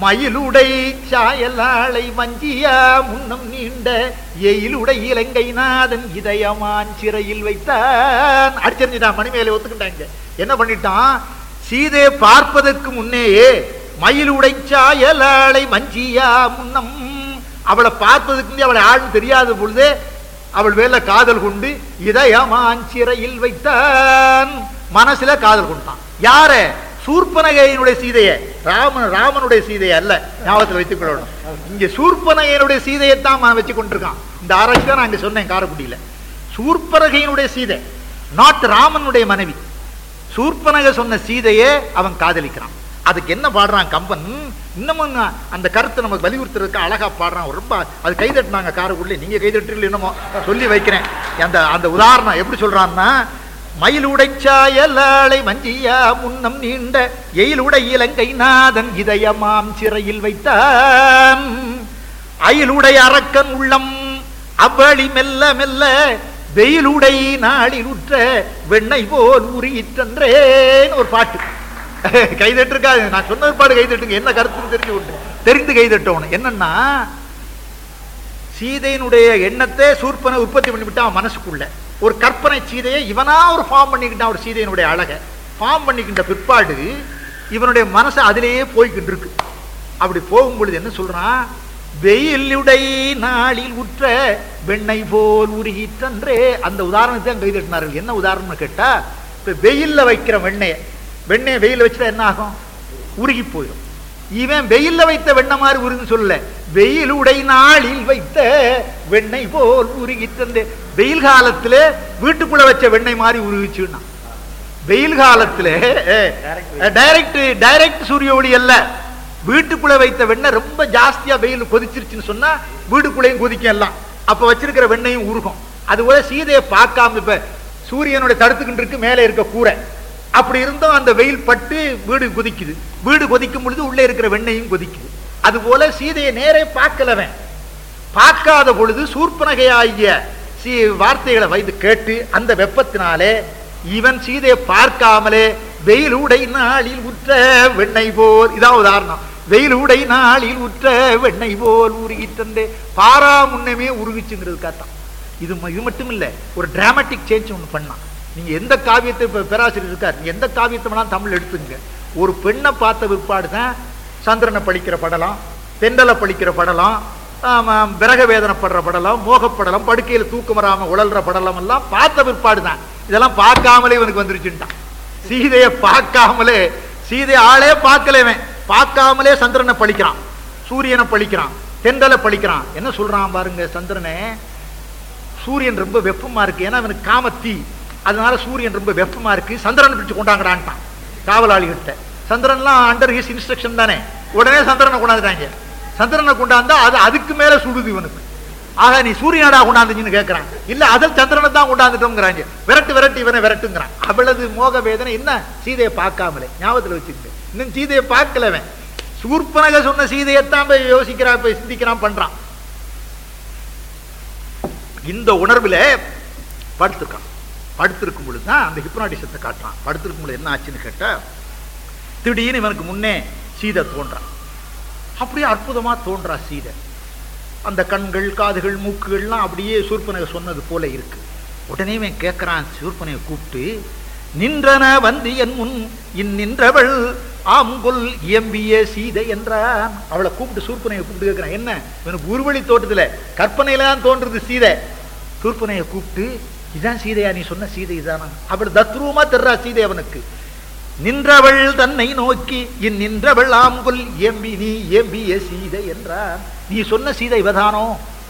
மயிலுடை சாயலாளை வஞ்சியா முன்னம் நீண்ட எயிலுடை இலங்கை நாதன் இதயமான் சிறையில் வைத்தான். அடிச்சிருந்துட்டான் மணிமேலை ஒத்துக்கிட்டாங்க. என்ன பண்ணிட்டான்? சீதையை பார்ப்பதற்கு முன்னேயே மயிலுடை சாயலாளை மஞ்சியா முன்னம் அவளை பார்ப்பதற்கு அவளை ஆள்னு தெரியாத பொழுதே அவள் மேல காதல் கொண்டு இதயமான் சிறையில் வைத்தான். மனசுல காதல் கொண்டான் யார? சூர்பனகையினுடைய சீதையை. ராமன் ராமனுடைய சீதையை அல்ல. ஞாபகத்தில் வைத்துக் கொள்ளணும் இங்க சூர்பனகையினுடைய சீதையைத்தான் நான் வச்சு கொண்டிருக்கான். இந்த ஆராய்ச்சி தான் நான் இங்க சொன்னேன் காரக்குடியில. சூர்பனகையினுடைய சீதை நாட் ராமனுடைய மனைவி. சூர்பனக சொன்ன சீதையை அவன் காதலிக்கிறான். அதுக்கு என்ன பாடுறான் கம்பன்? இன்னமும் அந்த கருத்தை நமக்கு வலியுறுத்துறதுக்கு அழகா பாடுறான். ரொம்ப அது கைதட்டினாங்க காரக்குடியில். நீங்க கைதட்டுறீங்க என்னமோ சொல்லி வைக்கிறேன். அந்த அந்த உதாரணம் எப்படி மயிலுடை சாயலாளை மஞ்சியா முன்னம் நீண்ட எயிலுடை இலங்கை நாதன் இதயமாம் சிறையில் வைத்தான். அயிலுடை அரக்கன் உள்ளம் அவ்வழி மெல்ல மெல்ல வெயிலுடை நாளிலுற்ற வெண்ணை போல் உரியிற்றன்றேன். ஒரு பாட்டு. [laughs] கைதட்டிருக்காது நான் சொன்ன பாடு கைதட்டுங்க. என்ன கருத்துன்னு தெரிஞ்சு கொண்டு தெரிந்து கைதட்டணும். என்னன்னா சீதையினுடைய எண்ணத்தை சூர்பனை உற்பத்தி பண்ணிவிட்டான் மனசுக்குள்ள. ஒரு கற்பனை சீதையை இவனா ஒரு ஃபார்ம் பண்ணிக்கிட்டான் ஒரு சீதையினுடைய அழகை. ஃபார்ம் பண்ணிக்கின்ற பிற்பாடு இவனுடைய மனசு அதிலேயே போய்கிட்டு இருக்கு அப்படி போகும் பொழுது என்ன சொல்றான்? வெயிலுடை நாளில் உற்ற வெண்ணை போல் உருகிற்றன்றே. அந்த உதாரணத்தை தான் கைதட்டினார்கள். என்ன உதாரணம்னு கேட்டா இப்ப வெயில்ல வைக்கிற வெண்ணெய் வெண்ணெய் வெயில வச்சுட்டா என்ன ஆகும்? உருகி போயிடும் இவன் வெயில்ல வைத்த வெண்ணெய் மாதிரி உருகுன்னு சொல்லல வெயிலுடை நாளில் வைத்த வெண்ணெய் போல் உருகிற்றன்றே வெயில் காலத்துல வீட்டுக்குள்ள வச்ச வெண்ணெய் மாதிரி உருகிச்சுன்னா. வெயில் காலத்துல டைரக்ட் டைரக்ட் சூரிய ஒளி அல்ல. வீட்டுக்குள்ள வைத்த வெண்ணெய் ரொம்ப ஜாஸ்தியா வெயில் கொதிச்சிருச்சுன்னு சொன்னா வீட்டுக்குள்ளேயும் கொதிக்கும் எல்லாம் அப்ப வச்சிருக்கிற வெண்ணையும் உருகும். அதுபோல சீதையை பார்க்காம இப்ப சூரியனுடைய தடுத்துக்கிட்டு இருக்கு மேலே இருக்க கூரை. அப்படி இருந்தும் அந்த வெயில் பட்டு வீடு கொதிக்குது. வீடு கொதிக்கும் பொழுது உள்ளே இருக்கிற வெண்ணையும் கொதிக்குது. அதுபோல சீதையை நேரே பார்க்கலவன். பார்க்காத பொழுது சூர்பனகையாகிய சீ வார்த்தைகளை வைத்து கேட்டு அந்த வெப்பத்தினாலே இவன் சீதையை பார்க்காமலே வெயில் உடை நாளில் உற்ற வெண்ணெய் போல் இதான் உதாரணம். வெயில் உடை நாளில் உற்ற வெண்ணெய் போல் உருகிட்டே பாரா முன்னமே உருகிச்சுங்கிறதுக்காகத்தான். இது இது மட்டும் இல்லை ஒரு டிராமட்டிக் சேஞ்ச் ஒன்று பண்ணான். நீங்க எந்த காவியத்தை இப்போ பேராசிரியர் இருக்கார் எந்த காவியத்தை வேணாலும் தமிழ் எடுத்துங்க ஒரு பெண்ணை பார்த்த விற்பாடு தான் சந்திரனை படிக்கிற படலாம் தெண்டலை படிக்கிற படலாம் விறக வேதனைப்படுற படலாம் மோகப்படலாம் படுக்கையில் தூக்கம் வராமல் உழல்ற படலம் எல்லாம் பார்த்த விற்பாடு தான் இதெல்லாம் பார்க்காமலே இவனுக்கு வந்துருச்சுட்டான் சீதையை பார்க்காமலே சீதை ஆளே பார்க்கலவன் பார்க்காமலே சந்திரனை பழிக்கிறான். சூரியனை பழிக்கிறான். தெண்டலை பழிக்கிறான். என்ன சொல்றான் பாருங்க சந்திரனே? சூரியன் ரொம்ப வெப்பமா இருக்கு. ஏன்னா அவனுக்கு காமத்தி. அதனால சூரியன் ரொம்ப வெப்பமா இருக்கு சந்திரனை பிடிச்சு கொண்டாங்கடான்ட்டான். காவலாளிகிட்ட சந்திரன்லாம் அண்டர் ஹிஸ் இன்ஸ்ட்ரக்ஷன் தானே. உடனே சந்திரனை கொண்டாந்துட்டாங்க. சந்திரனை கொண்டாந்தா அது அதுக்கு மேல சுடுது இவனுக்கு. ஆக நீ சூரியனடா கொண்டாந்துச்சுன்னு கேட்கறான் இல்ல அதில் சந்திரனை தான் கொண்டாந்துட்டோங்கிறாங்க விரட்டு விரட்டு இவனை விரட்டுங்கிறான். அவளது மோக வேதனை என்ன? சீதையை பார்க்காமலே. ஞாபகத்துல வச்சுக்கிட்டு இன்னும் சீதையை பார்க்கலவன் சூர்பனக சொன்ன சீதையைத்தான் போய் யோசிக்கிறான் போய் சிந்திக்கிறான் பண்றான். இந்த உணர்வுல படுத்துக்கான். படுத்திருக்கும் பொழுது தான் அந்த ஹிப்னாட்டிசத்தை காட்டுறான். படுத்திருக்கும் பொழுது என்ன ஆச்சுன்னு கேட்ட திடீர்னு இவனுக்கு முன்னே சீதை தோன்றான். அப்படியே அற்புதமா தோன்றா சீதை. அந்த கண்கள் காதுகள் மூக்குகள்லாம் அப்படியே சூர்பனகை சொன்னது போல இருக்கு. உடனே இவன் கேட்குறான் சூர்பனையை கூப்பிட்டு நின்றன வந்து என் முன் இந்நின்றவள் ஆம்கொல் இயம்பிய சீதை என்றான். அவளை கூப்பிட்டு சூர்பனையை கூப்பிட்டு கேட்குறான் என்ன? இவனுக்கு உருவழி தோட்டத்தில் கற்பனையில தான் தோன்றுறது சீதை. சூர்பனையை கூப்பிட்டு இதான் சீதையா நீ சொன்ன சீதை தானா அவள் தத்ரூமா தெர்றா சீதை அவனுக்கு. நின்றவள் தன்னை நோக்கி இன் நின்றவள் ஆம்புல் ஏம்பி நீ எம்பிய சீதை என்றான். நீ சொன்ன சீதை இவதானோ?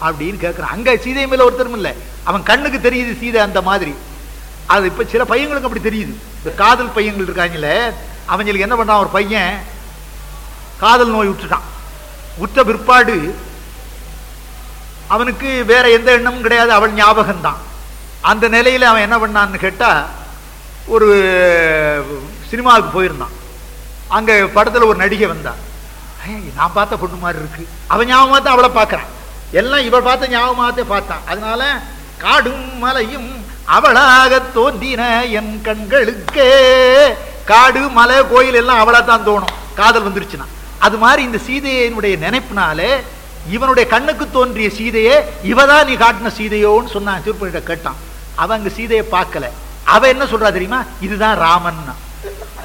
அப்படின்னு கேட்கிறான் அங்க சீதை மேல ஒருத்தரும் இல்ல. அவன் கண்ணுக்கு தெரியுது சீதை அந்த மாதிரி. அது இப்ப சில பையங்களுக்கு அப்படி தெரியுது. இந்த காதல் பையங்கள் இருக்காங்களே அவங்களுக்கு என்ன பண்றான்? ஒரு பையன் காதல் நோய் விட்டுட்டான் விட்ட பிற்பாடு அவனுக்கு வேற எந்த எண்ணமும் கிடையாது. அவள் ஞாபகம் தான் அந்த நிலையில் அவன் என்ன பண்ணான்னு கேட்டால் ஒரு சினிமாவுக்கு போயிருந்தான். அங்கே படத்தில் ஒரு நடிகை வந்தான். நான் பார்த்த பொண்ணு மாதிரி இருக்கு. அவன் ஞாபகமாக தான் அவளை பார்க்கறான். எல்லாம் இவள் பார்த்த ஞாபகமாகத்தே பார்த்தான். அதனால காடும் மலையும் அவளாக தோன்றின என் கண்களுக்கே. காடு மலை கோயில் எல்லாம் அவளாக தான் தோணும். காதல் வந்துருச்சுன்னா. அது மாதிரி இந்த சீதையினுடைய நினைப்பினாலே இவனுடைய கண்ணுக்கு தோன்றிய சீதையே இவதான் நீ காட்டின சீதையோன்னு சொன்னான் திருப்பதிட்ட கேட்டான். அவன் அங்க சீதையை பார்க்கல. அவ என்ன சொல்றா தெரியுமா? இதுதான் ராமன்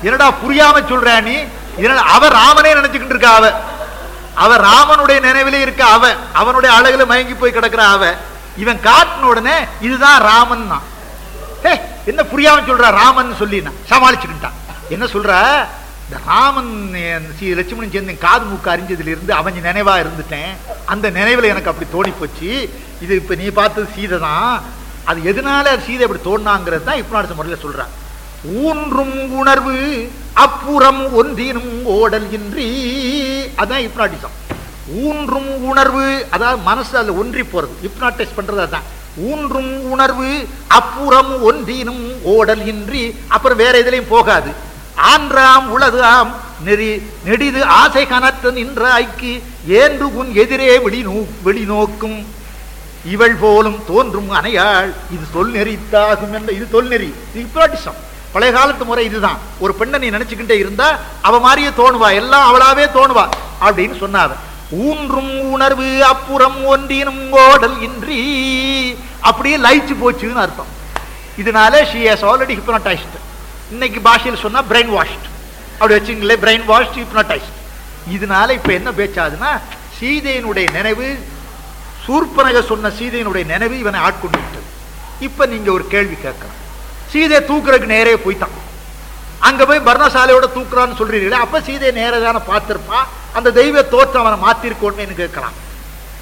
என்னடா புரியாம சொல்றா நீ? அவ ராமனே நினைச்சுக்கிட்டு இருக்கா அவ அவ ராமனுடைய நினைவிலே இருக்க அவ அவனுடைய அழகுல மயங்கி போய் கிடக்குற அவ இவன் காட்டின உடனே இதுதான் ராமன் தான் என்ன புரியாம சொல்ற ராமன் சொல்லி சமாளிச்சுக்கிட்டான் என்ன சொல்ற? இந்த ராமன் ஸ்ரீ லட்சுமணன் சேர்ந்து காது மூக்கு அறிஞ்சதுல இருந்து அவன் நினைவா இருந்துட்டேன். அந்த நினைவுல எனக்கு அப்படி தோணி போச்சு இது இப்ப நீ பார்த்தது சீதை தான் அது எதனால சீதை அப்படி தோணாங்கிறது தான் இப்பநாடு முறையில் சொல்றான். ஊன்றும் உணர்வு அப்புறம் ஒன்றினும் ஓடல் இன்றி. அதான் இப்னாட்டிசம் ஊன்றும் உணர்வு அதாவது மனசு அதில் ஒன்றி போறது. இப்னாட்டிஸ் பண்றது அதான். ஊன்றும் உணர்வு அப்புறம் ஒன்றினும் ஓடல் இன்றி. அப்புறம் வேற எதுலையும் போகாது. ஆன்றாம் உளதாம் நெறி நெடிது ஆசை கனத்த ஐக்கு. ஏன்று உன் எதிரே வெளி நோ வெளிநோக்கும் இவள் போலும் தோன்றும் அணையாள். இது தொல் நெறித்தாகும் என்ற இது தொல் நெறி. இது பழைய காலத்து முறை இதுதான். ஒரு பெண்ணை நீ நினைச்சுக்கிட்டே இருந்தா அவ மாதிரியே தோணுவா. எல்லாம் அவளாவே தோணுவா. அப்படின்னு சொன்னார். ஊன்றும் உணர்வு அப்புறம் ஒன்றினும் ஓடல் இன்றி. அப்படியே லயிச்சு போச்சுன்னு அர்த்தம். இதனால ஷி ஹஸ் ஆல்ரெடி ஹிப்னடைஸ்ட் இன்னைக்கு பாஷையில் சொன்னா பிரெயின் வாஷ்ட் அப்படி வச்சுங்களே பிரெயின் வாஷ்ட் ஹிப்னடைஸ்ட் இதனால இப்ப என்ன பேச்சாதுன்னா சீதையினுடைய நினைவு சூர்பனக சொன்ன சீதையினுடைய நினைவு இவனை ஆட்கொண்டு விட்டது. இப்ப நீங்க ஒரு கேள்வி கேட்கலாம். சீதையை தூக்குறதுக்கு நேரே போய்த்தான் அங்க போய் பர்ணசாலையோட தூக்குறான்னு சொல்றீங்களே அப்ப சீதையை நேரதான தானே அந்த தெய்வ தோற்றம் அவனை மாத்திருக்கோன்னு கேட்கலாம்.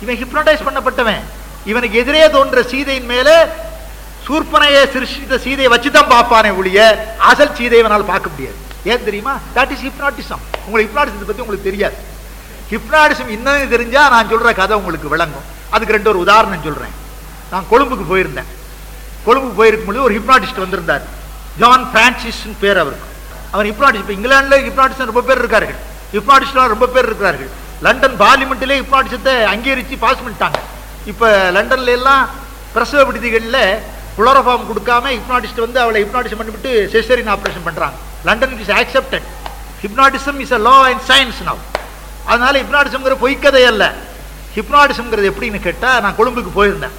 இவன் ஹிப்னடைஸ் பண்ணப்பட்டவன். இவனுக்கு எதிரே தோன்ற சீதையின் மேல சூர்பனையை சிருஷ்டித்த சீதையை வச்சுதான் பார்ப்பானே ஒழிய அசல் சீதையை இவனால் பார்க்க முடியாது. ஏன் தெரியுமா? தட் இஸ் ஹிப்னாட்டிசம் உங்களுக்கு ஹிப்னாட்டிசத்தை பத்தி உங்களுக்கு தெரியாது. ஹிப்னாடிசம் இன்னும் தெரிஞ்சா நான் சொல்ற கதை உங்களுக்கு விளங்கும். அதுக்கு ரெண்டு ஒரு உதாரணம் சொல்றேன். நான் கொழும்புக்கு போயிருந்தேன். கொழும்புக்கு போயிருக்கும் பொழுது ஒரு ஹிப்னாட்டிஸ்ட் வந்திருந்தார். ஜான் பிரான்சிஸ் பேர் அவருக்கு. அவர் ஹிப்னாட்டிஸ்ட் இப்போ இங்கிலாந்துல ஹிப்னாட்டிஸ்ட் ரொம்ப பேர் இருக்கார்கள். ஹிப்னாட்டிஸ்ட்லாம் ரொம்ப பேர் இருக்கிறார்கள். லண்டன் பார்லிமெண்ட்டிலே ஹிப்னாட்டிசத்தை அங்கீகரித்து பாஸ் பண்ணிட்டாங்க. இப்போ லண்டன்ல எல்லாம் பிரசவ விடுதிகளில் குளோரோஃபார்ம் கொடுக்காம ஹிப்னாட்டிஸ்ட் வந்து அவளை ஹிப்னாட்டிசம் பண்ணிவிட்டு செசரின் ஆப்ரேஷன் பண்ணுறாங்க London is accepted hypnotism is a law and science now அதனால ஹிப்னாட்டிசம்ங்கிற பொய்க்கதை அல்ல ஹிப்னாட்டிசம்ங்கிறது எப்படின்னு கேட்டால் நான் கொழும்புக்கு போயிருந்தேன்.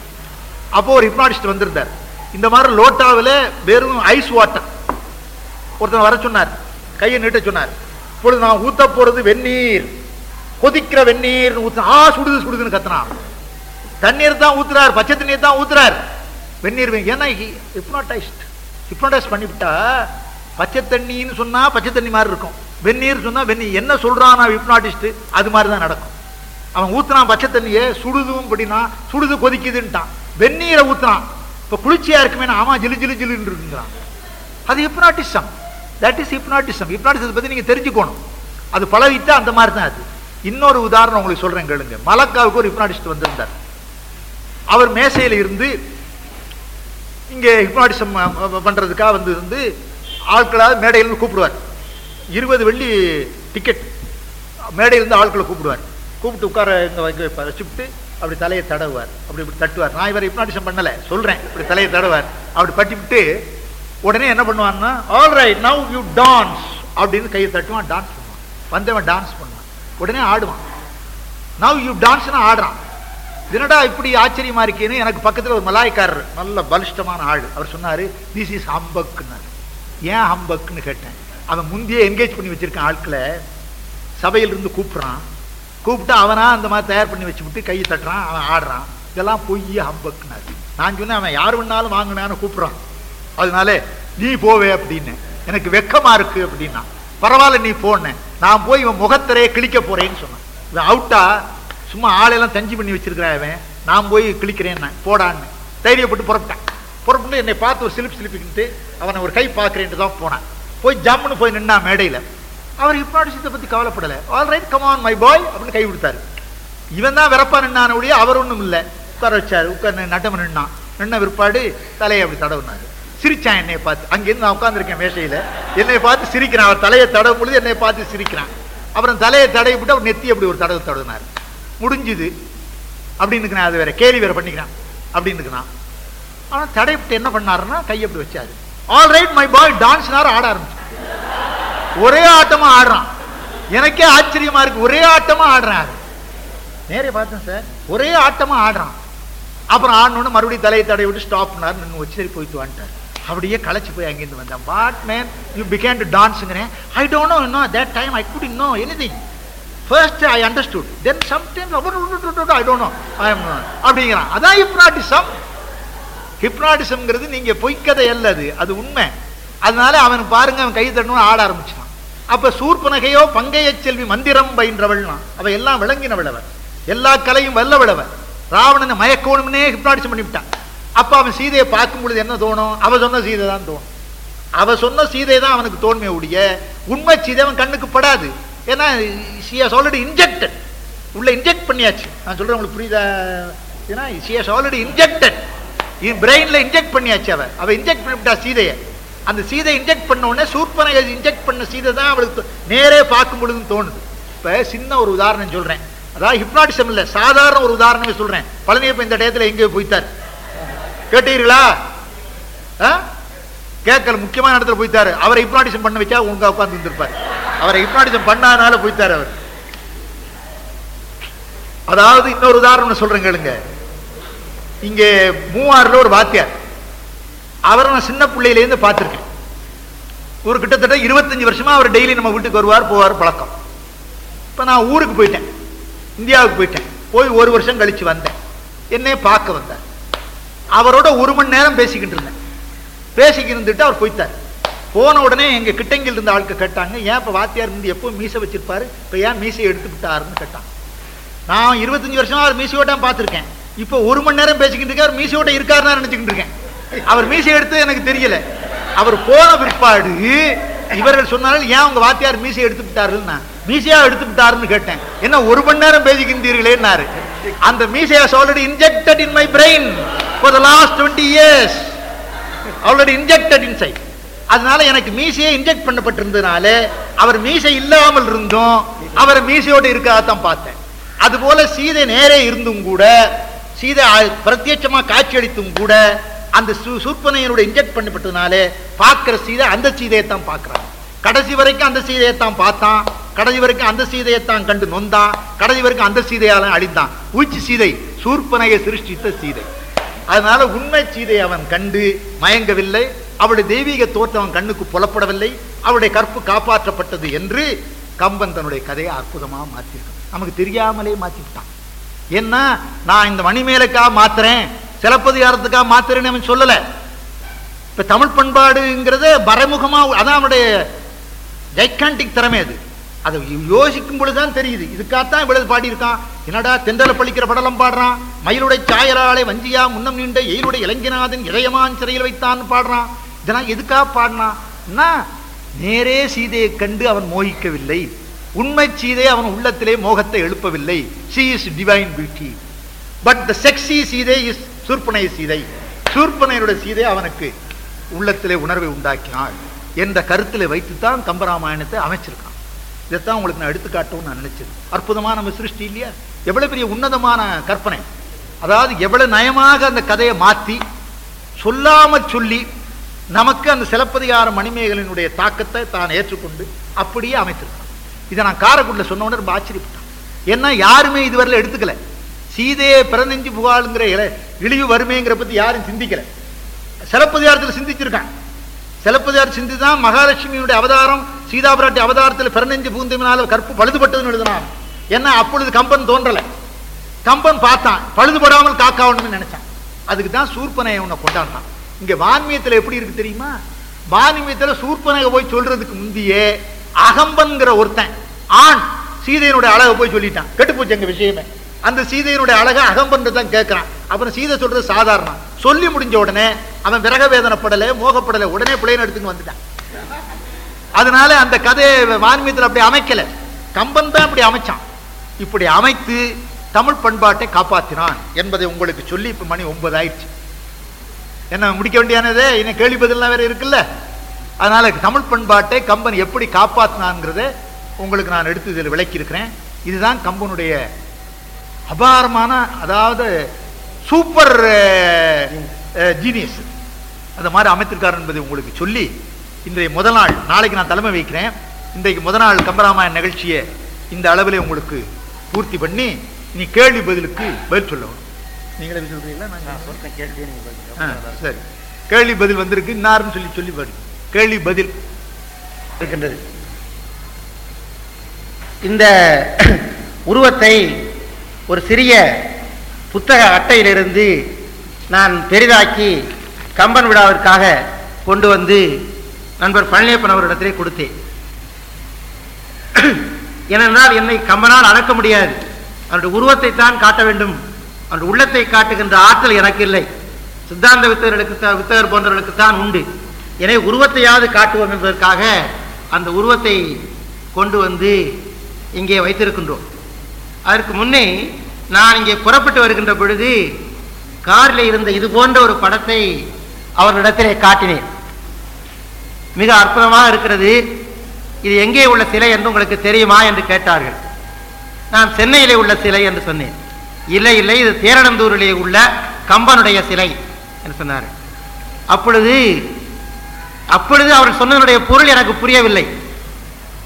அப்போது ஒரு ஹிப்னாட்டிஸ்ட் வந்திருந்தார். இந்த மாதிரி லோட்டாவில் வெறும் ஐஸ் வாட்டர். ஒருத்தன் வர சொன்னார். கையை நீட்ட சொன்னார். இப்பொழுது நான் ஊத்த போகிறது வெந்நீர். கொதிக்கிற வெந்நீர் ஊத்த ஆ சுடுது சுடுதுன்னு கத்துனான். தண்ணீர் தான் ஊத்துறார் பச்சை தண்ணீர் தான் ஊத்துறார். வெந்நீர் ஏன்னா ஹிப்னாடைஸ்ட் ஹிப்னாடைஸ் பண்ணிவிட்டா பச்சை தண்ணின்னு சொன்னால் பச்சை தண்ணி மாதிரி இருக்கும். வெந்நீர் சொன்னால் வெந்நீர். என்ன சொல்கிறான் விப்னாட்டிஸ்ட் அது மாதிரி தான் நடக்கும். அவன் ஊத்துனான் பச்சை தண்ணியை சுடுதும் அப்படின்னா சுடுது கொதிக்குதுன்ட்டான். வெந்நீரை ஊற்றுனான் இப்போ குளிர்ச்சியா இருக்குமே ஆமாம் ஜிலு ஜிலு ஜிலுன்னு இருக்குங்கிறான். அது ஹிப்னாட்டிசம் தட் இஸ் ஹிப்னாட்டிசம் ஹிப்னாட்டிசத்தை பத்தி நீங்க தெரிஞ்சுக்கணும். அது பழகிட்டா அந்த மாதிரி தான் அது. இன்னொரு உதாரணம் உங்களுக்கு சொல்றேன் கேளுங்க. மலக்காவுக்கு ஒரு ஹிப்னாட்டிஸ்ட் வந்திருந்தார். அவர் மேசையில இருந்து இங்கே ஹிப்னாட்டிசம் பண்றதுக்காக வந்து இருந்து ஆட்களாக மேடையில் இருந்து கூப்பிடுவார். இருபது வெள்ளி டிக்கெட் மேடையிலிருந்து ஆட்களை கூப்பிடுவார். கூப்பிட்டு உட்கார இங்கே வைக்க வைப்பார். வச்சுட்டு அப்படி தலையை தடவுவார். அப்படி இப்படி தட்டுவார். நான் இவர் ஹிப்னாட்டிசம் பண்ணலை. சொல்கிறேன் இப்படி தலையை தடவார் அப்படி பட்டிவிட்டு உடனே என்ன பண்ணுவான்னா all right now you dance அப்படின்னு கையை தட்டுவான். டான்ஸ் பண்ணுவான். வந்தவன் டான்ஸ் பண்ணுவான். உடனே ஆடுவான். நவ் யூ டான்ஸ்னு ஆடுறான். என்னடா இப்படி ஆச்சரியமா இருக்கேன்னு எனக்கு பக்கத்தில் ஒரு மலாய்க்காரர். நல்ல பலிஷ்டமான ஆள். அவர் சொன்னார் திஸ் இஸ் ஹம்பக்குன்னாரு ஏன் ஹம்பக்குன்னு கேட்டேன். அவன் முந்தையே என்கேஜ் பண்ணி வச்சிருக்கான் ஆட்களை சபையிலிருந்து கூப்பிட்றான். கூப்பிட்டு அவனா அந்த மாதிரி தயார் பண்ணி வச்சு விட்டு கையை தட்டுறான் அவன் ஆடுறான். இதெல்லாம் பொய் ஹம்பக்குனாரு. நான் சொன்னேன் அவன் யார் வேணாலும் வாங்கினான்னு கூப்பிட்றான். அதனால நீ போவே அப்படின்னு. எனக்கு வெக்கமா இருக்கு அப்படின்னா. பரவாயில்ல நீ போனேன். நான் போய் இவன் முகத்திரையை கிழிக்க போறேன்னு சொன்னான். இவன் அவுட்டா சும்மா ஆளையெல்லாம் தஞ்சி பண்ணி வச்சிருக்கிறான் அவன். நான் போய் கிழிக்கிறேன் போடான்னு. தைரியப்பட்டு புறப்பட்டான். புறப்பட்டு என்னை பார்த்து ஒரு சிலிப் சிலிப்பிக்கிட்டு அவனை ஒரு கை பார்க்குறேன்ட்டு தான் போனான். போய் ஜம்முன்னு போய் நின்னா மேடையில். அவர் ஹிப்னாட்டிசத்தை பற்றி கவலைப்படலை. All right come on my boy அப்படின்னு கை கொடுத்தாரு. இவன் தான் விறப்பா நின்னான ஒழிய அவர் ஒன்றும் இல்லை. உட்கார வச்சார் உட்கார் நட்டம நின்னான் நின்ன விற்பாடு தலையை அப்படி தடவுனாரு. சிரிச்சான் என்னை பார்த்து. அங்கேருந்து நான் உட்காந்துருக்கேன் மேசையில். என்னை பார்த்து சிரிக்கிறான். அவர் தலையை தடவும் பொழுது என்னை பார்த்து சிரிக்கிறான். அப்புறம் தலையை தடவி விட்டு அவர் நெத்தி அப்படி ஒரு தடவை தடவினார். முடிஞ்சுது. அப்படின்னு அது வேற. கேலி வேற பண்ணிக்கிறான். அப்படின்னு நான் ஆனால் தடைப்பட்டு என்ன பண்ணாருன்னா கை அப்படி வச்சாரு. All right my boy dance ஆட ஆரம்பிச்சு ஒரே ஆட்டமா ஆடுறான். எனக்கே ஆச்சரியமா இருக்கு. ஒரே ஆட்டமா ஆடுறான் நேரே பார்த்தேன் சார் ஒரே ஆட்டமா ஆடுறான். அப்புறம் ஆடணுன்னு மறுபடியும் தலையை தடவி விட்டு ஸ்டாப் பண்ணாரு. நின்று வச்சு சரி போயிட்டு வந்துட்டார். அப்படியே களைச்சு போய் அங்கேருந்து வந்தேன். What man you began to டான்ஸுங்கிறேன் I don't know இன்னும் that time I could know anything first I understood then sometimes I don't know I am அப்படிங்கிறான். அதான் ஹிப்னாட்டிசம் ஹிப்னாட்டிசம்ங்கிறது நீங்கள் பொய்க்கதை அல்லது அது அது உண்மை. அதனால அவன் பாருங்க அவன் கை தட்டணும்னு ஆட ஆரம்பிச்சான் அப்போ சூர்பனகையோ பங்கைய செல்வி மந்திரம் பயின்றவள்னா அவள் எல்லாம் விளங்கினவள் எல்லா கலையும் வல்லவளவள் ராவணனை மயக்கோணும்னே ஹிப்னாட்டிசம் பண்ணிவிட்டான். அப்போ அவன் சீதையை பார்க்கும் பொழுது என்ன தோணும்? அவள் சொன்ன சீதை தான் தோணும். அவள் சொன்ன சீதை தான் அவனுக்கு தோன்மை உடைய உண்மை சீதை அவன் கண்ணுக்கு படாது. ஏன்னா சி ஹஸ் ஆல்ரெடி இன்ஜெக்டட் உள்ள இன்ஜெக்ட் பண்ணியாச்சு. நான் சொல்றேன் உங்களுக்கு புரியுதா? ஏன்னா சி ஹஸ் ஆல்ரெடி இன்ஜெக்டட் பிரெயினில் இன்ஜெக்ட் பண்ணியாச்சு அவள் அவள் இன்ஜெக்ட் பண்ணிவிட்டா சீதையை. அந்த சீதை இன்ஜெக்ட் பண்ண உடனே சூர்பனகை இன்ஜெக்ட் பண்ண சீதை தான் அவளுக்கு நேரே பார்க்கும் பொழுதுன்னு தோணுது. இப்ப சின்ன ஒரு உதாரணம் சொல்றேன். அதாவது ஹிப்னாட்டிசம் இல்ல சாதாரண ஒரு உதாரணமே சொல்றேன். பழனியப்ப இந்த டயத்துல எங்கேயோ போய்த்தார் கேட்டீர்களா? ஆ? கேட்கல முக்கியமான இடத்துல போய்த்தார் அவரை ஹிப்னாட்டிசம் பண்ண வச்சா உங்க உட்கார்ந்து இருந்திருப்பார். அவரை ஹிப்னாட்டிசம் பண்ணாதனால போய்த்தாரு அவர். அதாவது இன்னொரு உதாரணம் சொல்றேன் கேளுங்க. இங்கே மூவாறுல ஒரு வாத்தியார். அவரை நான் சின்ன பிள்ளையிலேருந்து பார்த்துருக்கேன். ஒரு கிட்டத்தட்ட இருபத்தஞ்சு வருஷமா அவர் டெய்லி நம்ம வீட்டுக்கு வருவார் போவார் பழக்கம். இப்போ நான் ஊருக்கு போயிட்டேன். இந்தியாவுக்கு போயிட்டேன். போய் ஒரு வருஷம் கழிச்சு வந்தேன். என்னே பார்க்க வந்தார். அவரோட ஒரு மணி நேரம் பேசிக்கிட்டு இருந்தேன். பேசிக்கிட்டு இருந்துட்டு அவர் போய்த்தார் போன உடனே எங்க கிட்டங்கில் இருந்த ஆளுக்கு கேட்டாங்க ஏன் இப்போ வாத்தியார் முந்தி எப்போ மீசை வச்சிருப்பாரு? இப்போ ஏன் மீசையை எடுத்து விட்டாருன்னு கேட்டான் நான் இருபத்தஞ்சு வருஷமா அவர் மீசையோட பார்த்துருக்கேன். இப்போ ஒரு மணி நேரம் பேசிக்கிட்டு இருக்கார் மீசையோட இருக்காருன்னு நினைச்சுக்கிட்டு இருக்கேன். அவர் மீசை எடுத்து எனக்கு தெரியல. அவர் போன பிற்பாடு இவர்கள் சொன்னாலும் ஏன் உங்க வாத்தியார் மீசை எடுத்து விட்டாருன்னா மீசையா எடுத்து விட்டாருன்னு கேட்டேன். என்ன ஒரு மணி நேரம் பேசிக்கின்றீர்களேன்னாரு. அந்த மீசை has already injected in my brain for the last twenty years already injected in inside அதனால எனக்கு மீசையே இன்ஜெக்ட் பண்ணப்பட்டிருந்ததுனால அவர் மீசை இல்லாமல் இருந்தும் அவர் மீசையோடு இருக்கதான் பார்த்தேன். அதுபோல சீதை நேரே இருந்தும் கூட சீதை பிரத்யட்சமாக காட்சியளித்தும் கூட அந்த சு- சூர்பனையனோட இன்ஜெக்ட் பண்ணப்பட்டதுனாலே பார்க்கிற சீதை அந்த சீதையை தான் கடைசி வரைக்கும் அந்த சீதையை தான் பார்த்தான். கடைசி வரைக்கும் அந்த சீதையை தான் கண்டு நொந்தான். கடைசி வரைக்கும் அந்த சீதையால அழிந்தான். உச்சி சீதை சூர்பனையை சிருஷ்டித்த சீதை. அதனால உண்மை சீதை அவன் கண்டு மயங்கவில்லை. அவளுடைய தெய்வீக தோற்றம் அவன் கண்ணுக்கு புலப்படவில்லை. அவளுடைய கற்பு காப்பாற்றப்பட்டது என்று கம்பன் தன்னுடைய கதையை அற்புதமா மாற்றிருக்கான் நமக்கு தெரியாமலே மாற்றிவிட்டான். ஏன்னா நான் இந்த மணிமேலுக்காக மாத்துறேன். சிலப்பதிகாரத்துக்காக மாத்துறேன்னு அவன் சொல்லல. இப்ப தமிழ் பண்பாடுங்கிறது மறைமுகமா அதான் அவனுடைய ஜைக்காண்டிக் திறமை அது. அதை யோசிக்கும் பொழுதுதான் தெரியுது. இதுக்காகத்தான் இவ்வளவு பாடியிருக்கான். என்னடா தென்றல பழிக்கிற படலம் பாடுறான். மயிலுடைய சாயலாளை வஞ்சியா முன்னம் நீண்ட எயிலுடைய இளைஞநாதன் இதயமான் சிறையில் வைத்தான்னு பாடுறான். இதெல்லாம் எதுக்காக பாடினான்னா நேரே சீதையை கண்டு அவன் மோகிக்கவில்லை. உண்மை சீதை அவன் உள்ளத்திலே மோகத்தை எழுப்பவில்லை. She is divine beauty but the sexy Sita is Surpanai Sita. சூர்பனையனுடைய Sita அவனுக்கு உள்ளத்திலே உணர்வை உண்டாக்கினாள் என்ற கருத்திலே வைத்துத்தான் கம்பராமாயணத்தை அமைச்சிருக்கான். இதைத்தான் உங்களுக்கு நான் எடுத்து நான் நினைச்சது அற்புதமான நம்ம சிருஷ்டி இல்லையா? எவ்வளவு பெரிய உன்னதமான கற்பனை. அதாவது எவ்வளவு நயமாக அந்த கதையை மாத்தி சொல்லாம சொல்லி நமக்கு அந்த சிலப்பதிகார மணிமேகலினுடைய தாக்கத்தை தான் ஏற்றுக்கொண்டு அப்படியே அமைத்திருக்கான். இதை நான் காரைக்குடியில் சொன்ன உடனே ரொம்ப ஆச்சரியப்பட்டேன். ஏன்னா யாருமே இதுவரையில எடுத்துக்கல. சீதையே பிறந்தஞ்சு புகாளுங்கிற இல- இழிவு வறுமைங்கிற பத்தி யாரும் சிந்திக்கல. சிலப்பதிகாரத்தில் சிந்திச்சிருக்கான். சிலப்பதிகாரம் சிந்தி தான் மகாலட்சுமியுடைய அவதாரம் சீதா பிராட்டி அவதாரத்தில் பிறநெஞ்சு பூந்தமினால கற்பு பழுதுபட்டதுன்னு எழுதினான். ஏன்னா அப்பொழுது கம்பன் தோன்றலை. கம்பன் பார்த்தான். பழுதுபடாமல் காக்காவணும்னு நினைச்சான். அதுக்கு தான் சூர்பனையை உன்னை கொண்டாடினான். இங்க வான்மியத்தில் எப்படி இருக்கு தெரியுமா? வான்மியத்தில் சூர்பனையை போய் சொல்றதுக்கு முந்தியே அகம்பன்கிற ஒருத்தன். ஆண் சீதையினுடைய அழகை போய் சொல்லிட்டான். கெட்டுப்போச்சு எங்க விஷயமே. அந்த சீதையினுடைய அழகை அகம்பன் தான் கேட்கிறான் அப்புறம் சீதை சொல்றது சாதாரணம். சொல்லி முடிஞ்ச உடனே அவன் விரக வேதனைப்படலை மோகப்படலை உடனே பிள்ளைன்னு எடுத்துன்னு வந்துட்டான். அதனால அந்த கதையை வான்மியத்தில் அப்படி அமைக்கல. கம்பன் தான் இப்படி அமைச்சான். இப்படி அமைத்து தமிழ் பண்பாட்டை காப்பாற்றினான் என்பதை உங்களுக்கு சொல்லி இப்ப மணி ஒன்பது ஆயிடுச்சு. என்ன முடிக்க வேண்டியானதே? இன்னும் கேள்வி பதிலாம் வேற இருக்குல்ல? அதனால தமிழ் பண்பாட்டை கம்பன் எப்படி காப்பாற்றினான்ங்கிறத உங்களுக்கு நான் எடுத்து இதில் விளக்கி இருக்கிறேன் இதுதான் கம்பனுடைய அபாரமான அதாவது சூப்பர் ஜீனியஸ் அந்த மாதிரி அமைத்திருக்கார் என்பதை உங்களுக்கு சொல்லி இன்றைய முதல் நாள் நாளைக்கு நான் தலைமை வைக்கிறேன். இன்றைக்கு முதல் நாள் கம்பராமாயண நிகழ்ச்சியை இந்த அளவில் உங்களுக்கு பூர்த்தி பண்ணி நீ கேள்வி பதிலுக்கு பதில் சொல்லணும். நீங்களே சொல்றீங்களா? நான் பதில். ஆ, சரி. கேள்வி பதில் வந்திருக்கு இன்னாருன்னு சொல்லி சொல்லி பாரு கேள்வி பதில். இருக்கின்றது. இந்த உருவத்தை ஒரு சிறிய புத்தக அட்டையிலிருந்து நான் பெரிதாக்கி கம்பன் விழாவிற்காக கொண்டு வந்து நண்பர் பழனியப்பன் அவரிடத்திலே கொடுத்தேன். ஏனென்றால் என்னை கம்பனால் அடக்க முடியாது. அவருடைய உருவத்தை தான் காட்ட வேண்டும். அவருடைய உள்ளத்தை காட்டுகின்ற ஆற்றல் எனக்கு இல்லை. சித்தாந்த வித்தகர்களுக்கு வித்தகர் போன்றவர்களுக்கு தான் உண்டு. எனவே உருவத்தையாவது காட்டுவோம் என்பதற்காக அந்த உருவத்தை கொண்டு வந்து இங்கே வைத்திருக்கின்றோம். அதற்கு முன்னே நான் இங்கே புறப்பட்டு வருகின்ற பொழுது காரில் இருந்த இது போன்ற ஒரு படத்தை அவர்களிடத்திலே காட்டினேன். மிக அற்புதமாக இருக்கிறது. இது எங்கே உள்ள சிலை என்று உங்களுக்கு தெரியுமா என்று கேட்டார்கள். நான் சென்னையிலே உள்ள சிலை என்று சொன்னேன். இல்லை இல்லை இது தேரணந்தூரிலே உள்ள கம்பனுடைய சிலை என்று சொன்னார் அப்பொழுது அப்பொழுது அவர் சொன்னதனுடைய பொருள் எனக்கு புரியவில்லை.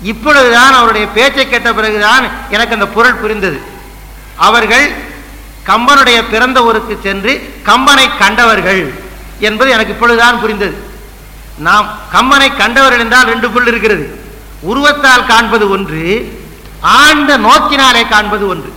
இப்பொழுதுதான் அவருடைய பேச்சை கேட்ட பிறகுதான் எனக்கு அந்த பொருள் புரிந்தது. அவர்கள் கம்பனுடைய பிறந்த ஊருக்கு சென்று கம்பனை கண்டவர்கள் என்பது எனக்கு இப்பொழுதுதான் புரிந்தது. நாம் கம்பனை கண்டவர்கள் என்றால் ரெண்டு பொருள் இருக்கிறது. உருவத்தால் காண்பது ஒன்று ஆழ்ந்த நோக்கினாலே காண்பது ஒன்று.